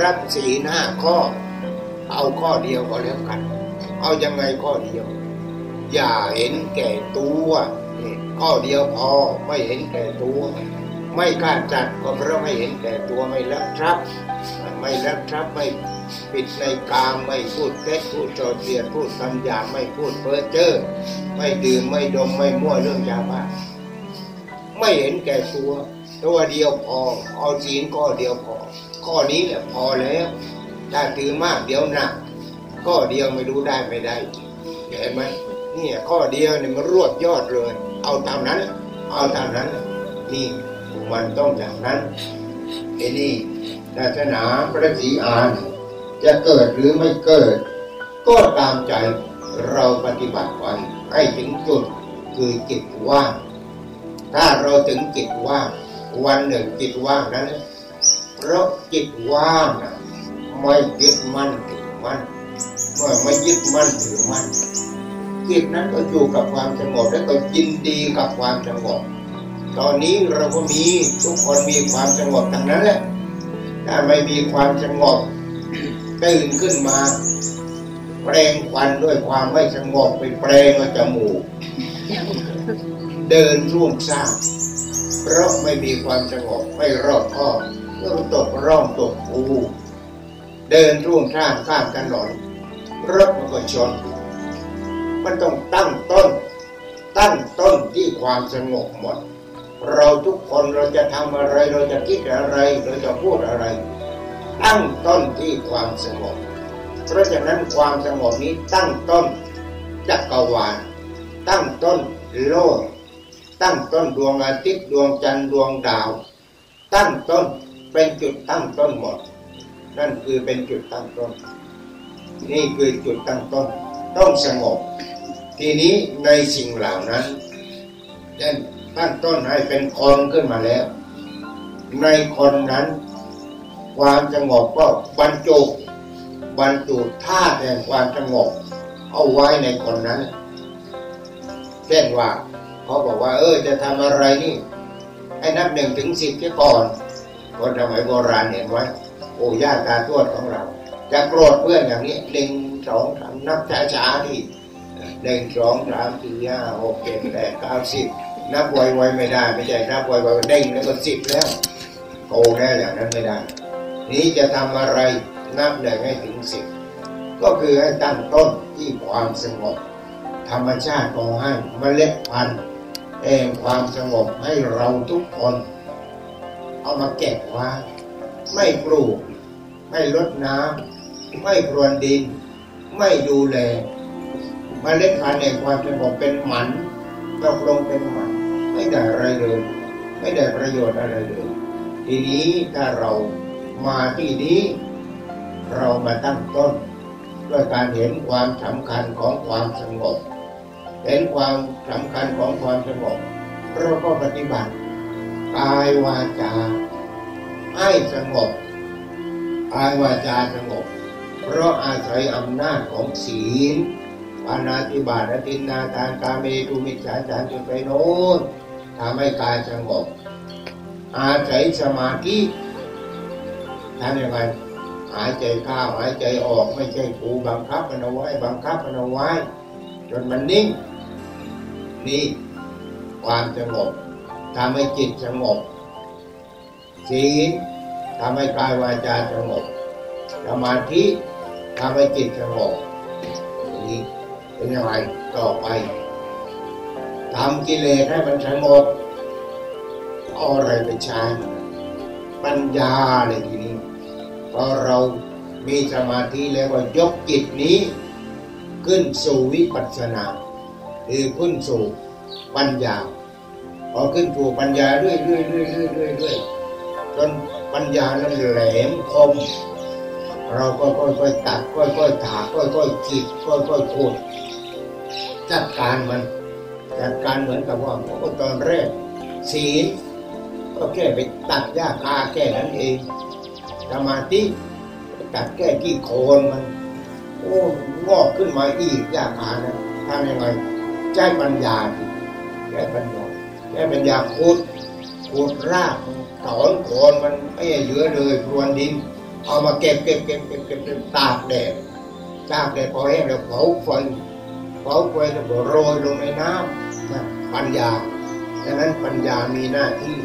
รับสีหน้าข้อ เอาข้อเดียวก็แล้วกัน เอายังไงข้อเดียว อย่าเห็นแก่ตัวข้อเดียวพอไม่เห็นแก่ตัว ไม่กล้าจัดก็เพราะไม่เห็นแก่ตัวไม่รักทรัพย์ไม่รักทรัพย์ไม่ปิดในกามไม่พูดเท็จพูดจดเสียดพูดคำหยาบไม่พูดเพ้อเจ้อไม่ดื่มไม่ดมไม่มั่วเรื่องยาบ้าไม่เห็นแก่ตัวตัวเดียวพอเอาศีลข้อเดียวพอข้อนี้แหละพอแล้วถ้าตื่นมากเดี๋ยวหนักข้อเดียวไม่รู้ได้ไม่ได้เห็นไหมนี่ข้อเดียวเนี่ยมันรวบยอดเลย เอาตามนั้น เอาตามนั้นนี่ มันต้องอย่างนั้นไอ้นี่ศาสนาพระศรีอานจะเกิดหรือไม่เกิด ก็ตามใจเราปฏิบัติไว้ให้ถึงจุดคือจิตว่าง ถ้าเราถึงจิตว่าง วันหนึ่งจิตว่างนั้นเพราะจิตว่างนะไม่ยึดมั่นถือมั่นเมื่อไม่ยึดมั่นถือมั่นจิตนั้นก็อยู่กับความสงบและก็ยินดีกับความสงบ ตอนนี้เราก็มีทุกคนมีความสงบทั้งนั้นแหละถ้าไม่มีความสงบตื่นขึ้นมาแปลงควันด้วยความไม่สงบไปแปลงจมูก เดินร่วงซ่าเพราะไม่มีความสงบไม่รอบคอบเมื่อตกร่องตกภูเดินร่วงซ่างข้ามกันหนอนรถมันก็ชนมันต้องตั้งต้น ตั้งต้นที่ความสงบหมด เราทุกคนเราจะทำอะไรเราจะคิดอะไรเราจะพูดอะไร ตั้งต้นที่ความสงบเพราะฉะนั้นความสงบนี้ตั้งต้นจักรวาลตั้งต้นโลก ตั้งต้นดวงอาทิตย์ดวงจันทร์ดวงดาว ตั้งต้นเป็นจุดตั้งต้นหมด นั่นคือเป็นจุดตั้งต้น นี่คือจุดตั้งต้น ต้องสงบ ทีนี้ในสิ่งเหล่านั้นเช่น ตั้งต้นให้เป็นคนขึ้นมาแล้ว ในคนนั้น ความสงบก็บรรจุบรรจุธาตุแห่งความสงบเอาไว้ในคนนั้นเช่นว่าเขาบอกว่า เออจะทำอะไรนี่ให้นับหนึ่งถึงสิบเสียก่อนคนสมัยโบราณเห็นไว้โอ้ย่าตาทวดของเราจะโกรธเพื่อนอย่างนี้หนึ่งสองสามนับช้าๆที่หนึ่งสองสามสี่ห้าหกเจ็ดแปดเก้าสิบ นับไวๆไม่ได้ ไม่ใช่นับไวๆเด้งแล้วก็สิบแล้วโกแล้วอย่างนั้นไม่ได้ นี้จะทำอะไรนับหนึ่งให้ถึงสิบก็คือให้ตั้งต้นที่ความสงบ ธรรมชาติของให้เมล็ดพันธุ์แห่งความสงบให้เราทุกคน เอามาเก็บไว้ไม่ปลูก ไม่ลดน้ำไม่พรวนดิน ไม่ดูแลเมล็ดพันธุ์แห่งความสงบเป็นหมันตกลงเป็นหมัน ไม่ได้อะไรเลยไม่ได้ประโยชน์อะไรเลยทีนี้ถ้าเรามาที่นี้เรามาตั้งต้น ด้วยการเห็นความสำคัญของความสงบ เห็นความสำคัญของความสงบเราก็ปฏิบัติกายวาจาให้สงบกายวาจาสงบ เพราะอาศัยอำนาจของศีลปานาติบาตตินนาทานกาเมตุมิจฉาจารจนไปโน้น ทำให้กายสงบอาศัยสมาธิทำยังไงหายใจเข้าหายใจออกไม่ใช่ผูบังคับมันเอาไว้บังคับมันเอาไว้ จนมันนิ่ง นี่ความสงบทำให้จิตสงบศีลทำให้กายวาจาสงบสมาธิทำให้จิตสงบนี่เป็นยังไงต่อไป ทำกิเลสให้มันสงบเอาอะไรไปใช้ปัญญาเลยทีนี้พอเรามีสมาธิแล้วก็ยกจิตนี้ ขึ้นสู่วิปัสสนาคือขึ้นสู่ปัญญาพอขึ้นสู่ปัญญาเรื่อยๆเรื่อยๆเรื่อยๆเรื่อยๆจนปัญญานั้นแหลมคม เราก็ค่อยๆตัดค่อยๆถากค่อยๆขีดค่อยๆขูดจัดการมัน จัดการเหมือนกับว่าตอนแรกศีลก็แค่ไปตัดหญ้าคาแค่นั้นเองสมาธิตัดแก้ที่โคนมันโอ้งอกขึ้นมาอีกยากานะทำยังไงใช้ปัญญาแก้ปัญญาแก้ปัญญาขุดขุดรากถอนโคนมันไม่เหลือเลยพรวนดินเอามาเก็บเก็บเก็บเก็บเก็บตากแดดตากแดดพอแห้งแล้วเผาไฟเผาไฟแล้วโรยลงในน้ำ ปัญญาดังนั้นปัญญามีหน้าที่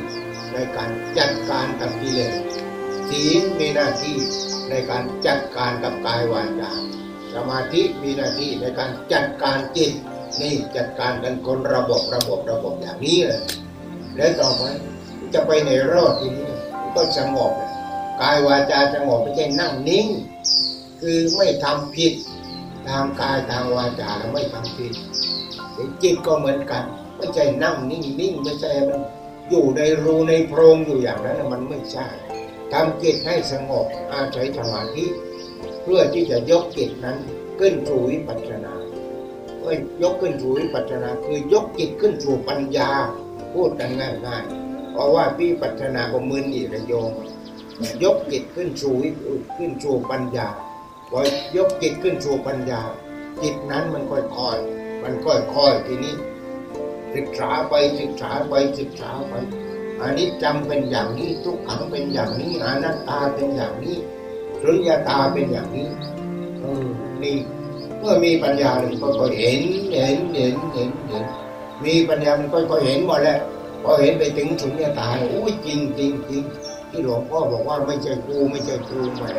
ในการจัดการกับกิเลสศีลมีหน้าที่ในการจัดการกับกายวาจาสมาธิมีหน้าที่ในการจัดการจิตนี่จัดการกันคนระบบระบบระบบอย่างนี้เลยแล้วต่อไปจะไปในรอดทีนี้ก็สงบกายวาจาสงบไม่ใช่นั่งนิ่ง คือไม่ทำผิด ทางกายทางวาจาไม่ทำผิด จิตก็เหมือนกัน ไม่ใช่นั่งนิ่งนิ่งไม่ใช่มันอยู่ในรูในโพรงอยู่อย่างนั้นมันไม่ใช่ทำจิตให้สงบอาศัยสมาธิเพื่อที่จะยกจิตนั้นขึ้นสู่วิปัสสนาเมื่อยกขึ้นสู่วิปัสสนา คือยกจิตขึ้นสู่ปัญญาพูดกันง่ายๆเพราะว่าวิปัสสนาก็มึนอีกนะโยมยกจิตขึ้นสู่ขึ้นสู่ปัญญาพอยกจิตขึ้นสู่ปัญญา จิตนั้นมันค่อยๆ มันค่อยๆทีนี้ศึกษาไปศึกษาไปศึกษาไปอันนี้จำเป็นอย่างนี้ทุกขังเป็นอย่างนี้อนัตตาเป็นอย่างนี้สุญญาตาเป็นอย่างนี้เออนี่เมื่อมีปัญญาเลยก็เห็นเห็นเห็นเห็นเห็นมีปัญญามันก็เห็นหมดแล้วพอเห็นไปถึงสุญญาตาโอ้ยจริงจริงจริงที่หลวงพ่อบอกว่าไม่ใช่กูไม่ใช่กูไม่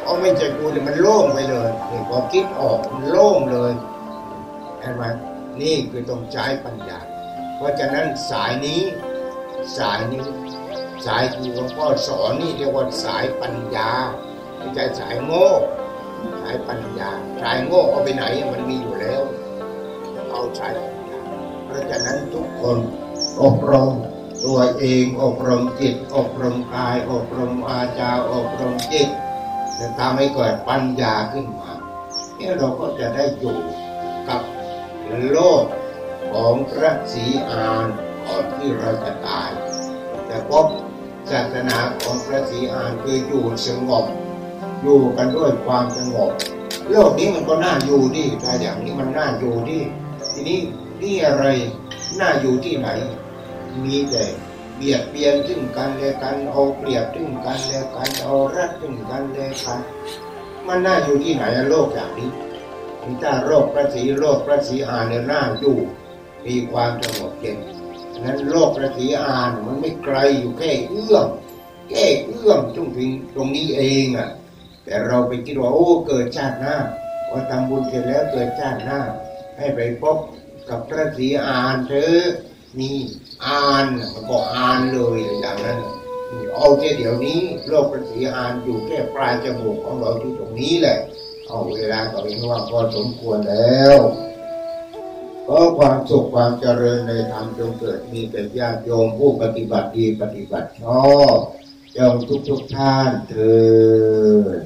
เพราะไม่ใช่กูเลยมันโล่งไปเลยนี่พอคิดออกโล่งเลย เห็นไหมนี่คือต้องใช้ปัญญา เพราะฉะนั้นสายนี้สายนี้สายที่หลวงพ่อสอนนี่เรียกว่าสายปัญญาไม่ใช่สายโง่สายปัญญาสายโง่เอาไปไหนมันมีอยู่แล้วเอาสายปัญญาเพราะฉะนั้นทุกคนอบรมตัวเองอบรมจิตอบรมกาย อบรมอาจาอบรมจิตจะทำให้เกิดปัญญาขึ้นมาเนี่ยเราก็จะได้อยู่กับ โลกของพระศรีอานก่อนที่เราจะตายแต่พบศาสนาของพระศรีอานคืออยู่สงบ อยู่กันด้วยความสงบ โลกนี้มันก็น่าอยู่ดิถ้าอย่างนี้มันน่าอยู่ดิทีนี้นี่อะไรน่าอยู่ที่ไหน มีแต่เบียดเบียนซึ่งกันและกันเอาเปรียบซึ่งกันและกันเอารัดซึ่งกันและกันมันน่าอยู่ที่ไหนโลกอย่างนี้ ถ้าโลกพระศรีโลกพระศรีอานเนี่ยน่าอยู่มีความสงบเย็นนั้นโลกพระศรีอานมันไม่ไกลอยู่แค่เอื้อมแค่เอื้อมจงถึงตรงนี้เองอะ แต่เราไปคิดว่าโอ้เกิดชาติหน้าพอทำบุญเสร็จแล้วเกิดชาติหน้า ให้ไปพบกับพระศรีอานเถอะนี่อานมันก็อานเลยอย่างนั้นเอาแค่เดี๋ยวนี้โลกพระศรีอานอยู่แค่ปลายจมูกของเราที่ตรงนี้แหละ เอเวลาก็เห็นว่าพอสมควรแล้วขอความสุขความเจริญในธรรมจงเกิดมีแต่ญาติโยมผู้ปฏิบัติดีปฏิบัติชอบจงทุกทุกท่านเถิด